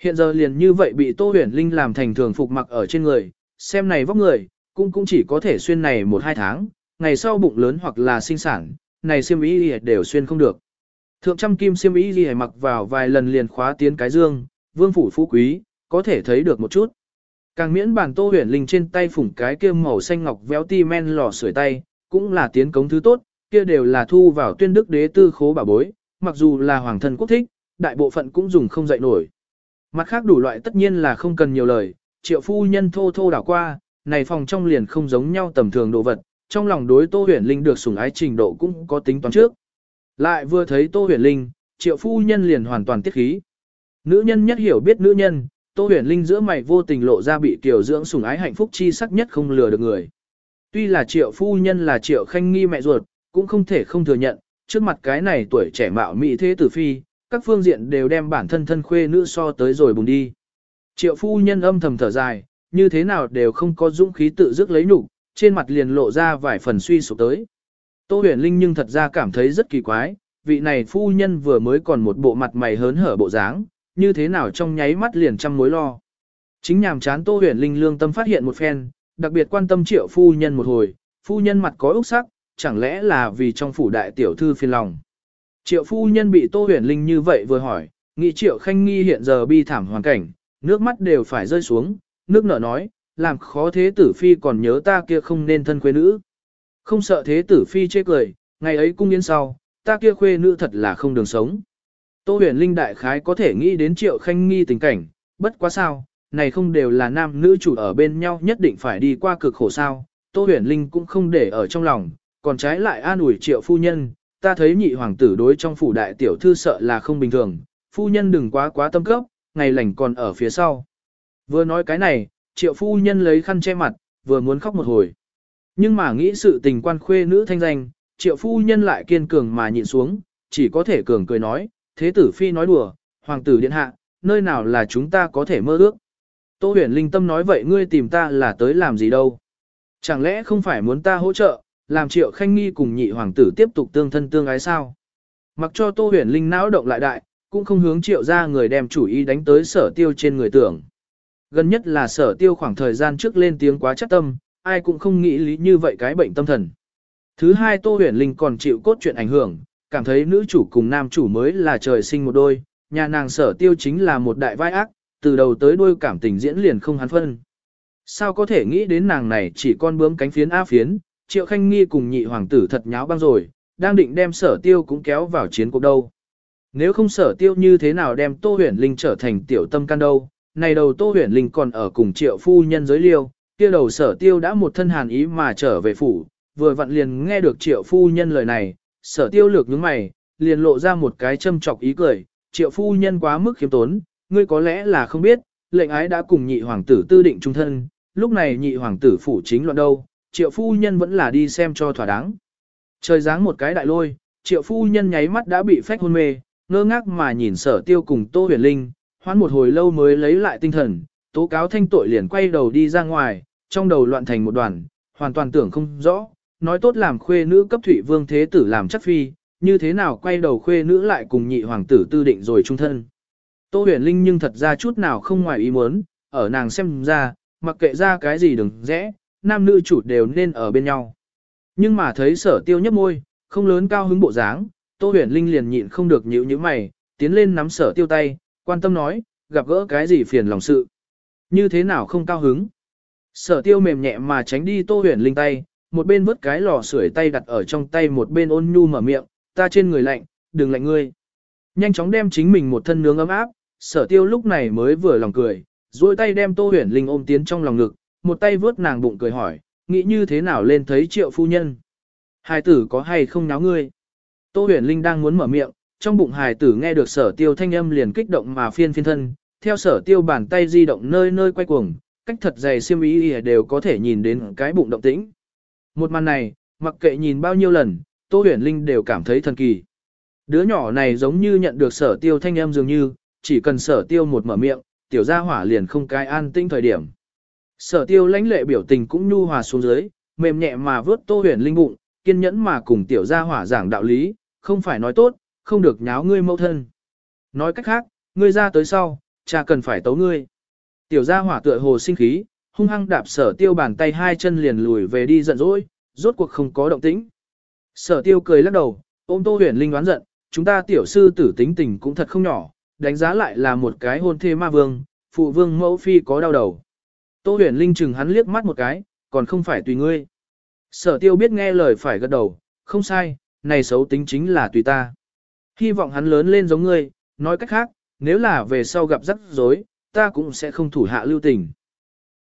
Hiện giờ liền như vậy bị Tô Huyền Linh làm thành thường phục mặc ở trên người, xem này vóc người, cũng cũng chỉ có thể xuyên này một hai tháng, ngày sau bụng lớn hoặc là sinh sản, này xiêm y đều xuyên không được. Thượng trăm kim xiêm y gì mặc vào vài lần liền khóa tiến cái dương, vương phủ phú quý, có thể thấy được một chút. Càng miễn bản Tô Huyền Linh trên tay phủng cái kia màu xanh ngọc véo ti men lò sưởi tay, cũng là tiến cống thứ tốt, kia đều là thu vào tuyên đức đế tư khố bảo bối, mặc dù là hoàng thân quốc thích, đại bộ phận cũng dùng không dậy nổi. Mặt khác đủ loại tất nhiên là không cần nhiều lời, triệu phu nhân thô thô đảo qua, này phòng trong liền không giống nhau tầm thường đồ vật, trong lòng đối Tô Huyền Linh được sủng ái trình độ cũng có tính toán trước. Lại vừa thấy Tô Huyền Linh, triệu phu nhân liền hoàn toàn tiết khí. Nữ nhân nhất hiểu biết nữ nhân, Tô Huyền Linh giữa mày vô tình lộ ra bị tiểu dưỡng sủng ái hạnh phúc chi sắc nhất không lừa được người. Tuy là triệu phu nhân là triệu khanh nghi mẹ ruột, cũng không thể không thừa nhận, trước mặt cái này tuổi trẻ mạo mỹ thế tử phi, các phương diện đều đem bản thân thân khuê nữ so tới rồi bùng đi. Triệu phu nhân âm thầm thở dài, như thế nào đều không có dũng khí tự dứt lấy nhục, trên mặt liền lộ ra vài phần suy sụp tới. Tô huyền linh nhưng thật ra cảm thấy rất kỳ quái, vị này phu nhân vừa mới còn một bộ mặt mày hớn hở bộ dáng, như thế nào trong nháy mắt liền trăm mối lo. Chính nhàm chán Tô huyền linh lương tâm phát hiện một phen, đặc biệt quan tâm triệu phu nhân một hồi, phu nhân mặt có úc sắc, chẳng lẽ là vì trong phủ đại tiểu thư phiền lòng. Triệu phu nhân bị Tô Huyền Linh như vậy vừa hỏi, nghĩ Triệu Khanh Nghi hiện giờ bi thảm hoàn cảnh, nước mắt đều phải rơi xuống, nước nở nói, làm khó thế tử phi còn nhớ ta kia không nên thân quê nữ. Không sợ thế tử phi chê cười, ngày ấy cung yến sau, ta kia khuê nữ thật là không đường sống. Tô huyền linh đại khái có thể nghĩ đến triệu khanh nghi tình cảnh, bất quá sao, này không đều là nam nữ chủ ở bên nhau nhất định phải đi qua cực khổ sao, Tô huyền linh cũng không để ở trong lòng, còn trái lại an ủi triệu phu nhân, ta thấy nhị hoàng tử đối trong phủ đại tiểu thư sợ là không bình thường, phu nhân đừng quá quá tâm cấp, ngày lành còn ở phía sau. Vừa nói cái này, triệu phu nhân lấy khăn che mặt, vừa muốn khóc một hồi. Nhưng mà nghĩ sự tình quan khuê nữ thanh danh, triệu phu nhân lại kiên cường mà nhịn xuống, chỉ có thể cường cười nói, thế tử phi nói đùa, hoàng tử điện hạ, nơi nào là chúng ta có thể mơ ước. Tô huyền linh tâm nói vậy ngươi tìm ta là tới làm gì đâu. Chẳng lẽ không phải muốn ta hỗ trợ, làm triệu khanh nghi cùng nhị hoàng tử tiếp tục tương thân tương ái sao. Mặc cho Tô Huyền Linh não động lại đại, cũng không hướng triệu ra người đem chủ ý đánh tới sở tiêu trên người tưởng. Gần nhất là sở tiêu khoảng thời gian trước lên tiếng quá chắc tâm, ai cũng không nghĩ lý như vậy cái bệnh tâm thần. Thứ hai Tô Huyền Linh còn chịu cốt chuyện ảnh hưởng, cảm thấy nữ chủ cùng nam chủ mới là trời sinh một đôi, nhà nàng sở tiêu chính là một đại vai ác, từ đầu tới đuôi cảm tình diễn liền không hắn phân. Sao có thể nghĩ đến nàng này chỉ con bướm cánh phiến A phiến, Triệu Khanh Nghi cùng nhị hoàng tử thật nháo băng rồi, đang định đem sở tiêu cũng kéo vào chiến cuộc đâu. Nếu không sở tiêu như thế nào đem Tô Huyền Linh trở thành tiểu tâm can đâu, này đầu Tô Huyền Linh còn ở cùng triệu phu nhân giới liêu, kia đầu sở tiêu đã một thân hàn ý mà trở về phủ, vừa vặn liền nghe được triệu phu nhân lời này, sở tiêu lược nhướng mày, liền lộ ra một cái châm chọc ý cười, triệu phu nhân quá mức khiêm tốn, ngươi có lẽ là không biết, lệnh ái đã cùng nhị hoàng tử tư định trung thân, lúc này nhị hoàng tử phủ chính loạn đâu, triệu phu nhân vẫn là đi xem cho thỏa đáng. Trời giáng một cái đại lôi, triệu phu nhân nháy mắt đã bị phách hôn mê, ngơ ngác mà nhìn sở tiêu cùng Tô Huyền Linh, hoán một hồi lâu mới lấy lại tinh thần, tố cáo thanh tội liền quay đầu đi ra ngoài, trong đầu loạn thành một đoàn, hoàn toàn tưởng không rõ, nói tốt làm khuê nữ cấp thủy vương thế tử làm chất phi, như thế nào quay đầu khuê nữ lại cùng nhị hoàng tử tư định rồi trung thân. Tô huyền linh nhưng thật ra chút nào không ngoài ý muốn, ở nàng xem ra, mặc kệ ra cái gì đừng rẽ, nam nữ chủ đều nên ở bên nhau. Nhưng mà thấy sở tiêu nhấp môi, không lớn cao hứng bộ dáng, Tô huyền linh liền nhịn không được nhíu nhíu mày, tiến lên nắm sở tiêu tay, quan tâm nói, gặp gỡ cái gì phiền lòng sự. Như thế nào không cao hứng. Sở tiêu mềm nhẹ mà tránh đi tô huyền linh tay, một bên vứt cái lò sưởi tay đặt ở trong tay một bên ôn nhu mở miệng, ta trên người lạnh, đừng lạnh ngươi. Nhanh chóng đem chính mình một thân nướng ấm áp, sở tiêu lúc này mới vừa lòng cười, duỗi tay đem tô huyền linh ôm tiến trong lòng ngực, một tay vớt nàng bụng cười hỏi, nghĩ như thế nào lên thấy triệu phu nhân. Hai tử có hay không náo ngươi? Tô huyền linh đang muốn mở miệng, trong bụng hài tử nghe được sở tiêu thanh âm liền kích động mà phiên phiên thân, theo sở tiêu bàn tay di động nơi nơi quay cuồng, cách thật dày xiêm ý đều có thể nhìn đến cái bụng động tĩnh. Một màn này, mặc kệ nhìn bao nhiêu lần, Tô huyền linh đều cảm thấy thần kỳ. Đứa nhỏ này giống như nhận được sở tiêu thanh âm dường như, chỉ cần sở tiêu một mở miệng, tiểu gia hỏa liền không cái an tinh thời điểm. Sở tiêu lãnh lệ biểu tình cũng nhu hòa xuống dưới, mềm nhẹ mà vớt tô huyền linh bụng, kiên nhẫn mà cùng tiểu gia hỏa giảng đạo lý, không phải nói tốt, không được nháo ngươi mẫu thân. Nói cách khác, ngươi ra tới sau, cha cần phải tấu ngươi. Tiểu gia hỏa tựa hồ sinh khí, hung hăng đạp sở tiêu bàn tay hai chân liền lùi về đi giận dỗi, rốt cuộc không có động tĩnh. Sở tiêu cười lắc đầu, ôm tô huyền linh đoán giận, chúng ta tiểu sư tử tính tình cũng thật không nhỏ, đánh giá lại là một cái hôn thê ma vương, phụ vương mẫu phi có đau đầu. Tô huyền linh chừng hắn liếc mắt một cái, còn không phải tùy ngươi. Sở tiêu biết nghe lời phải gật đầu, không sai, này xấu tính chính là tùy ta. Hy vọng hắn lớn lên giống ngươi, nói cách khác, nếu là về sau gặp rắc rối, ta cũng sẽ không thủ hạ lưu tình.